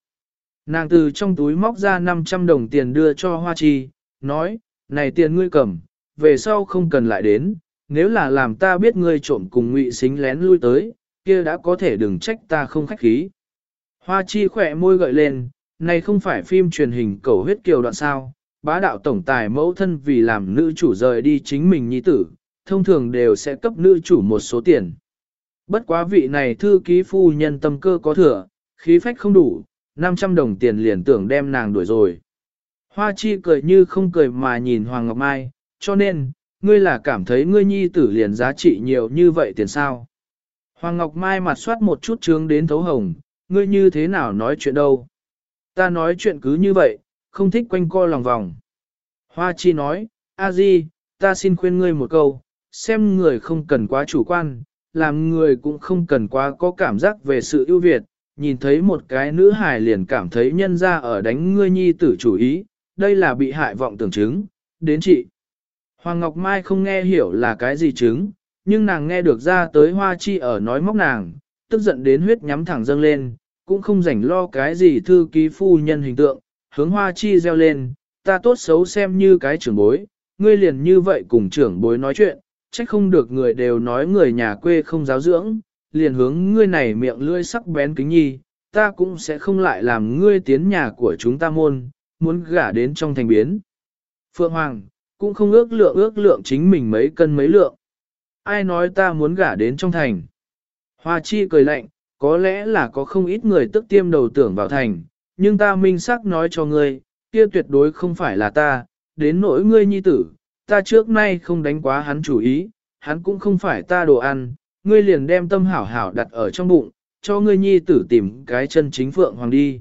Nàng từ trong túi móc ra 500 đồng tiền đưa cho Hoa Chi, nói, này tiền ngươi cầm, về sau không cần lại đến, nếu là làm ta biết ngươi trộm cùng ngụy xính lén lui tới, kia đã có thể đừng trách ta không khách khí. Hoa Chi khỏe môi gợi lên, này không phải phim truyền hình cầu huyết kiều đoạn sao, bá đạo tổng tài mẫu thân vì làm nữ chủ rời đi chính mình nhi tử, thông thường đều sẽ cấp nữ chủ một số tiền. Bất quá vị này thư ký phu nhân tâm cơ có thừa, khí phách không đủ, 500 đồng tiền liền tưởng đem nàng đuổi rồi. Hoa chi cười như không cười mà nhìn Hoàng Ngọc Mai, cho nên, ngươi là cảm thấy ngươi nhi tử liền giá trị nhiều như vậy tiền sao. Hoàng Ngọc Mai mặt soát một chút trướng đến thấu hồng, ngươi như thế nào nói chuyện đâu. Ta nói chuyện cứ như vậy, không thích quanh co lòng vòng. Hoa chi nói, a di, ta xin khuyên ngươi một câu, xem người không cần quá chủ quan, làm người cũng không cần quá có cảm giác về sự ưu việt, nhìn thấy một cái nữ hài liền cảm thấy nhân ra ở đánh ngươi nhi tử chủ ý, đây là bị hại vọng tưởng chứng, đến chị. Hoàng Ngọc Mai không nghe hiểu là cái gì chứng, nhưng nàng nghe được ra tới hoa chi ở nói móc nàng, tức giận đến huyết nhắm thẳng dâng lên, cũng không rảnh lo cái gì thư ký phu nhân hình tượng, hướng hoa chi reo lên, ta tốt xấu xem như cái trưởng bối, ngươi liền như vậy cùng trưởng bối nói chuyện, trách không được người đều nói người nhà quê không giáo dưỡng, liền hướng ngươi này miệng lưỡi sắc bén kính nhi, ta cũng sẽ không lại làm ngươi tiến nhà của chúng ta môn, muốn gả đến trong thành biến. Phượng Hoàng, cũng không ước lượng ước lượng chính mình mấy cân mấy lượng. Ai nói ta muốn gả đến trong thành? Hoa chi cười lạnh, có lẽ là có không ít người tức tiêm đầu tưởng vào thành, nhưng ta minh xác nói cho ngươi, kia tuyệt đối không phải là ta, đến nỗi ngươi nhi tử, ta trước nay không đánh quá hắn chủ ý, hắn cũng không phải ta đồ ăn, ngươi liền đem tâm hảo hảo đặt ở trong bụng, cho ngươi nhi tử tìm cái chân chính phượng hoàng đi.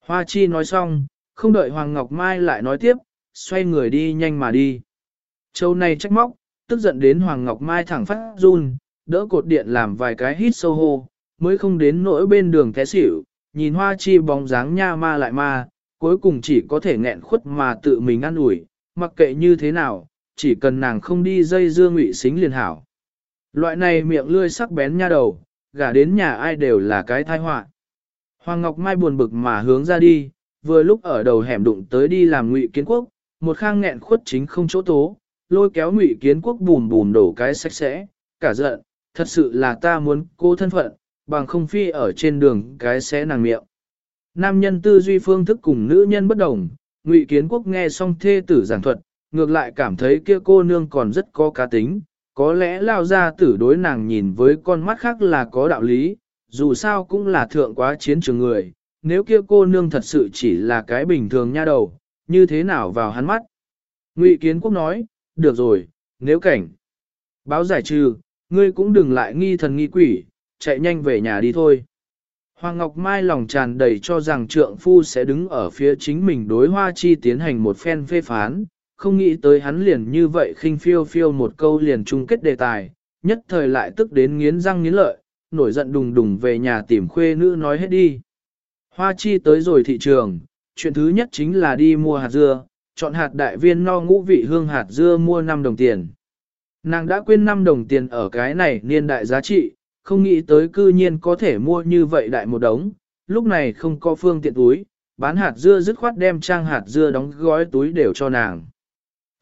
Hoa chi nói xong, không đợi Hoàng Ngọc Mai lại nói tiếp, xoay người đi nhanh mà đi. Châu này trách móc, tức giận đến Hoàng Ngọc Mai thẳng phát run, đỡ cột điện làm vài cái hít sâu hô, mới không đến nỗi bên đường té xỉu, nhìn hoa chi bóng dáng nha ma lại ma, cuối cùng chỉ có thể nghẹn khuất mà tự mình ăn ủi, mặc kệ như thế nào, chỉ cần nàng không đi dây dưa ngụy xính liền hảo. Loại này miệng lươi sắc bén nha đầu, gả đến nhà ai đều là cái tai họa. Hoàng Ngọc Mai buồn bực mà hướng ra đi, vừa lúc ở đầu hẻm đụng tới đi làm ngụy kiến quốc, một khang nghẹn khuất chính không chỗ tố, lôi kéo ngụy kiến quốc bùn bùn đổ cái sạch sẽ, cả giận, thật sự là ta muốn cô thân phận, bằng không phi ở trên đường cái xé nàng miệng. Nam nhân tư duy phương thức cùng nữ nhân bất đồng, ngụy kiến quốc nghe xong thê tử giảng thuật, ngược lại cảm thấy kia cô nương còn rất có cá tính, có lẽ lao ra tử đối nàng nhìn với con mắt khác là có đạo lý, dù sao cũng là thượng quá chiến trường người, nếu kia cô nương thật sự chỉ là cái bình thường nha đầu, như thế nào vào hắn mắt. Ngụy Kiến Quốc nói, được rồi, nếu cảnh. Báo giải trừ, ngươi cũng đừng lại nghi thần nghi quỷ, chạy nhanh về nhà đi thôi. Hoàng Ngọc Mai lòng tràn đầy cho rằng trượng phu sẽ đứng ở phía chính mình đối hoa chi tiến hành một phen phê phán, không nghĩ tới hắn liền như vậy khinh phiêu phiêu một câu liền chung kết đề tài, nhất thời lại tức đến nghiến răng nghiến lợi, nổi giận đùng đùng về nhà tìm khuê nữ nói hết đi. Hoa chi tới rồi thị trường, chuyện thứ nhất chính là đi mua hạt dưa, chọn hạt đại viên no ngũ vị hương hạt dưa mua 5 đồng tiền. Nàng đã quên 5 đồng tiền ở cái này niên đại giá trị, không nghĩ tới cư nhiên có thể mua như vậy đại một đống, lúc này không có phương tiện túi, bán hạt dưa dứt khoát đem trang hạt dưa đóng gói túi đều cho nàng.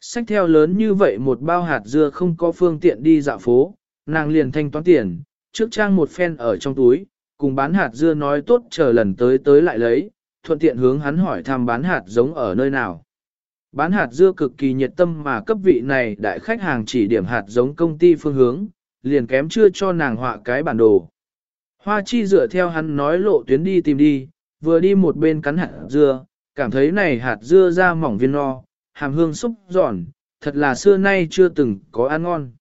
Sách theo lớn như vậy một bao hạt dưa không có phương tiện đi dạo phố, nàng liền thanh toán tiền, trước trang một phen ở trong túi, cùng bán hạt dưa nói tốt chờ lần tới tới lại lấy, thuận tiện hướng hắn hỏi thăm bán hạt giống ở nơi nào. Bán hạt dưa cực kỳ nhiệt tâm mà cấp vị này đại khách hàng chỉ điểm hạt giống công ty phương hướng, liền kém chưa cho nàng họa cái bản đồ. Hoa chi dựa theo hắn nói lộ tuyến đi tìm đi, vừa đi một bên cắn hạt dưa, cảm thấy này hạt dưa ra mỏng viên no, hàm hương xúc giòn, thật là xưa nay chưa từng có ăn ngon.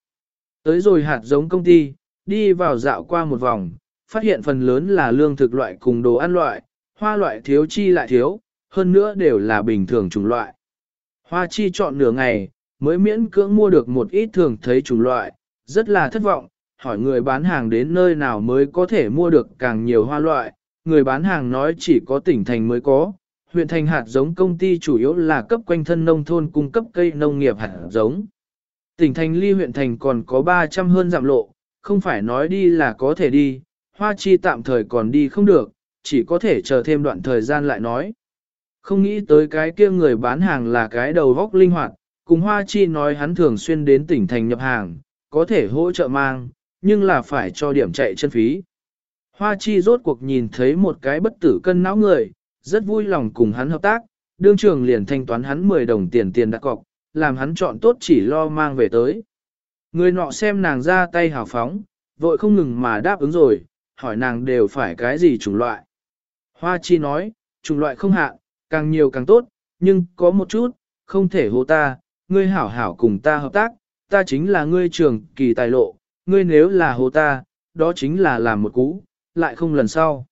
Tới rồi hạt giống công ty, đi vào dạo qua một vòng, phát hiện phần lớn là lương thực loại cùng đồ ăn loại, hoa loại thiếu chi lại thiếu, hơn nữa đều là bình thường chủng loại. Hoa chi chọn nửa ngày, mới miễn cưỡng mua được một ít thường thấy chủng loại, rất là thất vọng, hỏi người bán hàng đến nơi nào mới có thể mua được càng nhiều hoa loại, người bán hàng nói chỉ có tỉnh thành mới có, huyện thành hạt giống công ty chủ yếu là cấp quanh thân nông thôn cung cấp cây nông nghiệp hạt giống. Tỉnh thành ly huyện thành còn có 300 hơn giảm lộ, không phải nói đi là có thể đi, hoa chi tạm thời còn đi không được, chỉ có thể chờ thêm đoạn thời gian lại nói. Không nghĩ tới cái kia người bán hàng là cái đầu vóc linh hoạt, cùng hoa chi nói hắn thường xuyên đến tỉnh thành nhập hàng, có thể hỗ trợ mang, nhưng là phải cho điểm chạy chân phí. Hoa chi rốt cuộc nhìn thấy một cái bất tử cân não người, rất vui lòng cùng hắn hợp tác, đương trường liền thanh toán hắn 10 đồng tiền tiền đặt cọc, làm hắn chọn tốt chỉ lo mang về tới. Người nọ xem nàng ra tay hào phóng, vội không ngừng mà đáp ứng rồi, hỏi nàng đều phải cái gì chủng loại. Hoa chi nói, chủng loại không hạn, càng nhiều càng tốt, nhưng có một chút, không thể hô ta, ngươi hảo hảo cùng ta hợp tác, ta chính là ngươi trường kỳ tài lộ, ngươi nếu là hô ta, đó chính là làm một cú, lại không lần sau.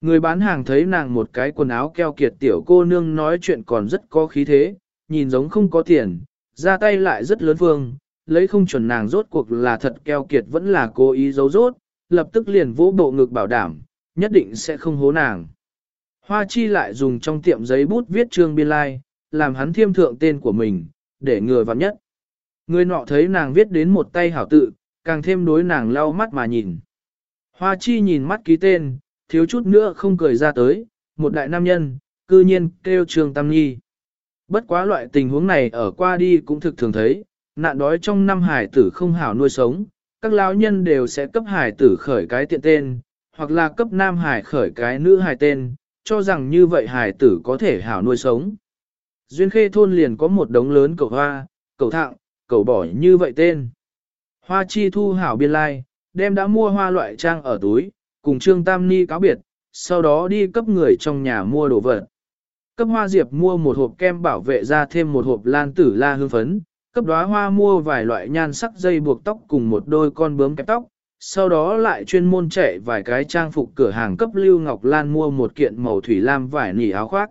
Người bán hàng thấy nàng một cái quần áo keo kiệt tiểu cô nương nói chuyện còn rất có khí thế, nhìn giống không có tiền, ra tay lại rất lớn vương, lấy không chuẩn nàng rốt cuộc là thật keo kiệt vẫn là cố ý giấu rốt, lập tức liền vỗ bộ ngực bảo đảm, nhất định sẽ không hố nàng. Hoa chi lại dùng trong tiệm giấy bút viết trương biên lai, like, làm hắn thiêm thượng tên của mình, để ngừa vào nhất. Người nọ thấy nàng viết đến một tay hảo tự, càng thêm đối nàng lau mắt mà nhìn. Hoa chi nhìn mắt ký tên, thiếu chút nữa không cười ra tới, một đại nam nhân, cư nhiên kêu trương tam nhi. Bất quá loại tình huống này ở qua đi cũng thực thường thấy, nạn đói trong năm hải tử không hảo nuôi sống, các lão nhân đều sẽ cấp hải tử khởi cái tiện tên, hoặc là cấp nam hải khởi cái nữ hải tên, cho rằng như vậy hải tử có thể hảo nuôi sống. Duyên khê thôn liền có một đống lớn cầu hoa, cầu thạng, cầu bỏ như vậy tên. Hoa chi thu hảo biên lai, đem đã mua hoa loại trang ở túi, cùng Trương Tam Ni cáo biệt, sau đó đi cấp người trong nhà mua đồ vật. Cấp hoa diệp mua một hộp kem bảo vệ ra thêm một hộp lan tử la hương phấn, cấp đóa hoa mua vài loại nhan sắc dây buộc tóc cùng một đôi con bướm kẹp tóc, sau đó lại chuyên môn chạy vài cái trang phục cửa hàng cấp Lưu Ngọc Lan mua một kiện màu thủy lam vải nỉ áo khoác.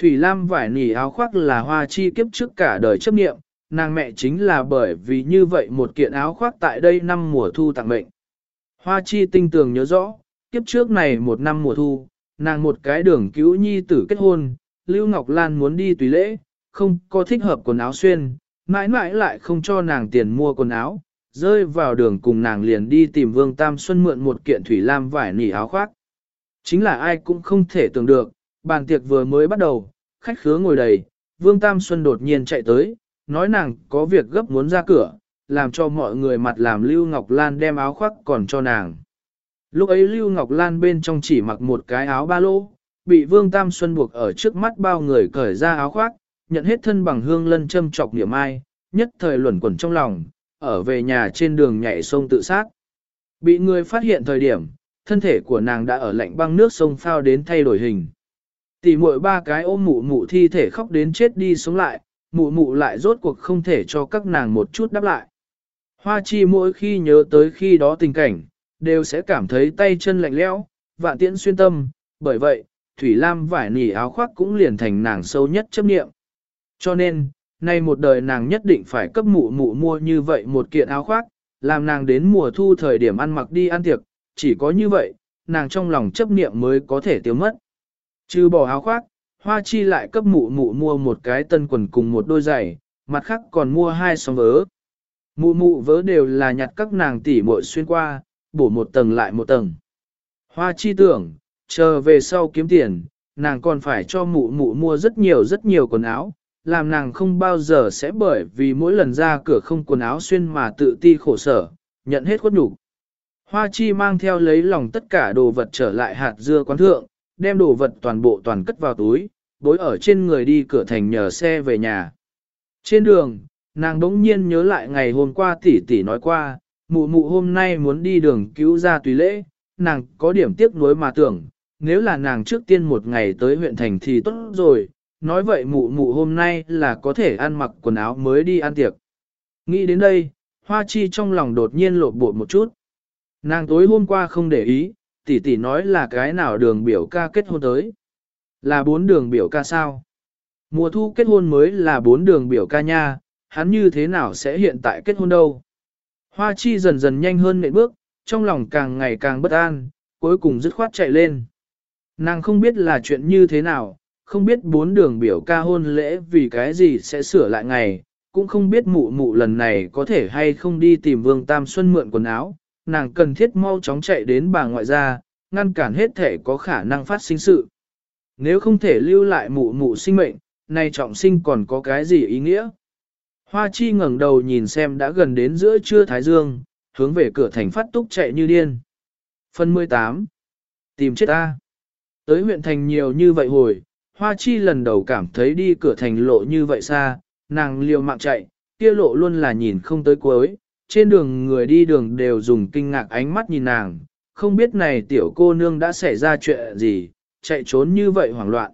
Thủy lam vải nỉ áo khoác là hoa chi kiếp trước cả đời chấp nghiệm, nàng mẹ chính là bởi vì như vậy một kiện áo khoác tại đây năm mùa thu tặng mệnh. Hoa chi tinh tường nhớ rõ, kiếp trước này một năm mùa thu, nàng một cái đường cứu nhi tử kết hôn, Lưu Ngọc Lan muốn đi tùy lễ, không có thích hợp quần áo xuyên, mãi mãi lại không cho nàng tiền mua quần áo, rơi vào đường cùng nàng liền đi tìm Vương Tam Xuân mượn một kiện thủy lam vải nỉ áo khoác. Chính là ai cũng không thể tưởng được, bàn tiệc vừa mới bắt đầu, khách khứa ngồi đầy, Vương Tam Xuân đột nhiên chạy tới, nói nàng có việc gấp muốn ra cửa, làm cho mọi người mặt làm Lưu Ngọc Lan đem áo khoác còn cho nàng. Lúc ấy Lưu Ngọc Lan bên trong chỉ mặc một cái áo ba lô, bị Vương Tam Xuân buộc ở trước mắt bao người cởi ra áo khoác, nhận hết thân bằng hương lân châm trọc niệm ai, nhất thời luẩn quẩn trong lòng, ở về nhà trên đường nhảy sông tự sát. Bị người phát hiện thời điểm, thân thể của nàng đã ở lạnh băng nước sông phao đến thay đổi hình. Tỷ muội ba cái ôm mụ mụ thi thể khóc đến chết đi sống lại, mụ mụ lại rốt cuộc không thể cho các nàng một chút đáp lại. Hoa chi mỗi khi nhớ tới khi đó tình cảnh, đều sẽ cảm thấy tay chân lạnh lẽo, vạn tiễn xuyên tâm, bởi vậy, Thủy Lam vải nỉ áo khoác cũng liền thành nàng sâu nhất chấp niệm. Cho nên, nay một đời nàng nhất định phải cấp mụ mụ mua như vậy một kiện áo khoác, làm nàng đến mùa thu thời điểm ăn mặc đi ăn tiệc, chỉ có như vậy, nàng trong lòng chấp niệm mới có thể tiêu mất. Trừ bỏ áo khoác, Hoa Chi lại cấp mụ mụ mua một cái tân quần cùng một đôi giày, mặt khác còn mua hai song vớ. Mụ mụ vớ đều là nhặt các nàng tỉ muội xuyên qua, bổ một tầng lại một tầng. Hoa Chi tưởng, chờ về sau kiếm tiền, nàng còn phải cho mụ mụ mua rất nhiều rất nhiều quần áo, làm nàng không bao giờ sẽ bởi vì mỗi lần ra cửa không quần áo xuyên mà tự ti khổ sở, nhận hết khuất nhục. Hoa chi mang theo lấy lòng tất cả đồ vật trở lại hạt dưa quán thượng, đem đồ vật toàn bộ toàn cất vào túi, bối ở trên người đi cửa thành nhờ xe về nhà. Trên đường, nàng đống nhiên nhớ lại ngày hôm qua tỷ tỷ nói qua, mụ mụ hôm nay muốn đi đường cứu ra tùy lễ, nàng có điểm tiếc nuối mà tưởng, nếu là nàng trước tiên một ngày tới huyện thành thì tốt rồi, nói vậy mụ mụ hôm nay là có thể ăn mặc quần áo mới đi ăn tiệc. Nghĩ đến đây, hoa chi trong lòng đột nhiên lộn bộ một chút. Nàng tối hôm qua không để ý, tỷ tỷ nói là cái nào đường biểu ca kết hôn tới. Là bốn đường biểu ca sao? Mùa thu kết hôn mới là bốn đường biểu ca nha, hắn như thế nào sẽ hiện tại kết hôn đâu? Hoa chi dần dần nhanh hơn nệm bước, trong lòng càng ngày càng bất an, cuối cùng dứt khoát chạy lên. Nàng không biết là chuyện như thế nào, không biết bốn đường biểu ca hôn lễ vì cái gì sẽ sửa lại ngày, cũng không biết mụ mụ lần này có thể hay không đi tìm Vương Tam Xuân mượn quần áo, nàng cần thiết mau chóng chạy đến bà ngoại gia, ngăn cản hết thể có khả năng phát sinh sự. Nếu không thể lưu lại mụ mụ sinh mệnh, nay trọng sinh còn có cái gì ý nghĩa? Hoa chi ngẩng đầu nhìn xem đã gần đến giữa trưa Thái Dương, hướng về cửa thành phát túc chạy như điên. Phần 18 Tìm chết ta Tới huyện thành nhiều như vậy hồi, Hoa Chi lần đầu cảm thấy đi cửa thành lộ như vậy xa, nàng liều mạng chạy, kia lộ luôn là nhìn không tới cuối, trên đường người đi đường đều dùng kinh ngạc ánh mắt nhìn nàng, không biết này tiểu cô nương đã xảy ra chuyện gì, chạy trốn như vậy hoảng loạn.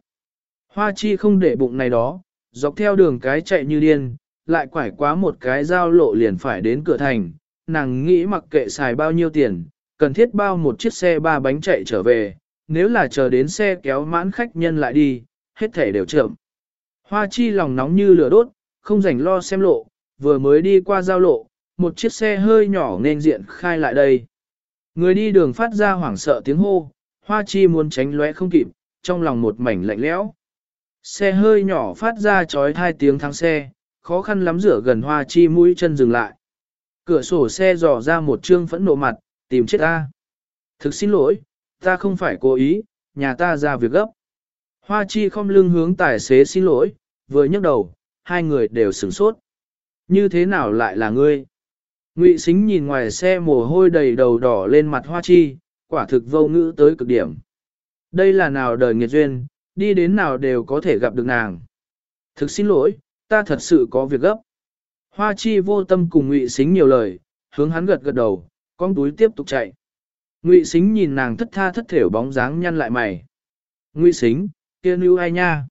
Hoa Chi không để bụng này đó, dọc theo đường cái chạy như điên, lại quải quá một cái giao lộ liền phải đến cửa thành, nàng nghĩ mặc kệ xài bao nhiêu tiền, cần thiết bao một chiếc xe ba bánh chạy trở về, nếu là chờ đến xe kéo mãn khách nhân lại đi, hết thể đều chậm. Hoa chi lòng nóng như lửa đốt, không rảnh lo xem lộ, vừa mới đi qua giao lộ, một chiếc xe hơi nhỏ nên diện khai lại đây. Người đi đường phát ra hoảng sợ tiếng hô, hoa chi muốn tránh lóe không kịp, trong lòng một mảnh lạnh lẽo. Xe hơi nhỏ phát ra chói hai tiếng thắng xe, khó khăn lắm rửa gần hoa chi mũi chân dừng lại. Cửa sổ xe dò ra một trương phẫn nộ mặt, tìm chết ta. Thực xin lỗi, ta không phải cố ý, nhà ta ra việc gấp. Hoa chi không lưng hướng tài xế xin lỗi, vừa nhấc đầu, hai người đều sửng sốt. Như thế nào lại là ngươi? Ngụy xính nhìn ngoài xe mồ hôi đầy đầu đỏ lên mặt hoa chi, quả thực vô ngữ tới cực điểm. Đây là nào đời nghiệt duyên, đi đến nào đều có thể gặp được nàng. Thực xin lỗi, ta thật sự có việc gấp. Hoa chi vô tâm cùng ngụy xính nhiều lời, hướng hắn gật gật đầu, con túi tiếp tục chạy. Ngụy xính nhìn nàng thất tha thất thểu bóng dáng nhăn lại mày. Ngụy xính, kia nữ ai nha.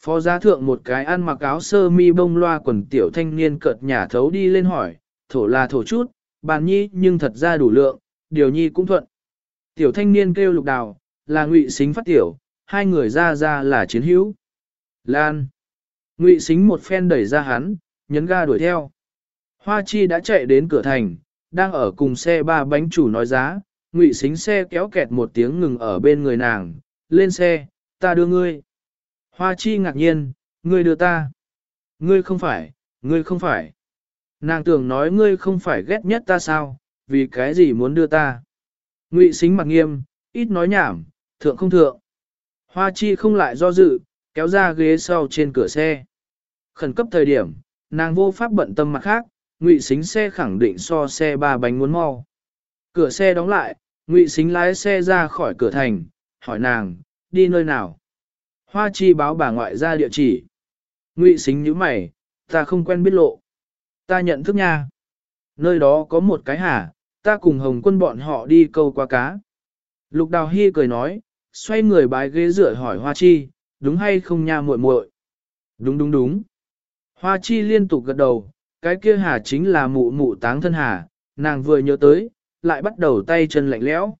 Phó giá thượng một cái ăn mặc áo sơ mi bông loa quần tiểu thanh niên cợt nhà thấu đi lên hỏi, thổ là thổ chút, bàn nhi nhưng thật ra đủ lượng, điều nhi cũng thuận. Tiểu thanh niên kêu lục đào, là ngụy xính phát tiểu, hai người ra ra là chiến hữu. Lan. Ngụy xính một phen đẩy ra hắn, nhấn ga đuổi theo. Hoa chi đã chạy đến cửa thành, đang ở cùng xe ba bánh chủ nói giá, ngụy xính xe kéo kẹt một tiếng ngừng ở bên người nàng, lên xe, ta đưa ngươi. Hoa chi ngạc nhiên, ngươi đưa ta. Ngươi không phải, ngươi không phải. Nàng tưởng nói ngươi không phải ghét nhất ta sao, vì cái gì muốn đưa ta. Ngụy xính mặt nghiêm, ít nói nhảm, thượng không thượng. Hoa chi không lại do dự, kéo ra ghế sau trên cửa xe. Khẩn cấp thời điểm, nàng vô pháp bận tâm mặt khác, ngụy xính xe khẳng định so xe ba bánh muốn mau. Cửa xe đóng lại, ngụy xính lái xe ra khỏi cửa thành, hỏi nàng, đi nơi nào. Hoa chi báo bà ngoại ra địa chỉ. Ngụy xính như mày, ta không quen biết lộ. Ta nhận thức nha. Nơi đó có một cái hả, ta cùng hồng quân bọn họ đi câu qua cá. Lục đào hy cười nói, xoay người bái ghế rửa hỏi hoa chi, đúng hay không nha muội muội? Đúng đúng đúng. Hoa chi liên tục gật đầu, cái kia hà chính là mụ mụ táng thân hà, nàng vừa nhớ tới, lại bắt đầu tay chân lạnh lẽo.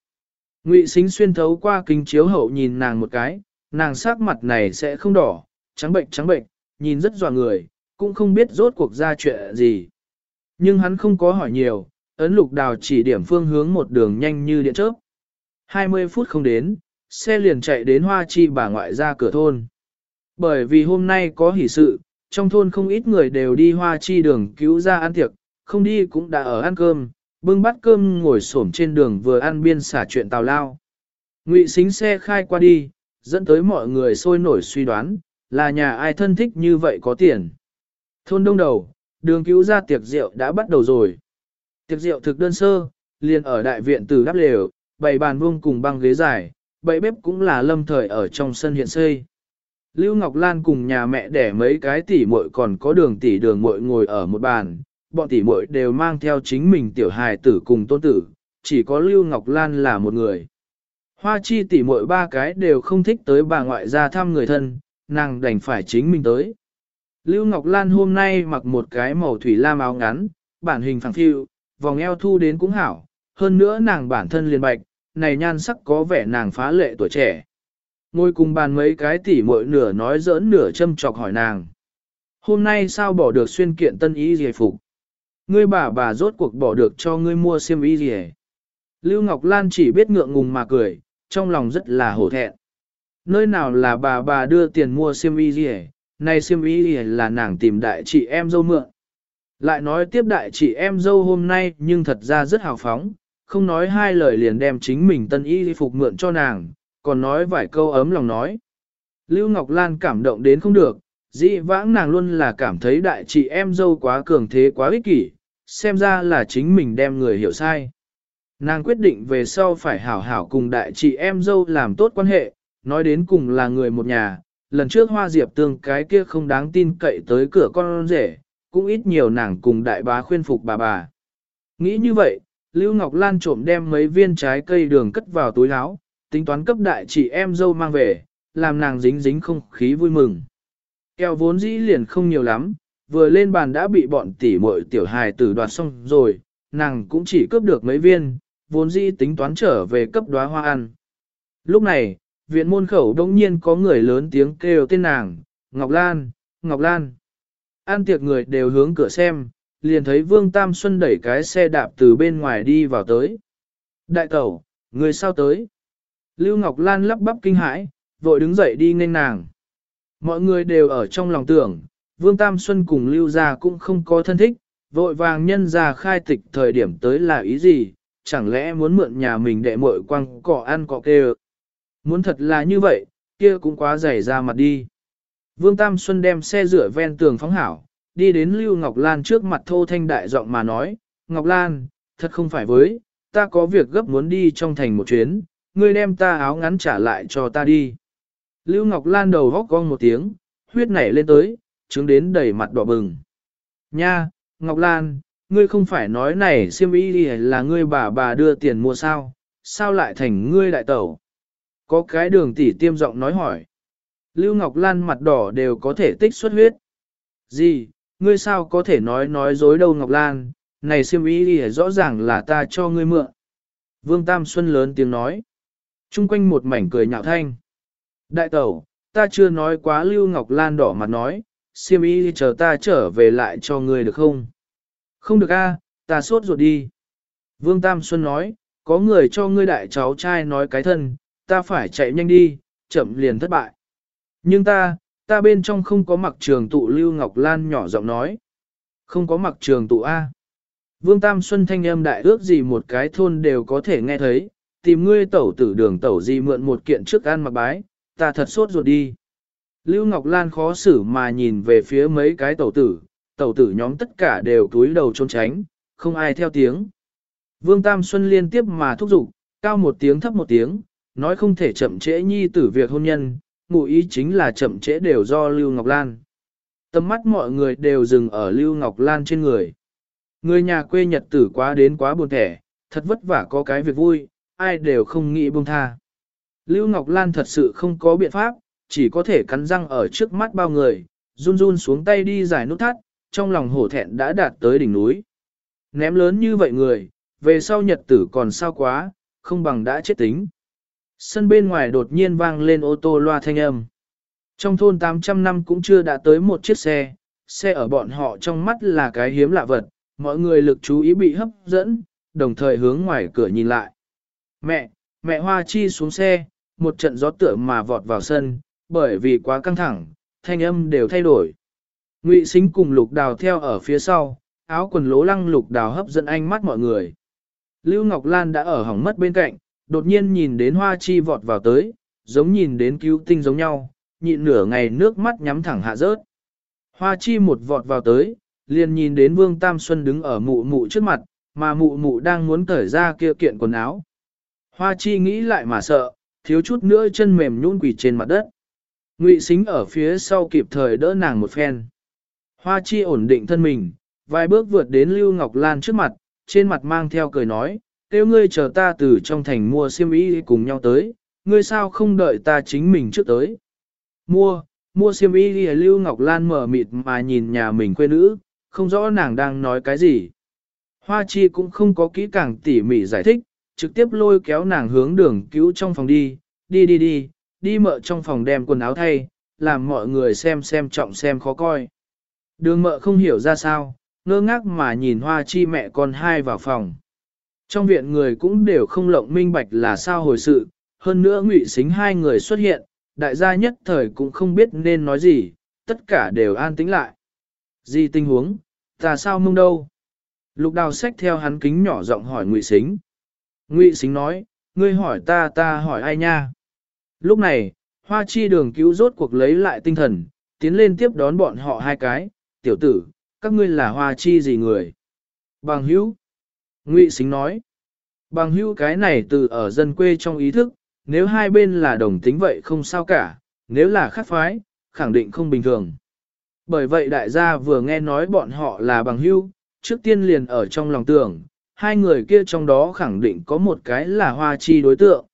Ngụy xính xuyên thấu qua kính chiếu hậu nhìn nàng một cái, nàng sắc mặt này sẽ không đỏ, trắng bệnh trắng bệnh, nhìn rất dò người, cũng không biết rốt cuộc ra chuyện gì. Nhưng hắn không có hỏi nhiều, ấn lục đào chỉ điểm phương hướng một đường nhanh như điện chớp. 20 phút không đến, xe liền chạy đến hoa chi bà ngoại ra cửa thôn. Bởi vì hôm nay có hỷ sự, trong thôn không ít người đều đi hoa chi đường cứu ra ăn tiệc, không đi cũng đã ở ăn cơm, bưng bát cơm ngồi xổm trên đường vừa ăn biên xả chuyện tào lao. Ngụy xính xe khai qua đi, dẫn tới mọi người sôi nổi suy đoán, là nhà ai thân thích như vậy có tiền. Thôn đông đầu, đường cứu ra tiệc rượu đã bắt đầu rồi. Tiệc rượu thực đơn sơ, liền ở đại viện từ đắp lều, bày bàn vuông cùng băng ghế dài, bảy bếp cũng là lâm thời ở trong sân hiện xây. Lưu Ngọc Lan cùng nhà mẹ đẻ mấy cái tỷ muội còn có đường tỷ đường muội ngồi ở một bàn, bọn tỷ muội đều mang theo chính mình tiểu hài tử cùng tôn tử, chỉ có Lưu Ngọc Lan là một người. Hoa chi tỷ muội ba cái đều không thích tới bà ngoại ra thăm người thân, nàng đành phải chính mình tới. Lưu Ngọc Lan hôm nay mặc một cái màu thủy lam áo ngắn, bản hình phẳng phiu, vòng eo thu đến cũng hảo, hơn nữa nàng bản thân liền bạch, này nhan sắc có vẻ nàng phá lệ tuổi trẻ. Ngồi cùng bàn mấy cái tỉ muội nửa nói giỡn nửa châm chọc hỏi nàng. Hôm nay sao bỏ được xuyên kiện tân ý gì phục? Ngươi bà bà rốt cuộc bỏ được cho ngươi mua xiêm y gì Lưu Ngọc Lan chỉ biết ngượng ngùng mà cười, trong lòng rất là hổ thẹn. Nơi nào là bà bà đưa tiền mua xiêm y gì này xiêm y gì là nàng tìm đại chị em dâu mượn. Lại nói tiếp đại chị em dâu hôm nay nhưng thật ra rất hào phóng, không nói hai lời liền đem chính mình tân y phục mượn cho nàng, còn nói vài câu ấm lòng nói. Lưu Ngọc Lan cảm động đến không được, dĩ vãng nàng luôn là cảm thấy đại chị em dâu quá cường thế quá ích kỷ, xem ra là chính mình đem người hiểu sai. Nàng quyết định về sau phải hảo hảo cùng đại chị em dâu làm tốt quan hệ, nói đến cùng là người một nhà, lần trước hoa diệp tương cái kia không đáng tin cậy tới cửa con rể, cũng ít nhiều nàng cùng đại bá khuyên phục bà bà. Nghĩ như vậy, Lưu Ngọc Lan trộm đem mấy viên trái cây đường cất vào túi áo, tính toán cấp đại chị em dâu mang về, làm nàng dính dính không khí vui mừng. Keo vốn dĩ liền không nhiều lắm, vừa lên bàn đã bị bọn tỷ muội tiểu hài tử đoạt xong rồi, nàng cũng chỉ cướp được mấy viên, vốn dĩ tính toán trở về cấp đóa hoa ăn. Lúc này, viện môn khẩu đông nhiên có người lớn tiếng kêu tên nàng, Ngọc Lan, Ngọc Lan. An tiệc người đều hướng cửa xem, liền thấy Vương Tam Xuân đẩy cái xe đạp từ bên ngoài đi vào tới. Đại tẩu, người sao tới? Lưu Ngọc Lan lắp bắp kinh hãi, vội đứng dậy đi nghênh nàng. Mọi người đều ở trong lòng tưởng, Vương Tam Xuân cùng Lưu gia cũng không có thân thích, vội vàng nhân ra khai tịch thời điểm tới là ý gì, chẳng lẽ muốn mượn nhà mình để muội quăng cỏ ăn cỏ kê Muốn thật là như vậy, kia cũng quá dày ra mặt đi. Vương Tam Xuân đem xe rửa ven tường phóng hảo, đi đến Lưu Ngọc Lan trước mặt thô thanh đại giọng mà nói, Ngọc Lan, thật không phải với, ta có việc gấp muốn đi trong thành một chuyến, ngươi đem ta áo ngắn trả lại cho ta đi. Lưu Ngọc Lan đầu góc cong một tiếng, huyết nảy lên tới, chứng đến đầy mặt đỏ bừng. Nha, Ngọc Lan, ngươi không phải nói này siêm y là ngươi bà bà đưa tiền mua sao, sao lại thành ngươi đại tẩu? Có cái đường tỷ tiêm giọng nói hỏi. Lưu Ngọc Lan mặt đỏ đều có thể tích xuất huyết. Gì, ngươi sao có thể nói nói dối đâu Ngọc Lan, này siêm ý thì rõ ràng là ta cho ngươi mượn. Vương Tam Xuân lớn tiếng nói. Trung quanh một mảnh cười nhạo thanh. Đại tẩu, ta chưa nói quá Lưu Ngọc Lan đỏ mặt nói, siêm y chờ ta trở về lại cho ngươi được không? Không được a, ta sốt ruột đi. Vương Tam Xuân nói, có người cho ngươi đại cháu trai nói cái thân, ta phải chạy nhanh đi, chậm liền thất bại. Nhưng ta, ta bên trong không có mặc trường tụ Lưu Ngọc Lan nhỏ giọng nói. Không có mặc trường tụ A. Vương Tam Xuân thanh âm đại ước gì một cái thôn đều có thể nghe thấy, tìm ngươi tẩu tử đường tẩu gì mượn một kiện trước ăn mặc bái, ta thật sốt ruột đi. Lưu Ngọc Lan khó xử mà nhìn về phía mấy cái tẩu tử, tẩu tử nhóm tất cả đều túi đầu trốn tránh, không ai theo tiếng. Vương Tam Xuân liên tiếp mà thúc giục, cao một tiếng thấp một tiếng, nói không thể chậm trễ nhi tử việc hôn nhân, ngụ ý chính là chậm trễ đều do Lưu Ngọc Lan. Tầm mắt mọi người đều dừng ở Lưu Ngọc Lan trên người. Người nhà quê nhật tử quá đến quá buồn thẻ, thật vất vả có cái việc vui, ai đều không nghĩ buông tha. Lưu Ngọc Lan thật sự không có biện pháp, chỉ có thể cắn răng ở trước mắt bao người, run run xuống tay đi giải nút thắt, trong lòng hổ thẹn đã đạt tới đỉnh núi. Ném lớn như vậy người, về sau nhật tử còn sao quá, không bằng đã chết tính. Sân bên ngoài đột nhiên vang lên ô tô loa thanh âm. Trong thôn 800 năm cũng chưa đã tới một chiếc xe, xe ở bọn họ trong mắt là cái hiếm lạ vật, mọi người lực chú ý bị hấp dẫn, đồng thời hướng ngoài cửa nhìn lại. Mẹ, mẹ Hoa Chi xuống xe, một trận gió tựa mà vọt vào sân, bởi vì quá căng thẳng, thanh âm đều thay đổi. Ngụy Sính cùng Lục Đào theo ở phía sau, áo quần lố lăng Lục Đào hấp dẫn ánh mắt mọi người. Lưu Ngọc Lan đã ở hỏng mất bên cạnh, đột nhiên nhìn đến Hoa Chi vọt vào tới, giống nhìn đến cứu tinh giống nhau, nhịn nửa ngày nước mắt nhắm thẳng hạ rớt. Hoa Chi một vọt vào tới, liền nhìn đến Vương Tam Xuân đứng ở mụ mụ trước mặt, mà mụ mụ đang muốn cởi ra kia kiện quần áo. Hoa Chi nghĩ lại mà sợ, thiếu chút nữa chân mềm nhũn quỳ trên mặt đất. Ngụy Sính ở phía sau kịp thời đỡ nàng một phen. Hoa Chi ổn định thân mình, vài bước vượt đến Lưu Ngọc Lan trước mặt, trên mặt mang theo cười nói, kêu ngươi chờ ta từ trong thành mua xiêm y cùng nhau tới, ngươi sao không đợi ta chính mình trước tới. Mua, mua xiêm y Lưu Ngọc Lan mở mịt mà nhìn nhà mình quê nữ, không rõ nàng đang nói cái gì. Hoa chi cũng không có kỹ càng tỉ mỉ giải thích, trực tiếp lôi kéo nàng hướng đường cứu trong phòng đi, đi đi đi, đi mợ trong phòng đem quần áo thay, làm mọi người xem xem trọng xem khó coi. Đường mợ không hiểu ra sao, ngơ ngác mà nhìn hoa chi mẹ con hai vào phòng. Trong viện người cũng đều không lộng minh bạch là sao hồi sự, hơn nữa ngụy xính hai người xuất hiện, đại gia nhất thời cũng không biết nên nói gì, tất cả đều an tĩnh lại. Gì tình huống, ta sao mông đâu? Lục đào sách theo hắn kính nhỏ giọng hỏi ngụy xính. Ngụy xính nói, ngươi hỏi ta ta hỏi ai nha? Lúc này, hoa chi đường cứu rốt cuộc lấy lại tinh thần, tiến lên tiếp đón bọn họ hai cái, tiểu tử, các ngươi là hoa chi gì người? Bằng hữu. Ngụy xính nói. Bằng hữu cái này từ ở dân quê trong ý thức, nếu hai bên là đồng tính vậy không sao cả, nếu là khác phái, khẳng định không bình thường. Bởi vậy đại gia vừa nghe nói bọn họ là bằng hữu, trước tiên liền ở trong lòng tưởng, hai người kia trong đó khẳng định có một cái là hoa chi đối tượng.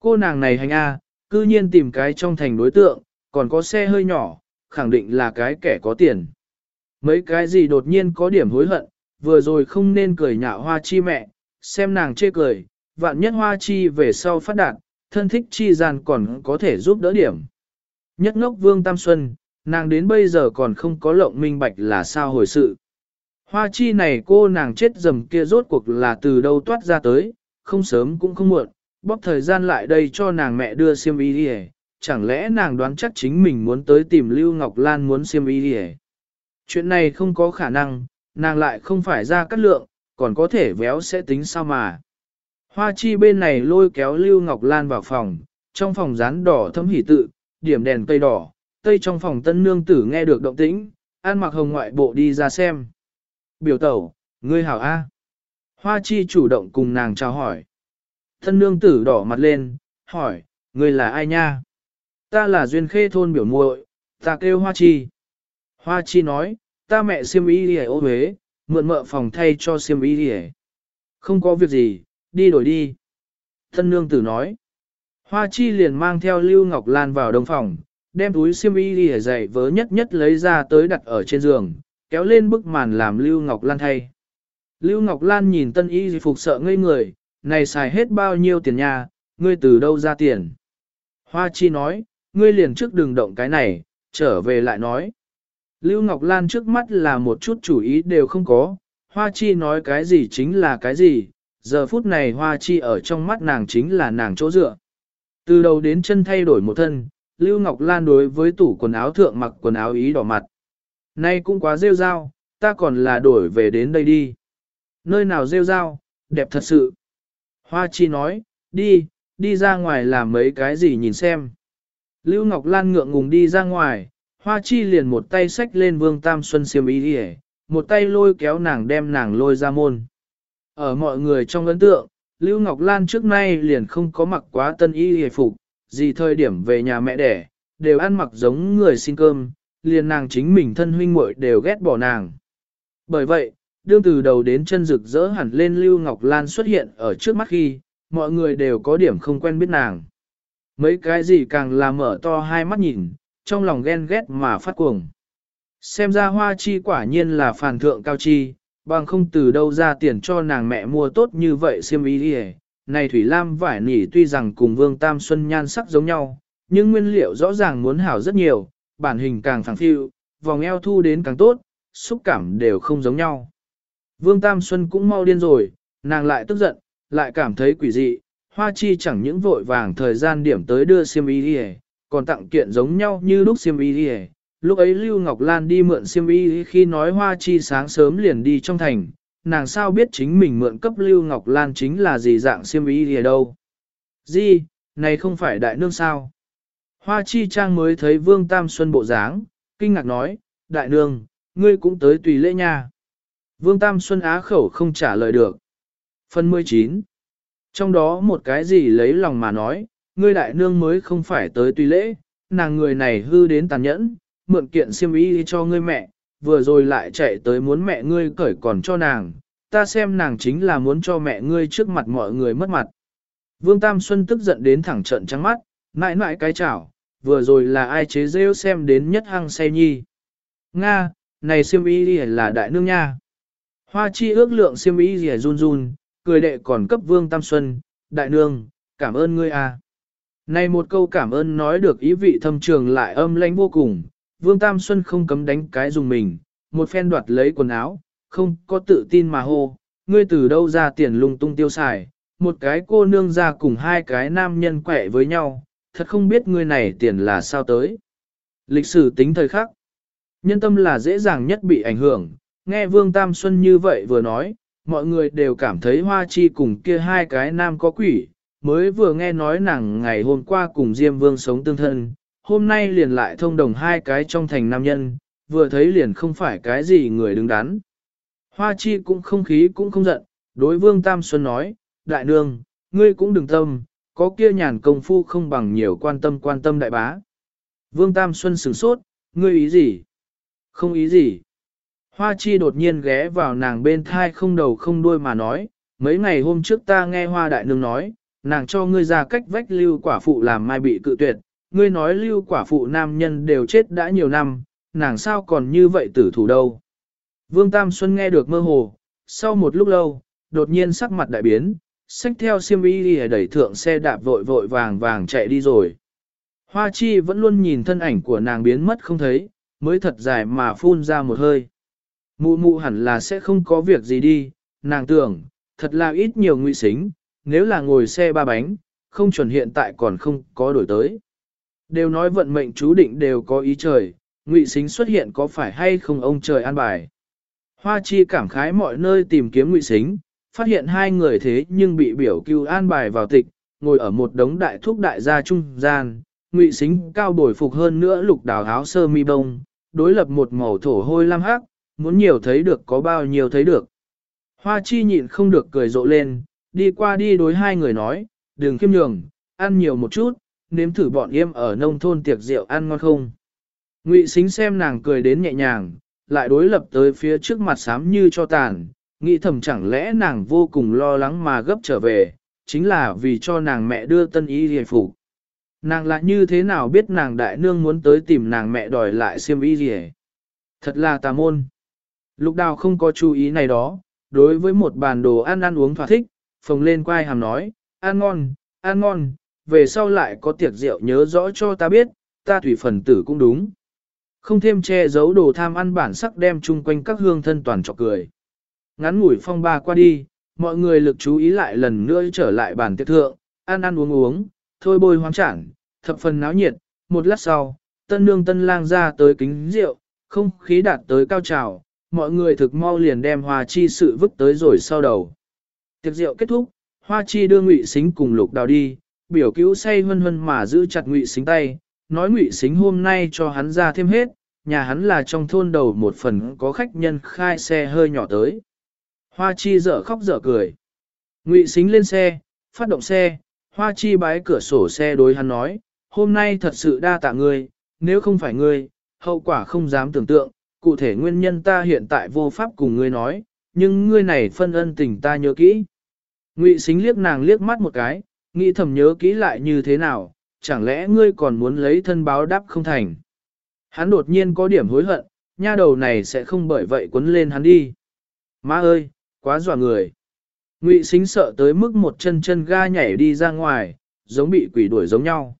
Cô nàng này hành A, cư nhiên tìm cái trong thành đối tượng, còn có xe hơi nhỏ, khẳng định là cái kẻ có tiền. Mấy cái gì đột nhiên có điểm hối hận, vừa rồi không nên cười nhạo hoa chi mẹ, xem nàng chê cười, vạn nhất hoa chi về sau phát đạt, thân thích chi gian còn có thể giúp đỡ điểm. Nhất ngốc vương Tam Xuân, nàng đến bây giờ còn không có lộng minh bạch là sao hồi sự. Hoa chi này cô nàng chết dầm kia rốt cuộc là từ đâu toát ra tới, không sớm cũng không muộn, bóp thời gian lại đây cho nàng mẹ đưa xiêm y đi chẳng lẽ nàng đoán chắc chính mình muốn tới tìm Lưu Ngọc Lan muốn xiêm y đi Chuyện này không có khả năng, nàng lại không phải ra cắt lượng, còn có thể véo sẽ tính sao mà. Hoa chi bên này lôi kéo Lưu Ngọc Lan vào phòng, trong phòng rán đỏ thấm hỉ tự, điểm đèn cây đỏ, tây trong phòng tân nương tử nghe được động tĩnh, an mặc hồng ngoại bộ đi ra xem. Biểu tẩu, ngươi hảo A. Hoa chi chủ động cùng nàng chào hỏi. Thân nương tử đỏ mặt lên, hỏi, ngươi là ai nha? Ta là duyên khê thôn biểu muội, ta kêu Hoa chi. Hoa chi nói, ta mẹ siêm y đi ô huế, mượn mợ phòng thay cho siêm y đi Không có việc gì, đi đổi đi. Thân nương tử nói. Hoa chi liền mang theo Lưu Ngọc Lan vào đông phòng, đem túi Siêm y đi dày vớ nhất nhất lấy ra tới đặt ở trên giường, kéo lên bức màn làm Lưu Ngọc Lan thay. Lưu Ngọc Lan nhìn tân y phục sợ ngây người, này xài hết bao nhiêu tiền nha? ngươi từ đâu ra tiền. Hoa chi nói, ngươi liền trước đừng động cái này, trở về lại nói. Lưu Ngọc Lan trước mắt là một chút chủ ý đều không có, Hoa chi nói cái gì chính là cái gì, giờ phút này Hoa chi ở trong mắt nàng chính là nàng chỗ dựa. Từ đầu đến chân thay đổi một thân, Lưu Ngọc Lan đối với tủ quần áo thượng mặc quần áo ý đỏ mặt. Nay cũng quá rêu rao, ta còn là đổi về đến đây đi. Nơi nào rêu rao, đẹp thật sự. Hoa chi nói, đi, đi ra ngoài làm mấy cái gì nhìn xem. Lưu Ngọc Lan ngượng ngùng đi ra ngoài, Hoa chi liền một tay xách lên Vương Tam Xuân xiêm ý đi một tay lôi kéo nàng đem nàng lôi ra môn. Ở mọi người trong ấn tượng, Lưu Ngọc Lan trước nay liền không có mặc quá tân y hề phục, gì thời điểm về nhà mẹ đẻ, đều ăn mặc giống người xin cơm, liền nàng chính mình thân huynh muội đều ghét bỏ nàng. Bởi vậy, đương từ đầu đến chân rực rỡ hẳn lên Lưu Ngọc Lan xuất hiện ở trước mắt khi, mọi người đều có điểm không quen biết nàng. Mấy cái gì càng là mở to hai mắt nhìn, trong lòng ghen ghét mà phát cuồng. Xem ra hoa chi quả nhiên là phản thượng cao chi, bằng không từ đâu ra tiền cho nàng mẹ mua tốt như vậy xiêm ý đi Này Thủy Lam vải nỉ tuy rằng cùng Vương Tam Xuân nhan sắc giống nhau, nhưng nguyên liệu rõ ràng muốn hảo rất nhiều, bản hình càng phẳng phiu, vòng eo thu đến càng tốt, xúc cảm đều không giống nhau. Vương Tam Xuân cũng mau điên rồi, nàng lại tức giận, lại cảm thấy quỷ dị, hoa chi chẳng những vội vàng thời gian điểm tới đưa Siêm y đi còn tặng kiện giống nhau như lúc Siêm y đi Lúc ấy Lưu Ngọc Lan đi mượn Siêm y khi nói hoa chi sáng sớm liền đi trong thành, nàng sao biết chính mình mượn cấp Lưu Ngọc Lan chính là gì dạng Siêm y đi đâu. Gì, này không phải đại nương sao? Hoa chi trang mới thấy Vương Tam Xuân bộ dáng, kinh ngạc nói, đại nương, ngươi cũng tới tùy lễ nha. Vương Tam Xuân á khẩu không trả lời được. Phần 19 Trong đó một cái gì lấy lòng mà nói, ngươi đại nương mới không phải tới tùy lễ, nàng người này hư đến tàn nhẫn, mượn kiện Siêm y cho ngươi mẹ, vừa rồi lại chạy tới muốn mẹ ngươi cởi còn cho nàng, ta xem nàng chính là muốn cho mẹ ngươi trước mặt mọi người mất mặt. Vương Tam Xuân tức giận đến thẳng trận trắng mắt, mãi mãi cái chảo, vừa rồi là ai chế rêu xem đến nhất hăng say nhi. Nga, này Siêm y là đại nương nha. Hoa chi ước lượng siêm ý gì run run, cười đệ còn cấp Vương Tam Xuân, đại nương, cảm ơn ngươi à. Này một câu cảm ơn nói được ý vị thâm trường lại âm lãnh vô cùng, Vương Tam Xuân không cấm đánh cái dùng mình, một phen đoạt lấy quần áo, không có tự tin mà hô, ngươi từ đâu ra tiền lung tung tiêu xài, một cái cô nương ra cùng hai cái nam nhân quẻ với nhau, thật không biết ngươi này tiền là sao tới. Lịch sử tính thời khắc, nhân tâm là dễ dàng nhất bị ảnh hưởng, nghe Vương Tam Xuân như vậy vừa nói, mọi người đều cảm thấy hoa chi cùng kia hai cái nam có quỷ, mới vừa nghe nói nàng ngày hôm qua cùng Diêm Vương sống tương thân, hôm nay liền lại thông đồng hai cái trong thành nam nhân, vừa thấy liền không phải cái gì người đứng đắn. Hoa chi cũng không khí cũng không giận, đối vương Tam Xuân nói, đại nương, ngươi cũng đừng tâm, có kia nhàn công phu không bằng nhiều quan tâm quan tâm đại bá. Vương Tam Xuân sửng sốt, ngươi ý gì? Không ý gì. Hoa chi đột nhiên ghé vào nàng bên thai không đầu không đuôi mà nói, mấy ngày hôm trước ta nghe hoa đại nương nói, nàng cho ngươi ra cách vách lưu quả phụ làm mai bị cự tuyệt, ngươi nói lưu quả phụ nam nhân đều chết đã nhiều năm, nàng sao còn như vậy tử thủ đâu. Vương Tam Xuân nghe được mơ hồ, sau một lúc lâu, đột nhiên sắc mặt đại biến, xách theo siêm y đi đẩy thượng xe đạp vội vội vàng vàng chạy đi rồi. Hoa chi vẫn luôn nhìn thân ảnh của nàng biến mất không thấy, mới thật dài mà phun ra một hơi. Mụ mụ hẳn là sẽ không có việc gì đi, nàng tưởng, thật là ít nhiều nguy xính, nếu là ngồi xe ba bánh, không chuẩn hiện tại còn không có đổi tới. Đều nói vận mệnh chú định đều có ý trời, ngụy xính xuất hiện có phải hay không ông trời an bài. Hoa chi cảm khái mọi nơi tìm kiếm ngụy xính, phát hiện hai người thế nhưng bị biểu cưu an bài vào tịch, ngồi ở một đống đại thuốc đại gia trung gian, ngụy xính cao bồi phục hơn nữa lục đào áo sơ mi bông, đối lập một màu thổ hôi lam hắc, muốn nhiều thấy được có bao nhiêu thấy được. Hoa chi nhịn không được cười rộ lên, đi qua đi đối hai người nói, đừng khiêm nhường, ăn nhiều một chút, nếm thử bọn yêm ở nông thôn tiệc rượu ăn ngon không. Ngụy xính xem nàng cười đến nhẹ nhàng, lại đối lập tới phía trước mặt xám như cho tàn, nghĩ thầm chẳng lẽ nàng vô cùng lo lắng mà gấp trở về, chính là vì cho nàng mẹ đưa tân y rìa phục. Nàng lại như thế nào biết nàng đại nương muốn tới tìm nàng mẹ đòi lại xiêm y rìa. Thật là tà môn. Lục đào không có chú ý này đó, đối với một bàn đồ ăn ăn uống thỏa thích, phồng lên quai hàm nói, ăn ngon, ăn ngon, về sau lại có tiệc rượu nhớ rõ cho ta biết, ta thủy phần tử cũng đúng. Không thêm che giấu đồ tham ăn bản sắc đem chung quanh các hương thân toàn trọc cười. Ngắn ngủi phong ba qua đi, mọi người lực chú ý lại lần nữa trở lại bàn tiệc thượng, ăn ăn uống uống, thôi bôi hoang chản, thập phần náo nhiệt, một lát sau, tân nương tân lang ra tới kính rượu, không khí đạt tới cao trào, mọi người thực mau liền đem hoa chi sự vứt tới rồi sau đầu. Tiệc rượu kết thúc, hoa chi đưa ngụy xính cùng lục đào đi, biểu cứu say hân hân mà giữ chặt ngụy xính tay, nói ngụy xính hôm nay cho hắn ra thêm hết, nhà hắn là trong thôn đầu một phần có khách nhân khai xe hơi nhỏ tới. Hoa chi dở khóc dở cười. Ngụy xính lên xe, phát động xe, hoa chi bái cửa sổ xe đối hắn nói, hôm nay thật sự đa tạ ngươi, nếu không phải ngươi, hậu quả không dám tưởng tượng, cụ thể nguyên nhân ta hiện tại vô pháp cùng ngươi nói, nhưng ngươi này phân ân tình ta nhớ kỹ. Ngụy xính liếc nàng liếc mắt một cái, nghĩ thầm nhớ kỹ lại như thế nào, chẳng lẽ ngươi còn muốn lấy thân báo đáp không thành. Hắn đột nhiên có điểm hối hận, nha đầu này sẽ không bởi vậy quấn lên hắn đi. Má ơi, quá dọa người. Ngụy xính sợ tới mức một chân chân ga nhảy đi ra ngoài, giống bị quỷ đuổi giống nhau.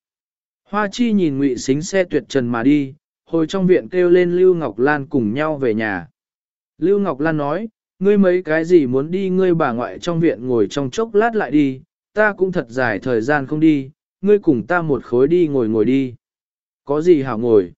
Hoa chi nhìn ngụy xính xe tuyệt trần mà đi, hồi trong viện kêu lên Lưu Ngọc Lan cùng nhau về nhà. Lưu Ngọc Lan nói, ngươi mấy cái gì muốn đi ngươi bà ngoại trong viện ngồi trong chốc lát lại đi, ta cũng thật dài thời gian không đi, ngươi cùng ta một khối đi ngồi ngồi đi. Có gì hảo ngồi?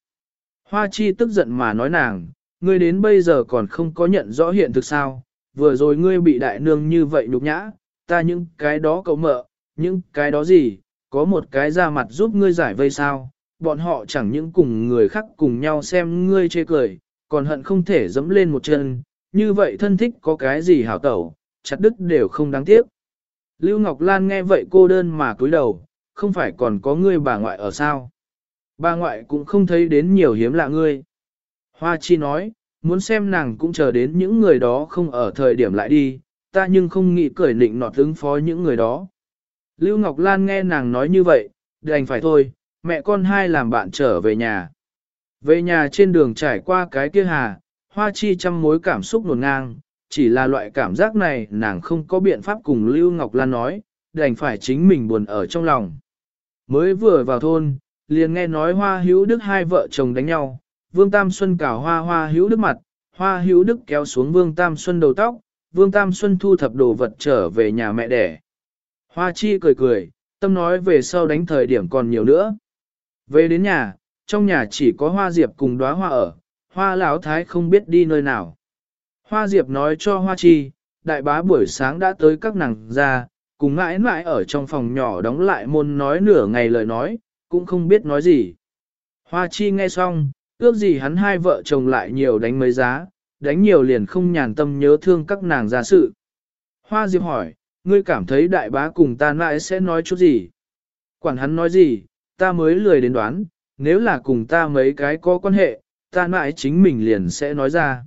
Hoa chi tức giận mà nói nàng, ngươi đến bây giờ còn không có nhận rõ hiện thực sao, vừa rồi ngươi bị đại nương như vậy nhục nhã, ta những cái đó cậu mợ, những cái đó gì, có một cái ra mặt giúp ngươi giải vây sao, bọn họ chẳng những cùng người khác cùng nhau xem ngươi chê cười, còn hận không thể dẫm lên một chân, như vậy thân thích có cái gì hảo tẩu, chặt đứt đều không đáng tiếc. Lưu Ngọc Lan nghe vậy cô đơn mà cúi đầu, không phải còn có ngươi bà ngoại ở sao. Bà ngoại cũng không thấy đến nhiều hiếm lạ ngươi. Hoa Chi nói, muốn xem nàng cũng chờ đến những người đó không ở thời điểm lại đi, ta nhưng không nghĩ cởi nịnh nọt ứng phó những người đó. Lưu Ngọc Lan nghe nàng nói như vậy, đành phải thôi, mẹ con hai làm bạn trở về nhà. Về nhà trên đường trải qua cái kia hà, hoa chi trăm mối cảm xúc nổn ngang, chỉ là loại cảm giác này nàng không có biện pháp cùng Lưu Ngọc Lan nói, đành phải chính mình buồn ở trong lòng. Mới vừa vào thôn, liền nghe nói hoa hữu đức hai vợ chồng đánh nhau, Vương Tam Xuân cào hoa hoa hữu đức mặt, hoa hữu đức kéo xuống Vương Tam Xuân đầu tóc, Vương Tam Xuân thu thập đồ vật trở về nhà mẹ đẻ. Hoa chi cười cười, tâm nói về sau đánh thời điểm còn nhiều nữa. Về đến nhà, trong nhà chỉ có hoa diệp cùng đóa hoa ở, hoa lão thái không biết đi nơi nào. Hoa diệp nói cho hoa chi, đại bá buổi sáng đã tới các nàng ra, cùng ngãi ngãi ở trong phòng nhỏ đóng lại môn nói nửa ngày lời nói, cũng không biết nói gì. Hoa chi nghe xong, ước gì hắn hai vợ chồng lại nhiều đánh mấy giá, đánh nhiều liền không nhàn tâm nhớ thương các nàng ra sự. Hoa diệp hỏi, ngươi cảm thấy đại bá cùng ta mãi sẽ nói chút gì? Quản hắn nói gì, ta mới lười đến đoán, nếu là cùng ta mấy cái có quan hệ, ta mãi chính mình liền sẽ nói ra.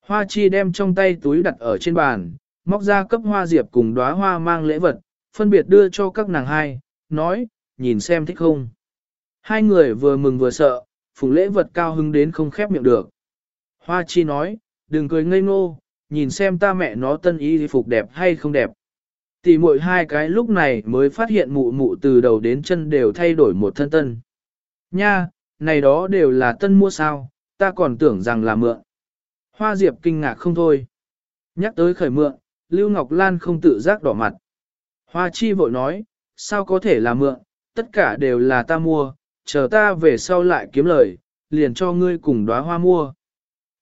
Hoa chi đem trong tay túi đặt ở trên bàn, móc ra cấp hoa diệp cùng đóa hoa mang lễ vật, phân biệt đưa cho các nàng hai, nói, nhìn xem thích không. Hai người vừa mừng vừa sợ, phùng lễ vật cao hứng đến không khép miệng được. Hoa chi nói, đừng cười ngây ngô, nhìn xem ta mẹ nó tân y phục đẹp hay không đẹp. Tỷ muội hai cái lúc này mới phát hiện mụ mụ từ đầu đến chân đều thay đổi một thân tân. Nha, này đó đều là tân mua sao, ta còn tưởng rằng là mượn. Hoa Diệp kinh ngạc không thôi. Nhắc tới khởi mượn, Lưu Ngọc Lan không tự giác đỏ mặt. Hoa Chi vội nói, sao có thể là mượn, tất cả đều là ta mua, chờ ta về sau lại kiếm lời, liền cho ngươi cùng đóa hoa mua.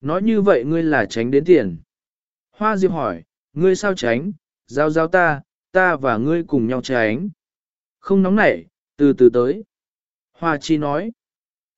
Nói như vậy ngươi là tránh đến tiền. Hoa Diệp hỏi, ngươi sao tránh, giao giao ta, ta và ngươi cùng nhau tránh. Không nóng nảy, từ từ tới. Hoa chi nói.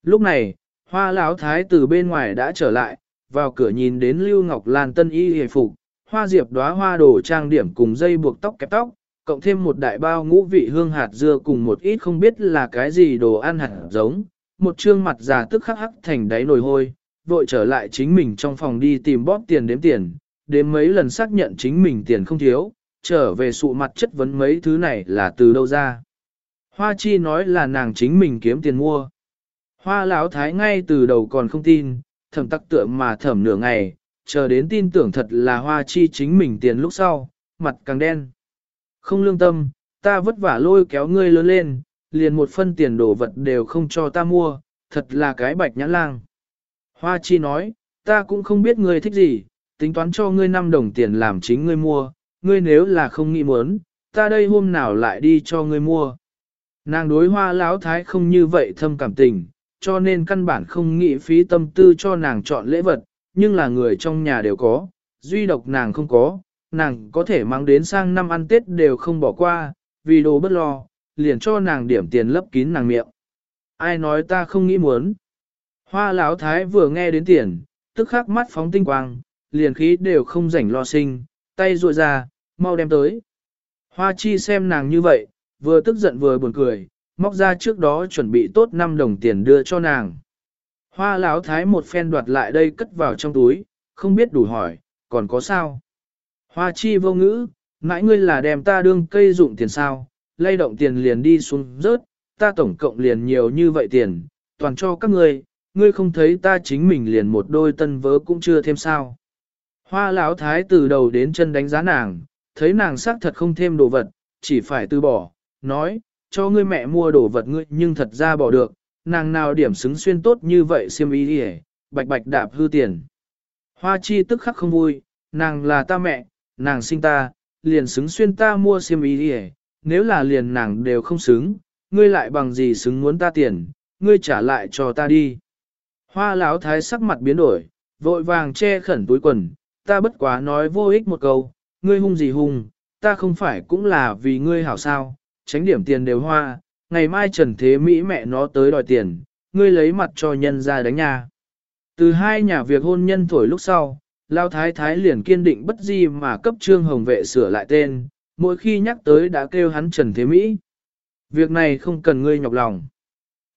Lúc này, hoa lão thái từ bên ngoài đã trở lại, vào cửa nhìn đến Lưu Ngọc Lan tân y hề phục, hoa diệp đóa hoa đồ trang điểm cùng dây buộc tóc kẹp tóc, cộng thêm một đại bao ngũ vị hương hạt dưa cùng một ít không biết là cái gì đồ ăn hạt giống, một trương mặt già tức khắc hắc thành đáy nồi hôi, vội trở lại chính mình trong phòng đi tìm bóp tiền đếm tiền, đếm mấy lần xác nhận chính mình tiền không thiếu, trở về sụ mặt chất vấn mấy thứ này là từ đâu ra. Hoa chi nói là nàng chính mình kiếm tiền mua. Hoa lão thái ngay từ đầu còn không tin, thẩm tắc tượng mà thẩm nửa ngày, chờ đến tin tưởng thật là hoa chi chính mình tiền lúc sau, mặt càng đen. Không lương tâm, ta vất vả lôi kéo ngươi lớn lên, liền một phân tiền đồ vật đều không cho ta mua, thật là cái bạch nhãn lang. Hoa chi nói, ta cũng không biết ngươi thích gì, tính toán cho ngươi 5 đồng tiền làm chính ngươi mua, ngươi nếu là không nghĩ muốn, ta đây hôm nào lại đi cho ngươi mua. Nàng đối hoa lão thái không như vậy thâm cảm tình, cho nên căn bản không nghĩ phí tâm tư cho nàng chọn lễ vật, nhưng là người trong nhà đều có, duy độc nàng không có, nàng có thể mang đến sang năm ăn Tết đều không bỏ qua, vì đồ bất lo, liền cho nàng điểm tiền lấp kín nàng miệng. Ai nói ta không nghĩ muốn. Hoa lão thái vừa nghe đến tiền, tức khắc mắt phóng tinh quang, liền khí đều không rảnh lo sinh, tay ruội ra, mau đem tới. Hoa chi xem nàng như vậy, vừa tức giận vừa buồn cười, móc ra trước đó chuẩn bị tốt 5 đồng tiền đưa cho nàng. Hoa lão thái một phen đoạt lại đây cất vào trong túi, không biết đủ hỏi, còn có sao? Hoa chi vô ngữ, mãi ngươi là đem ta đương cây dụng tiền sao, lay động tiền liền đi xuống rớt, ta tổng cộng liền nhiều như vậy tiền, toàn cho các ngươi, ngươi không thấy ta chính mình liền một đôi tân vớ cũng chưa thêm sao. Hoa lão thái từ đầu đến chân đánh giá nàng, thấy nàng xác thật không thêm đồ vật, chỉ phải từ bỏ, nói, cho ngươi mẹ mua đồ vật ngươi nhưng thật ra bỏ được, nàng nào điểm xứng xuyên tốt như vậy xiêm y đi bạch bạch đạp hư tiền. Hoa chi tức khắc không vui, nàng là ta mẹ, nàng sinh ta, liền xứng xuyên ta mua xiêm y đi nếu là liền nàng đều không xứng, ngươi lại bằng gì xứng muốn ta tiền, ngươi trả lại cho ta đi. Hoa lão thái sắc mặt biến đổi, vội vàng che khẩn túi quần, ta bất quá nói vô ích một câu, ngươi hung gì hung, ta không phải cũng là vì ngươi hảo sao, tránh điểm tiền đều hoa, ngày mai trần thế Mỹ mẹ nó tới đòi tiền, ngươi lấy mặt cho nhân ra đánh nhà. Từ hai nhà việc hôn nhân thổi lúc sau, Lao Thái Thái liền kiên định bất di mà cấp trương hồng vệ sửa lại tên, mỗi khi nhắc tới đã kêu hắn Trần Thế Mỹ. Việc này không cần ngươi nhọc lòng.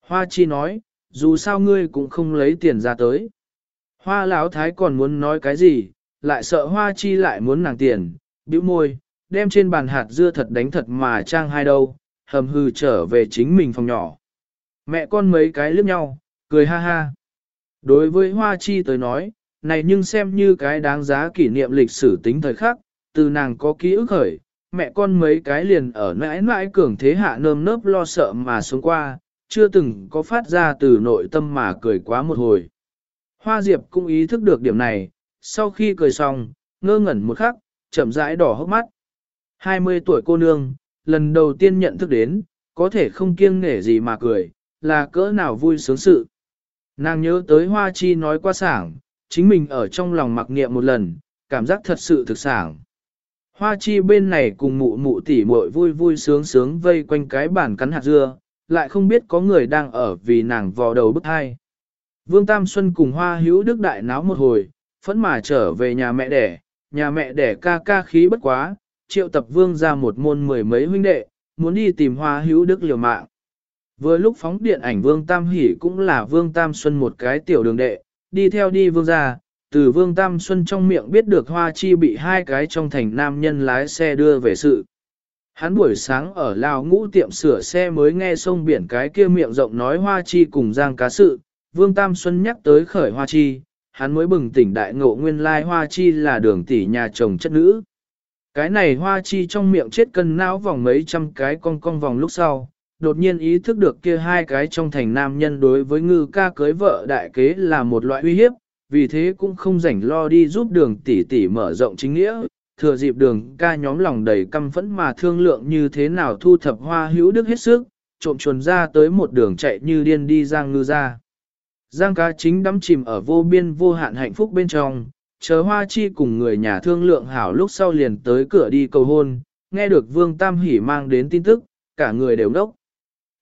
Hoa Chi nói, dù sao ngươi cũng không lấy tiền ra tới. Hoa Lão Thái còn muốn nói cái gì, lại sợ Hoa Chi lại muốn nàng tiền, bĩu môi, đem trên bàn hạt dưa thật đánh thật mà trang hai đâu, hầm hừ trở về chính mình phòng nhỏ. Mẹ con mấy cái liếc nhau, cười ha ha. Đối với Hoa Chi tới nói, này nhưng xem như cái đáng giá kỷ niệm lịch sử tính thời khắc, từ nàng có ký ức khởi, mẹ con mấy cái liền ở mãi mãi cường thế hạ nơm nớp lo sợ mà sống qua, chưa từng có phát ra từ nội tâm mà cười quá một hồi. Hoa Diệp cũng ý thức được điểm này, sau khi cười xong, ngơ ngẩn một khắc, chậm rãi đỏ hốc mắt. 20 tuổi cô nương, lần đầu tiên nhận thức đến, có thể không kiêng nể gì mà cười, là cỡ nào vui sướng sự. Nàng nhớ tới Hoa Chi nói qua sảng, chính mình ở trong lòng mặc niệm một lần, cảm giác thật sự thực sảng. Hoa Chi bên này cùng mụ mụ tỉ muội vui vui sướng sướng vây quanh cái bàn cắn hạt dưa, lại không biết có người đang ở vì nàng vò đầu bức hai. Vương Tam Xuân cùng Hoa Hữu Đức đại náo một hồi, phẫn mà trở về nhà mẹ đẻ, nhà mẹ đẻ ca ca khí bất quá, triệu tập vương ra một môn mười mấy huynh đệ, muốn đi tìm hoa hữu đức liều mạng. Vừa lúc phóng điện ảnh vương Tam Hỷ cũng là vương Tam Xuân một cái tiểu đường đệ, đi theo đi vương ra, từ vương Tam Xuân trong miệng biết được hoa chi bị hai cái trong thành nam nhân lái xe đưa về sự. Hắn buổi sáng ở Lào ngũ tiệm sửa xe mới nghe sông biển cái kia miệng rộng nói hoa chi cùng giang cá sự, vương Tam Xuân nhắc tới khởi hoa chi, hắn mới bừng tỉnh đại ngộ nguyên lai hoa chi là đường tỷ nhà chồng chất nữ. Cái này hoa chi trong miệng chết cân não vòng mấy trăm cái cong cong vòng lúc sau, đột nhiên ý thức được kia hai cái trong thành nam nhân đối với ngư ca cưới vợ đại kế là một loại uy hiếp, vì thế cũng không rảnh lo đi giúp đường tỷ tỷ mở rộng chính nghĩa, thừa dịp đường ca nhóm lòng đầy căm phẫn mà thương lượng như thế nào thu thập hoa hữu đức hết sức, trộm chuồn ra tới một đường chạy như điên đi giang ngư ra. Giang Cá chính đắm chìm ở vô biên vô hạn hạnh phúc bên trong, chờ hoa chi cùng người nhà thương lượng hảo lúc sau liền tới cửa đi cầu hôn, nghe được vương tam hỉ mang đến tin tức, cả người đều đốc.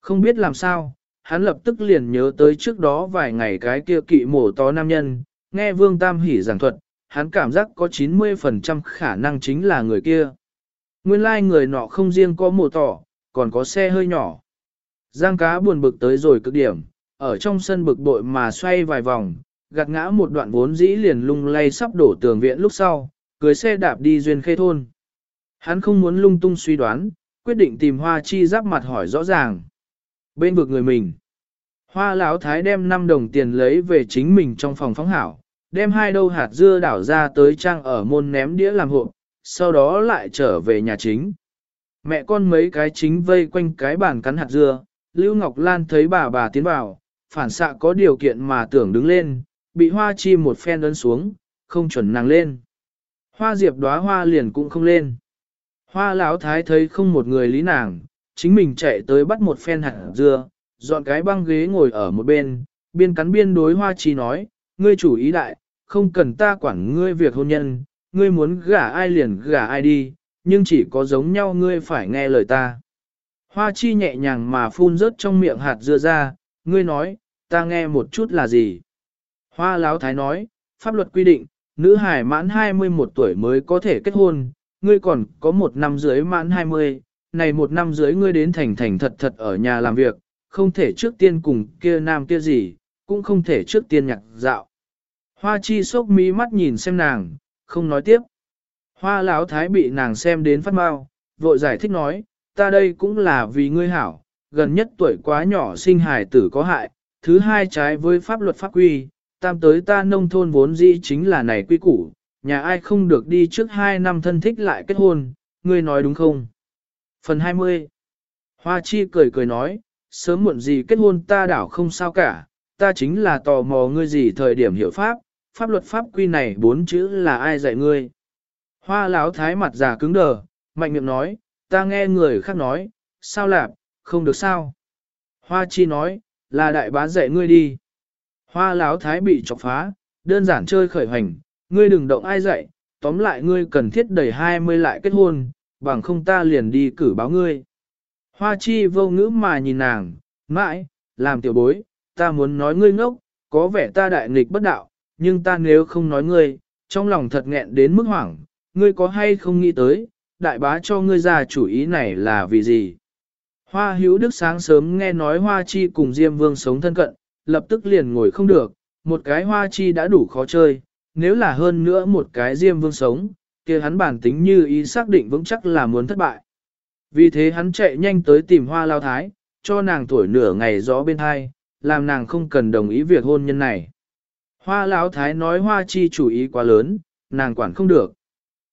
Không biết làm sao, hắn lập tức liền nhớ tới trước đó vài ngày cái kia kỵ mổ tó nam nhân, nghe vương tam hỉ giảng thuật, hắn cảm giác có 90% khả năng chính là người kia. Nguyên lai like người nọ không riêng có mổ tỏ, còn có xe hơi nhỏ. Giang cá buồn bực tới rồi cực điểm, ở trong sân bực bội mà xoay vài vòng, gạt ngã một đoạn vốn dĩ liền lung lay sắp đổ tường viện lúc sau, cưới xe đạp đi duyên khê thôn. Hắn không muốn lung tung suy đoán, quyết định tìm hoa chi giáp mặt hỏi rõ ràng. Bên vực người mình, hoa lão thái đem 5 đồng tiền lấy về chính mình trong phòng phóng hảo, đem hai đâu hạt dưa đảo ra tới trang ở môn ném đĩa làm hộp, sau đó lại trở về nhà chính. Mẹ con mấy cái chính vây quanh cái bàn cắn hạt dưa, Lưu Ngọc Lan thấy bà bà tiến vào, phản xạ có điều kiện mà tưởng đứng lên, bị hoa chi một phen ấn xuống, không chuẩn nàng lên. Hoa diệp đóa hoa liền cũng không lên. Hoa lão thái thấy không một người lý nàng, chính mình chạy tới bắt một phen hạt dưa, dọn cái băng ghế ngồi ở một bên, biên cắn biên đối hoa chi nói, ngươi chủ ý đại, không cần ta quản ngươi việc hôn nhân, ngươi muốn gả ai liền gả ai đi, nhưng chỉ có giống nhau ngươi phải nghe lời ta. Hoa chi nhẹ nhàng mà phun rớt trong miệng hạt dưa ra, ngươi nói, ta nghe một chút là gì. Hoa Láo thái nói, pháp luật quy định, nữ hải mãn 21 tuổi mới có thể kết hôn, ngươi còn có một năm dưới mãn 20, này một năm dưới ngươi đến thành thành thật thật ở nhà làm việc, không thể trước tiên cùng kia nam kia gì, cũng không thể trước tiên nhặt dạo. Hoa chi sốc mí mắt nhìn xem nàng, không nói tiếp. Hoa Lão thái bị nàng xem đến phát mau, vội giải thích nói, ta đây cũng là vì ngươi hảo, gần nhất tuổi quá nhỏ sinh hài tử có hại, thứ hai trái với pháp luật pháp quy, tam tới ta nông thôn vốn dĩ chính là này quy củ, nhà ai không được đi trước hai năm thân thích lại kết hôn, ngươi nói đúng không? Phần 20 Hoa chi cười cười nói, sớm muộn gì kết hôn ta đảo không sao cả, ta chính là tò mò ngươi gì thời điểm hiểu pháp, pháp luật pháp quy này bốn chữ là ai dạy ngươi. Hoa lão thái mặt già cứng đờ, mạnh miệng nói, ta nghe người khác nói, sao lạp, không được sao. Hoa chi nói, là đại bá dạy ngươi đi. Hoa lão thái bị chọc phá, đơn giản chơi khởi hành, ngươi đừng động ai dạy, tóm lại ngươi cần thiết đầy 20 lại kết hôn, bằng không ta liền đi cử báo ngươi. Hoa chi vô ngữ mà nhìn nàng, mãi, làm tiểu bối, ta muốn nói ngươi ngốc, có vẻ ta đại nghịch bất đạo, nhưng ta nếu không nói ngươi, trong lòng thật nghẹn đến mức hoảng, ngươi có hay không nghĩ tới, đại bá cho ngươi ra chủ ý này là vì gì? Hoa hữu đức sáng sớm nghe nói hoa chi cùng Diêm Vương sống thân cận, lập tức liền ngồi không được, một cái hoa chi đã đủ khó chơi, nếu là hơn nữa một cái Diêm Vương sống, kia hắn bản tính như ý xác định vững chắc là muốn thất bại. Vì thế hắn chạy nhanh tới tìm hoa lao thái, cho nàng tuổi nửa ngày gió bên hai, làm nàng không cần đồng ý việc hôn nhân này. Hoa lão thái nói hoa chi chủ ý quá lớn, nàng quản không được.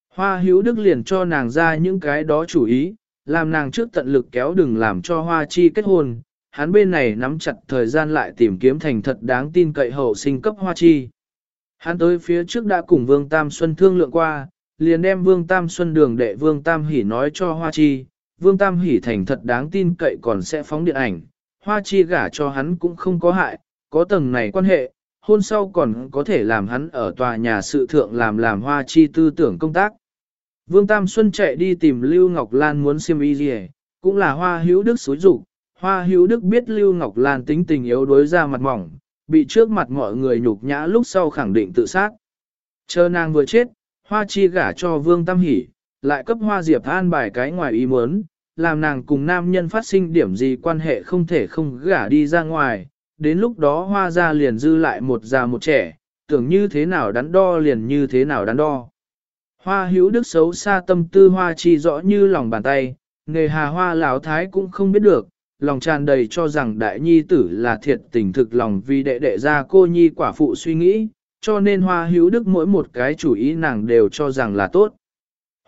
Hoa hữu đức liền cho nàng ra những cái đó chủ ý, làm nàng trước tận lực kéo đừng làm cho hoa chi kết hôn, hắn bên này nắm chặt thời gian lại tìm kiếm thành thật đáng tin cậy hậu sinh cấp hoa chi. Hắn tới phía trước đã cùng Vương Tam Xuân thương lượng qua, liền đem Vương Tam Xuân đường đệ Vương Tam Hỷ nói cho Hoa Chi, Vương Tam Hỷ thành thật đáng tin cậy còn sẽ phóng điện ảnh, Hoa Chi gả cho hắn cũng không có hại, có tầng này quan hệ, hôn sau còn có thể làm hắn ở tòa nhà sự thượng làm làm Hoa Chi tư tưởng công tác. Vương Tam Xuân chạy đi tìm Lưu Ngọc Lan muốn xiêm y gì, cũng là Hoa Hữu Đức xúi rủ. Hoa Hữu Đức biết Lưu Ngọc Lan tính tình yếu đối ra mặt mỏng, bị trước mặt mọi người nhục nhã lúc sau khẳng định tự sát. Chờ nàng vừa chết, Hoa Chi gả cho Vương Tam Hỷ, lại cấp Hoa Diệp an bài cái ngoài ý muốn, làm nàng cùng nam nhân phát sinh điểm gì quan hệ không thể không gả đi ra ngoài, đến lúc đó Hoa ra liền dư lại một già một trẻ, tưởng như thế nào đắn đo liền như thế nào đắn đo. Hoa hữu đức xấu xa tâm tư hoa chi rõ như lòng bàn tay, nghề hà hoa lão thái cũng không biết được, lòng tràn đầy cho rằng đại nhi tử là thiệt tình thực lòng vì đệ đệ ra cô nhi quả phụ suy nghĩ, cho nên hoa hữu đức mỗi một cái chủ ý nàng đều cho rằng là tốt.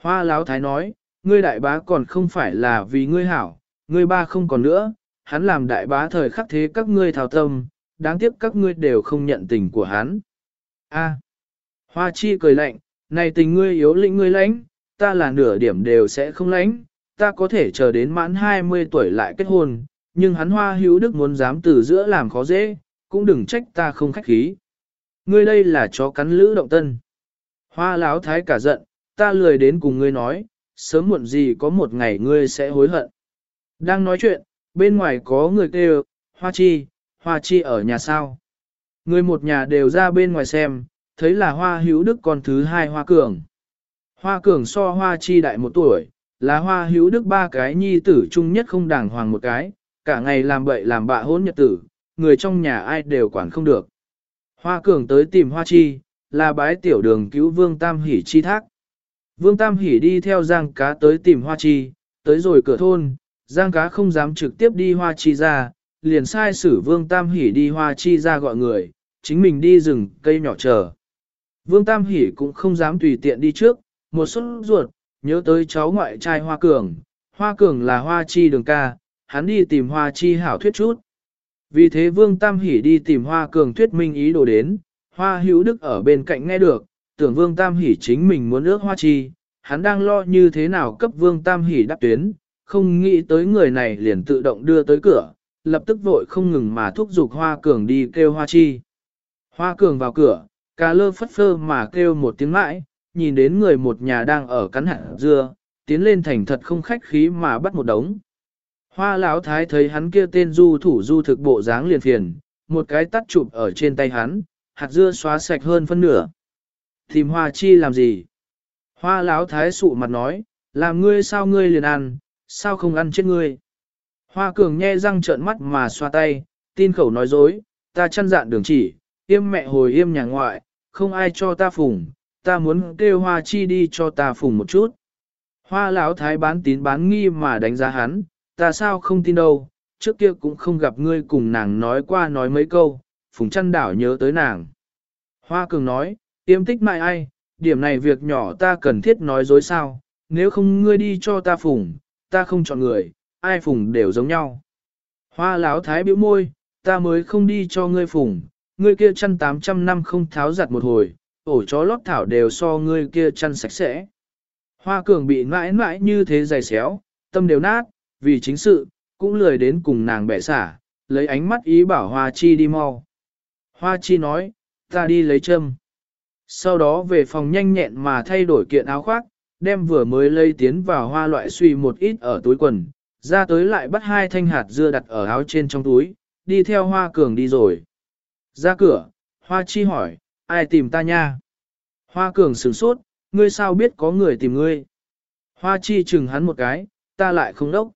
Hoa lão thái nói, ngươi đại bá còn không phải là vì ngươi hảo, ngươi ba không còn nữa, hắn làm đại bá thời khắc thế các ngươi thảo tâm, đáng tiếc các ngươi đều không nhận tình của hắn. A. Hoa chi cười lạnh, này tình ngươi yếu lĩnh ngươi lãnh, ta là nửa điểm đều sẽ không lãnh, ta có thể chờ đến mãn 20 tuổi lại kết hôn, nhưng hắn hoa hữu đức muốn dám từ giữa làm khó dễ, cũng đừng trách ta không khách khí. Ngươi đây là chó cắn lữ động tân. Hoa láo thái cả giận, ta lười đến cùng ngươi nói, sớm muộn gì có một ngày ngươi sẽ hối hận. Đang nói chuyện, bên ngoài có người kêu, hoa chi, hoa chi ở nhà sao. Người một nhà đều ra bên ngoài xem, thấy là hoa hữu đức con thứ hai hoa cường. Hoa cường so hoa chi đại một tuổi, là hoa hữu đức ba cái nhi tử chung nhất không đàng hoàng một cái, cả ngày làm bậy làm bạ hôn nhật tử, người trong nhà ai đều quản không được. Hoa cường tới tìm hoa chi, là bái tiểu đường cứu vương tam hỉ chi thác. Vương tam hỉ đi theo giang cá tới tìm hoa chi, tới rồi cửa thôn, giang cá không dám trực tiếp đi hoa chi ra, liền sai sử vương tam hỉ đi hoa chi ra gọi người, chính mình đi rừng cây nhỏ chờ. Vương Tam Hỷ cũng không dám tùy tiện đi trước, một suất ruột, nhớ tới cháu ngoại trai Hoa Cường. Hoa Cường là Hoa Chi đường ca, hắn đi tìm Hoa Chi hảo thuyết chút. Vì thế Vương Tam Hỷ đi tìm Hoa Cường thuyết minh ý đồ đến, Hoa Hữu Đức ở bên cạnh nghe được, tưởng Vương Tam Hỷ chính mình muốn ước Hoa Chi, hắn đang lo như thế nào cấp Vương Tam Hỷ đáp tuyến, không nghĩ tới người này liền tự động đưa tới cửa, lập tức vội không ngừng mà thúc giục Hoa Cường đi kêu Hoa Chi. Hoa Cường vào cửa, cà lơ phất phơ mà kêu một tiếng mãi, nhìn đến người một nhà đang ở cắn hạt dưa, tiến lên thành thật không khách khí mà bắt một đống. Hoa lão thái thấy hắn kia tên du thủ du thực bộ dáng liền phiền, một cái tắt chụp ở trên tay hắn, hạt dưa xóa sạch hơn phân nửa. Tìm hoa chi làm gì? Hoa lão thái sụ mặt nói, làm ngươi sao ngươi liền ăn, sao không ăn chết ngươi? Hoa cường nhe răng trợn mắt mà xoa tay, tin khẩu nói dối, ta chăn dạn đường chỉ, yêm mẹ hồi yêm nhà ngoại, không ai cho ta phùng, ta muốn kêu hoa chi đi cho ta phùng một chút. Hoa lão thái bán tín bán nghi mà đánh giá hắn, ta sao không tin đâu, trước kia cũng không gặp ngươi cùng nàng nói qua nói mấy câu, phùng chăn đảo nhớ tới nàng. Hoa cường nói, tiêm tích mại ai, điểm này việc nhỏ ta cần thiết nói dối sao, nếu không ngươi đi cho ta phùng, ta không chọn người, ai phùng đều giống nhau. Hoa lão thái bĩu môi, ta mới không đi cho ngươi phùng, ngươi kia chăn 800 năm không tháo giặt một hồi, ổ chó lót thảo đều so ngươi kia chăn sạch sẽ. Hoa cường bị mãi mãi như thế dày xéo, tâm đều nát, vì chính sự, cũng lười đến cùng nàng bẻ xả, lấy ánh mắt ý bảo Hoa Chi đi mau. Hoa Chi nói, ta đi lấy châm. Sau đó về phòng nhanh nhẹn mà thay đổi kiện áo khoác, đem vừa mới lấy tiến vào hoa loại suy một ít ở túi quần, ra tới lại bắt hai thanh hạt dưa đặt ở áo trên trong túi, đi theo hoa cường đi rồi. Ra cửa, hoa chi hỏi, ai tìm ta nha? Hoa cường sửng sốt, ngươi sao biết có người tìm ngươi? Hoa chi chừng hắn một cái, ta lại không đốc.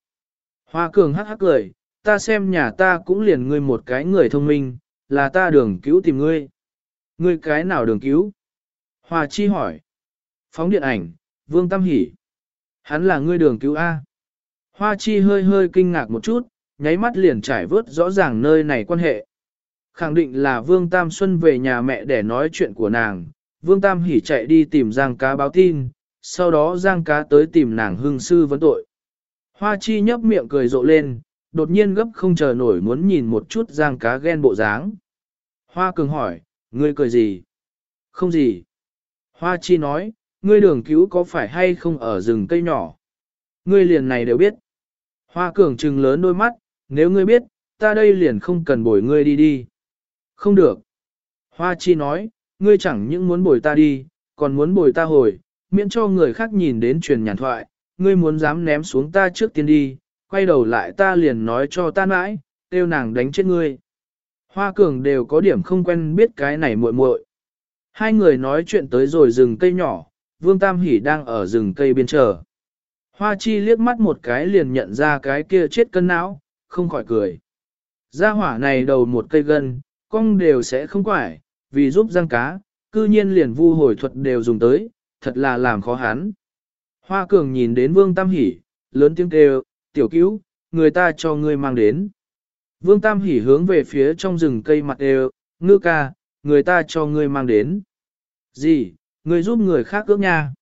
Hoa cường hắc hắc cười, ta xem nhà ta cũng liền ngươi một cái người thông minh, là ta đường cứu tìm ngươi. Ngươi cái nào đường cứu? Hoa chi hỏi. Phóng điện ảnh, Vương Tâm Hỷ. Hắn là ngươi đường cứu A. Hoa chi hơi hơi kinh ngạc một chút, nháy mắt liền trải vớt rõ ràng nơi này quan hệ. Khẳng định là Vương Tam Xuân về nhà mẹ để nói chuyện của nàng, Vương Tam hỉ chạy đi tìm Giang cá báo tin, sau đó Giang cá tới tìm nàng hương sư vấn tội. Hoa chi nhấp miệng cười rộ lên, đột nhiên gấp không chờ nổi muốn nhìn một chút Giang cá ghen bộ dáng. Hoa cường hỏi, ngươi cười gì? Không gì. Hoa chi nói, ngươi đường cứu có phải hay không ở rừng cây nhỏ? Ngươi liền này đều biết. Hoa cường trừng lớn đôi mắt, nếu ngươi biết, ta đây liền không cần bồi ngươi đi đi. Không được. Hoa chi nói, ngươi chẳng những muốn bồi ta đi, còn muốn bồi ta hồi, miễn cho người khác nhìn đến truyền nhàn thoại, ngươi muốn dám ném xuống ta trước tiên đi, quay đầu lại ta liền nói cho ta mãi, tiêu nàng đánh chết ngươi. Hoa cường đều có điểm không quen biết cái này muội muội. Hai người nói chuyện tới rồi rừng cây nhỏ, Vương Tam Hỷ đang ở rừng cây biên chờ. Hoa chi liếc mắt một cái liền nhận ra cái kia chết cân não, không khỏi cười. Gia hỏa này đầu một cây gân, cong đều sẽ không quải, vì giúp răng cá, cư nhiên liền vu hồi thuật đều dùng tới, thật là làm khó hắn. Hoa cường nhìn đến Vương Tam Hỷ, lớn tiếng kêu, tiểu cứu, người ta cho ngươi mang đến. Vương Tam Hỷ hướng về phía trong rừng cây mặt đều, ngư ca, người ta cho ngươi mang đến. Gì, ngươi giúp người khác cướp nha.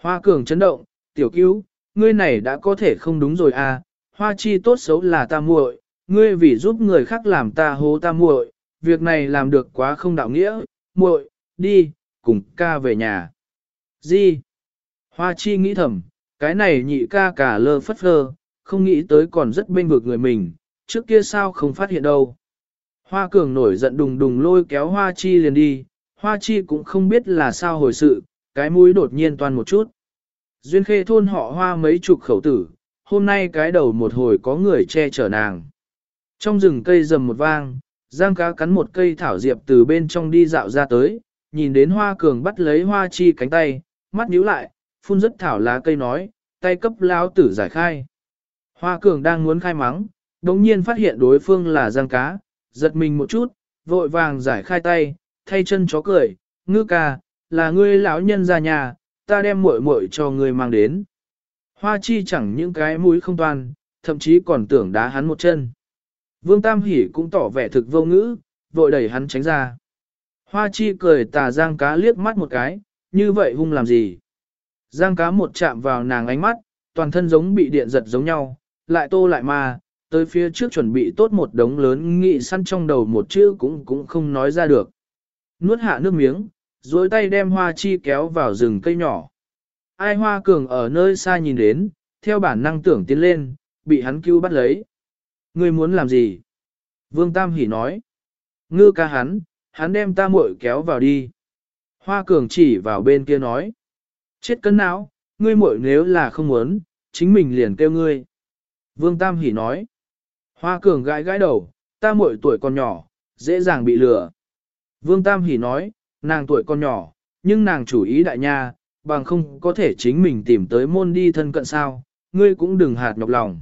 Hoa cường chấn động, tiểu cứu, ngươi này đã có thể không đúng rồi à, hoa chi tốt xấu là ta muội, ngươi vì giúp người khác làm ta hố ta muội, việc này làm được quá không đạo nghĩa, muội, đi, cùng ca về nhà. Gì? Hoa chi nghĩ thầm, cái này nhị ca cả lơ phất lơ, không nghĩ tới còn rất bên vực người mình, trước kia sao không phát hiện đâu. Hoa cường nổi giận đùng đùng lôi kéo hoa chi liền đi, hoa chi cũng không biết là sao hồi sự, cái mũi đột nhiên toan một chút. Duyên khê thôn họ hoa mấy chục khẩu tử, hôm nay cái đầu một hồi có người che chở nàng. Trong rừng cây rầm một vang, giang cá cắn một cây thảo diệp từ bên trong đi dạo ra tới, nhìn đến hoa cường bắt lấy hoa chi cánh tay, mắt nhíu lại, phun rất thảo lá cây nói, tay cấp lao tử giải khai. Hoa cường đang muốn khai mắng, đồng nhiên phát hiện đối phương là giang cá, giật mình một chút, vội vàng giải khai tay, thay chân chó cười, ngư ca, là ngươi lão nhân ra nhà, ta đem muội muội cho ngươi mang đến. Hoa chi chẳng những cái mũi không toàn, thậm chí còn tưởng đá hắn một chân. Vương Tam Hỷ cũng tỏ vẻ thực vô ngữ, vội đẩy hắn tránh ra. Hoa chi cười tà giang cá liếc mắt một cái, như vậy hung làm gì? Giang cá một chạm vào nàng ánh mắt, toàn thân giống bị điện giật giống nhau, lại tô lại mà, tới phía trước chuẩn bị tốt một đống lớn nghị săn trong đầu một chữ cũng cũng không nói ra được. Nuốt hạ nước miếng, duỗi tay đem hoa chi kéo vào rừng cây nhỏ. Ai hoa cường ở nơi xa nhìn đến, theo bản năng tưởng tiến lên, bị hắn cứu bắt lấy. Ngươi muốn làm gì? Vương Tam Hỷ nói. Ngư ca hắn, hắn đem ta muội kéo vào đi. Hoa cường chỉ vào bên kia nói. Chết cân não, ngươi muội nếu là không muốn, chính mình liền kêu ngươi. Vương Tam Hỷ nói. Hoa cường gãi gãi đầu, ta muội tuổi còn nhỏ, dễ dàng bị lừa. Vương Tam Hỷ nói, nàng tuổi còn nhỏ, nhưng nàng chủ ý đại nha, bằng không có thể chính mình tìm tới môn đi thân cận sao, ngươi cũng đừng hạt nhọc lòng.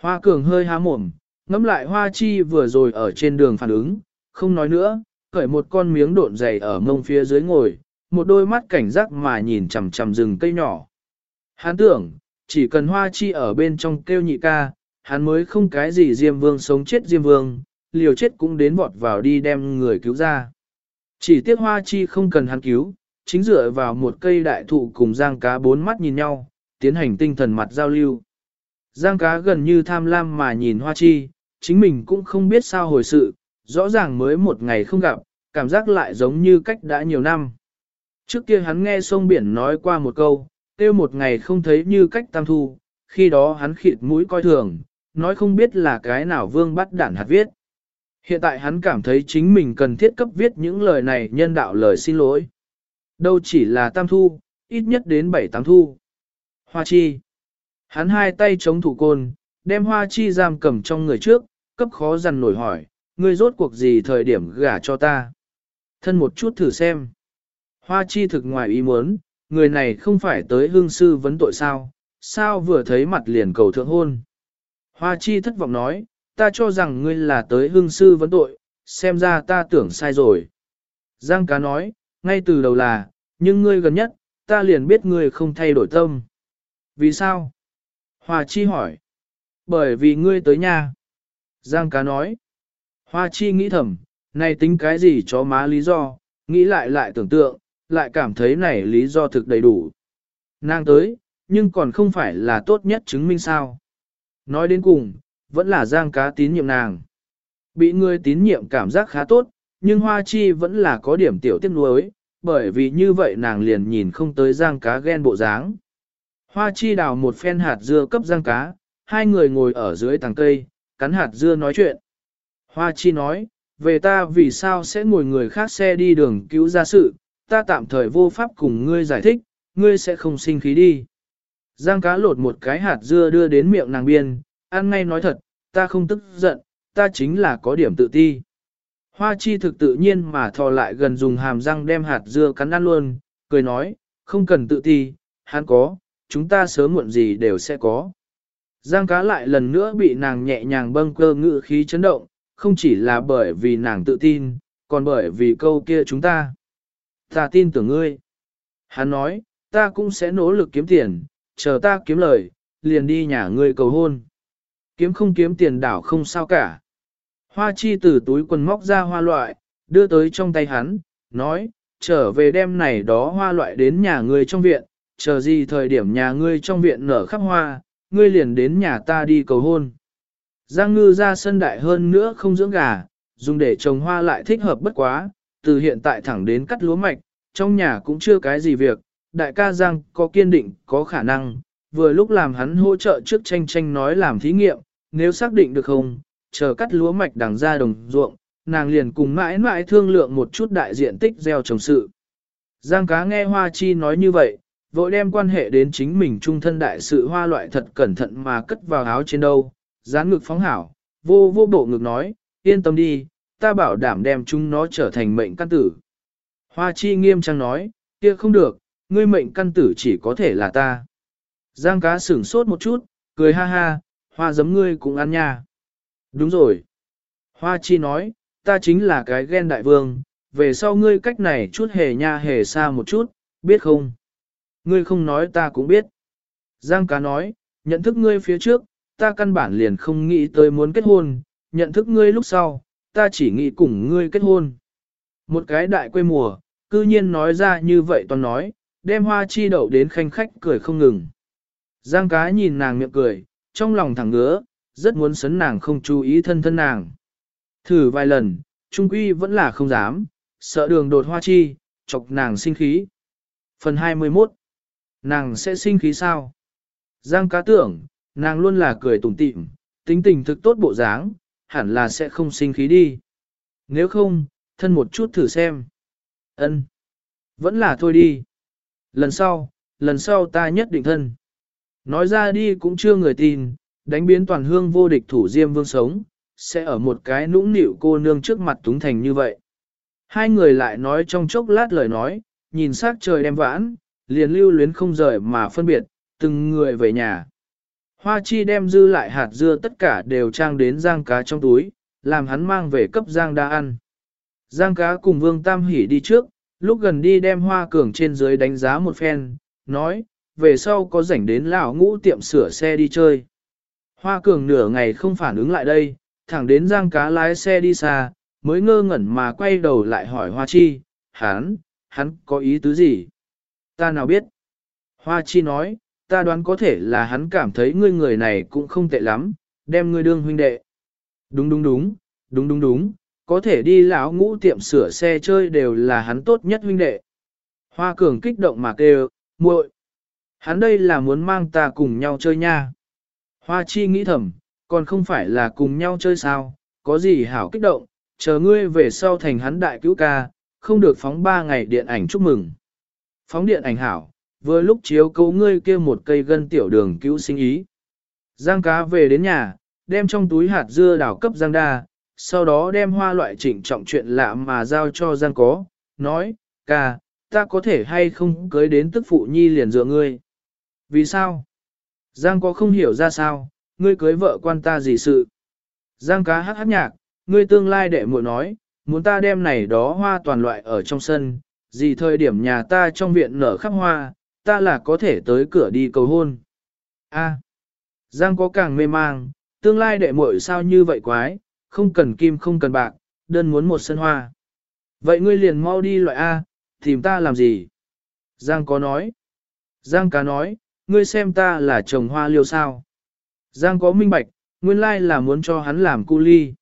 Hoa cường hơi há mồm, ngắm lại hoa chi vừa rồi ở trên đường phản ứng, không nói nữa, cởi một con miếng độn dày ở mông phía dưới ngồi, một đôi mắt cảnh giác mà nhìn chằm chằm rừng cây nhỏ. Hắn tưởng, chỉ cần hoa chi ở bên trong kêu nhị ca, hắn mới không cái gì Diêm Vương sống chết Diêm Vương, liều chết cũng đến vọt vào đi đem người cứu ra. Chỉ tiếc hoa chi không cần hắn cứu, chính dựa vào một cây đại thụ cùng giang cá bốn mắt nhìn nhau, tiến hành tinh thần mặt giao lưu. Giang cá gần như tham lam mà nhìn hoa chi, chính mình cũng không biết sao hồi sự, rõ ràng mới một ngày không gặp, cảm giác lại giống như cách đã nhiều năm. Trước kia hắn nghe sông biển nói qua một câu, tiêu một ngày không thấy như cách tam thu, khi đó hắn khịt mũi coi thường, nói không biết là cái nào vương bắt đản hạt viết. Hiện tại hắn cảm thấy chính mình cần thiết cấp viết những lời này nhân đạo lời xin lỗi. Đâu chỉ là tam thu, ít nhất đến bảy tám thu. Hoa chi. Hắn hai tay chống thủ côn, đem hoa chi giam cầm trong người trước, cấp khó dằn nổi hỏi, ngươi rốt cuộc gì thời điểm gả cho ta. Thân một chút thử xem. Hoa chi thực ngoài ý muốn, người này không phải tới hương sư vấn tội sao, sao vừa thấy mặt liền cầu thượng hôn. Hoa chi thất vọng nói, ta cho rằng ngươi là tới hương sư vấn tội, xem ra ta tưởng sai rồi. Giang cá nói, ngay từ đầu là, nhưng ngươi gần nhất, ta liền biết ngươi không thay đổi tâm. Vì sao? Hoa chi hỏi. Bởi vì ngươi tới nhà. Giang cá nói. Hoa chi nghĩ thầm, này tính cái gì cho má lý do, nghĩ lại lại tưởng tượng, lại cảm thấy này lý do thực đầy đủ. Nàng tới, nhưng còn không phải là tốt nhất chứng minh sao. Nói đến cùng, vẫn là giang cá tín nhiệm nàng. Bị người tín nhiệm cảm giác khá tốt, nhưng hoa chi vẫn là có điểm tiểu tiếc nuối, bởi vì như vậy nàng liền nhìn không tới giang cá ghen bộ dáng. Hoa chi đào một phen hạt dưa cấp giang cá, hai người ngồi ở dưới tàng cây, cắn hạt dưa nói chuyện. Hoa chi nói, về ta vì sao sẽ ngồi người khác xe đi đường cứu ra sự, ta tạm thời vô pháp cùng ngươi giải thích, ngươi sẽ không sinh khí đi. Giang cá lột một cái hạt dưa đưa đến miệng nàng biên, ăn ngay nói thật, ta không tức giận, ta chính là có điểm tự ti. Hoa chi thực tự nhiên mà thò lại gần dùng hàm răng đem hạt dưa cắn ăn luôn, cười nói, không cần tự ti, hắn có, chúng ta sớm muộn gì đều sẽ có. Giang cá lại lần nữa bị nàng nhẹ nhàng bâng cơ ngự khí chấn động, không chỉ là bởi vì nàng tự tin, còn bởi vì câu kia chúng ta. Ta tin tưởng ngươi. Hắn nói, ta cũng sẽ nỗ lực kiếm tiền, chờ ta kiếm lời, liền đi nhà ngươi cầu hôn. Kiếm không kiếm tiền đảo không sao cả. Hoa chi từ túi quần móc ra hoa loại, đưa tới trong tay hắn, nói, trở về đêm này đó hoa loại đến nhà ngươi trong viện, chờ gì thời điểm nhà ngươi trong viện nở khắp hoa, ngươi liền đến nhà ta đi cầu hôn. Giang ngư ra sân đại hơn nữa không dưỡng gà, dùng để trồng hoa lại thích hợp bất quá, từ hiện tại thẳng đến cắt lúa mạch, trong nhà cũng chưa cái gì việc, đại ca Giang có kiên định, có khả năng, vừa lúc làm hắn hỗ trợ trước tranh tranh nói làm thí nghiệm, nếu xác định được không, chờ cắt lúa mạch đằng ra đồng ruộng, nàng liền cùng mãi mãi thương lượng một chút đại diện tích gieo trồng sự. Giang cá nghe Hoa Chi nói như vậy, vội đem quan hệ đến chính mình trung thân đại sự hoa loại thật cẩn thận mà cất vào áo trên đâu, dán ngực phóng hảo, vô vô bộ ngực nói, yên tâm đi, ta bảo đảm đem chúng nó trở thành mệnh căn tử. Hoa chi nghiêm trang nói, kia không được, ngươi mệnh căn tử chỉ có thể là ta. Giang cá sửng sốt một chút, cười ha ha, hoa giấm ngươi cũng ăn nha. Đúng rồi. Hoa chi nói, ta chính là cái ghen đại vương, về sau ngươi cách này chút hề nha hề xa một chút, biết không? Ngươi không nói ta cũng biết. Giang cá nói, nhận thức ngươi phía trước, ta căn bản liền không nghĩ tới muốn kết hôn, nhận thức ngươi lúc sau, ta chỉ nghĩ cùng ngươi kết hôn. Một cái đại quê mùa, cư nhiên nói ra như vậy toàn nói, đem hoa chi đậu đến khanh khách cười không ngừng. Giang cá nhìn nàng miệng cười, trong lòng thẳng ngứa, rất muốn sấn nàng không chú ý thân thân nàng. Thử vài lần, trung quy vẫn là không dám, sợ đường đột hoa chi, chọc nàng sinh khí. Phần 21 Nàng sẽ sinh khí sao? Giang cá tưởng, nàng luôn là cười tủm tỉm, tính tình thực tốt bộ dáng, hẳn là sẽ không sinh khí đi. Nếu không, thân một chút thử xem. Ân, Vẫn là thôi đi. Lần sau, lần sau ta nhất định thân. Nói ra đi cũng chưa người tin, đánh biến toàn hương vô địch thủ diêm vương sống, sẽ ở một cái nũng nịu cô nương trước mặt túng thành như vậy. Hai người lại nói trong chốc lát lời nói, nhìn sát trời đem vãn, liền lưu luyến không rời mà phân biệt, từng người về nhà. Hoa chi đem dư lại hạt dưa tất cả đều trang đến giang cá trong túi, làm hắn mang về cấp giang đa ăn. Giang cá cùng vương tam hỉ đi trước, lúc gần đi đem hoa cường trên dưới đánh giá một phen, nói, về sau có rảnh đến lão ngũ tiệm sửa xe đi chơi. Hoa cường nửa ngày không phản ứng lại đây, thẳng đến giang cá lái xe đi xa, mới ngơ ngẩn mà quay đầu lại hỏi hoa chi, hắn, hắn có ý tứ gì? Ta nào biết? Hoa chi nói, ta đoán có thể là hắn cảm thấy ngươi người này cũng không tệ lắm, đem ngươi đương huynh đệ. Đúng đúng đúng, đúng đúng đúng, có thể đi lão ngũ tiệm sửa xe chơi đều là hắn tốt nhất huynh đệ. Hoa cường kích động mà kêu, muội, hắn đây là muốn mang ta cùng nhau chơi nha. Hoa chi nghĩ thầm, còn không phải là cùng nhau chơi sao, có gì hảo kích động, chờ ngươi về sau thành hắn đại cứu ca, không được phóng ba ngày điện ảnh chúc mừng. Phóng điện ảnh hảo, vừa lúc chiếu cấu ngươi kia một cây gân tiểu đường cứu sinh ý. Giang cá về đến nhà, đem trong túi hạt dưa đảo cấp Giang đa, sau đó đem hoa loại chỉnh trọng chuyện lạ mà giao cho Giang có, nói, ca, ta có thể hay không cưới đến tức phụ nhi liền dựa ngươi. Vì sao? Giang có không hiểu ra sao, ngươi cưới vợ quan ta gì sự. Giang cá hát hát nhạc, ngươi tương lai đệ muội nói, muốn ta đem này đó hoa toàn loại ở trong sân, gì thời điểm nhà ta trong viện nở khắp hoa, ta là có thể tới cửa đi cầu hôn. A, Giang có càng mê mang, tương lai đệ muội sao như vậy quái, không cần kim không cần bạc, đơn muốn một sân hoa. Vậy ngươi liền mau đi loại A, tìm ta làm gì? Giang có nói. Giang cá nói, ngươi xem ta là chồng hoa liêu sao. Giang có minh bạch, nguyên lai là muốn cho hắn làm cu ly.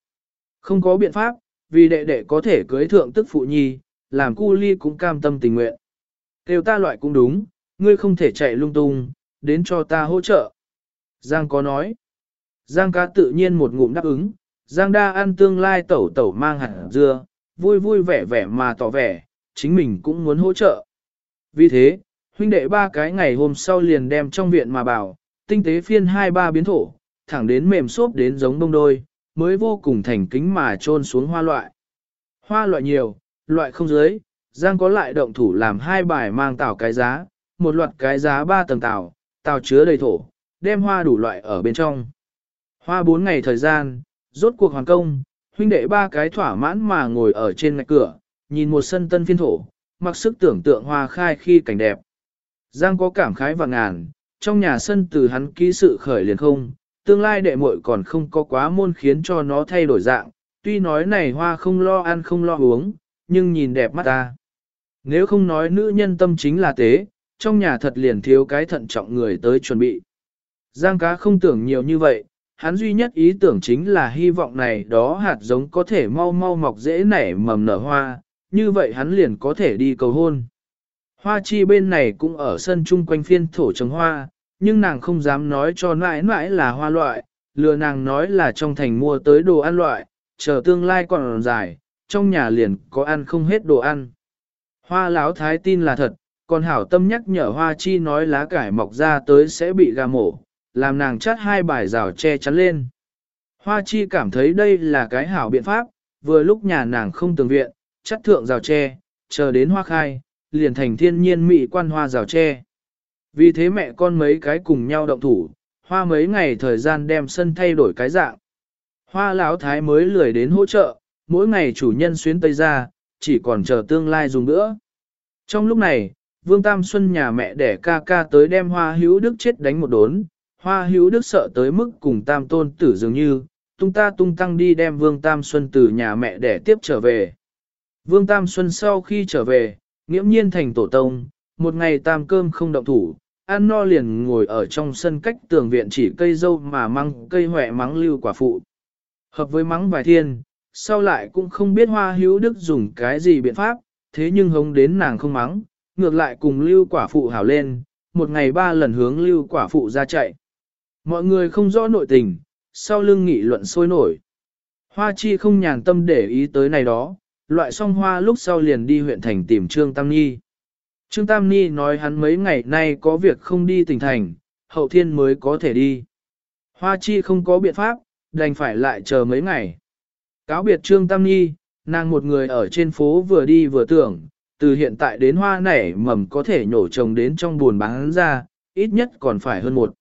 Không có biện pháp, vì đệ đệ có thể cưới thượng tức phụ nhi, làm cu ly cũng cam tâm tình nguyện. Kêu ta loại cũng đúng, ngươi không thể chạy lung tung, đến cho ta hỗ trợ. Giang có nói. Giang cá tự nhiên một ngụm đáp ứng, Giang đa ăn tương lai tẩu tẩu mang hạt dưa, vui vui vẻ vẻ mà tỏ vẻ, chính mình cũng muốn hỗ trợ. Vì thế, huynh đệ ba cái ngày hôm sau liền đem trong viện mà bảo, tinh tế phiên hai ba biến thổ, thẳng đến mềm xốp đến giống bông đôi, mới vô cùng thành kính mà trôn xuống hoa loại. Hoa loại nhiều, loại không dưới, Giang có lại động thủ làm hai bài mang tảo cái giá, một loạt cái giá ba tầng tảo, tảo chứa đầy thổ, đem hoa đủ loại ở bên trong. Hoa bốn ngày thời gian, rốt cuộc hoàn công, huynh đệ ba cái thỏa mãn mà ngồi ở trên ngạch cửa, nhìn một sân tân phiên thổ, mặc sức tưởng tượng hoa khai khi cảnh đẹp. Giang có cảm khái và ngàn, trong nhà sân từ hắn ký sự khởi liền không, tương lai đệ muội còn không có quá môn khiến cho nó thay đổi dạng, tuy nói này hoa không lo ăn không lo uống, nhưng nhìn đẹp mắt ta. Nếu không nói nữ nhân tâm chính là tế, trong nhà thật liền thiếu cái thận trọng người tới chuẩn bị. Giang cá không tưởng nhiều như vậy, hắn duy nhất ý tưởng chính là hy vọng này đó hạt giống có thể mau mau mọc dễ nảy mầm nở hoa, như vậy hắn liền có thể đi cầu hôn. Hoa chi bên này cũng ở sân chung quanh phiên thổ trồng hoa, nhưng nàng không dám nói cho nãi nãi là hoa loại, lừa nàng nói là trong thành mua tới đồ ăn loại, chờ tương lai còn dài, trong nhà liền có ăn không hết đồ ăn. Hoa láo thái tin là thật, còn hảo tâm nhắc nhở hoa chi nói lá cải mọc ra tới sẽ bị gà mổ, làm nàng chắt hai bài rào che chắn lên. Hoa chi cảm thấy đây là cái hảo biện pháp, vừa lúc nhà nàng không tường viện, chắt thượng rào tre, chờ đến hoa khai, liền thành thiên nhiên mị quan hoa rào tre. Vì thế mẹ con mấy cái cùng nhau động thủ, hoa mấy ngày thời gian đem sân thay đổi cái dạng. Hoa lão thái mới lười đến hỗ trợ, mỗi ngày chủ nhân xuyến tây ra, chỉ còn chờ tương lai dùng nữa. Trong lúc này, Vương Tam Xuân nhà mẹ đẻ ca ca tới đem hoa hữu đức chết đánh một đốn, hoa hữu đức sợ tới mức cùng Tam Tôn tử dường như, tung ta tung tăng đi đem Vương Tam Xuân từ nhà mẹ đẻ tiếp trở về. Vương Tam Xuân sau khi trở về, nghiễm nhiên thành tổ tông, một ngày tam cơm không động thủ, ăn no liền ngồi ở trong sân cách tường viện chỉ cây dâu mà măng cây hỏe mắng lưu quả phụ. Hợp với mắng vài thiên, sau lại cũng không biết hoa hữu đức dùng cái gì biện pháp, thế nhưng hống đến nàng không mắng, ngược lại cùng lưu quả phụ hảo lên, một ngày ba lần hướng lưu quả phụ ra chạy. Mọi người không rõ nội tình, sau lưng nghị luận sôi nổi. Hoa chi không nhàn tâm để ý tới này đó, loại xong hoa lúc sau liền đi huyện thành tìm Trương Tam Nhi. Trương Tam Ni nói hắn mấy ngày nay có việc không đi tỉnh thành, hậu thiên mới có thể đi. Hoa chi không có biện pháp, đành phải lại chờ mấy ngày. Cáo biệt Trương Tam nhi nàng một người ở trên phố vừa đi vừa tưởng, từ hiện tại đến hoa nảy mầm có thể nhổ trồng đến trong buồn bán ra, ít nhất còn phải hơn một.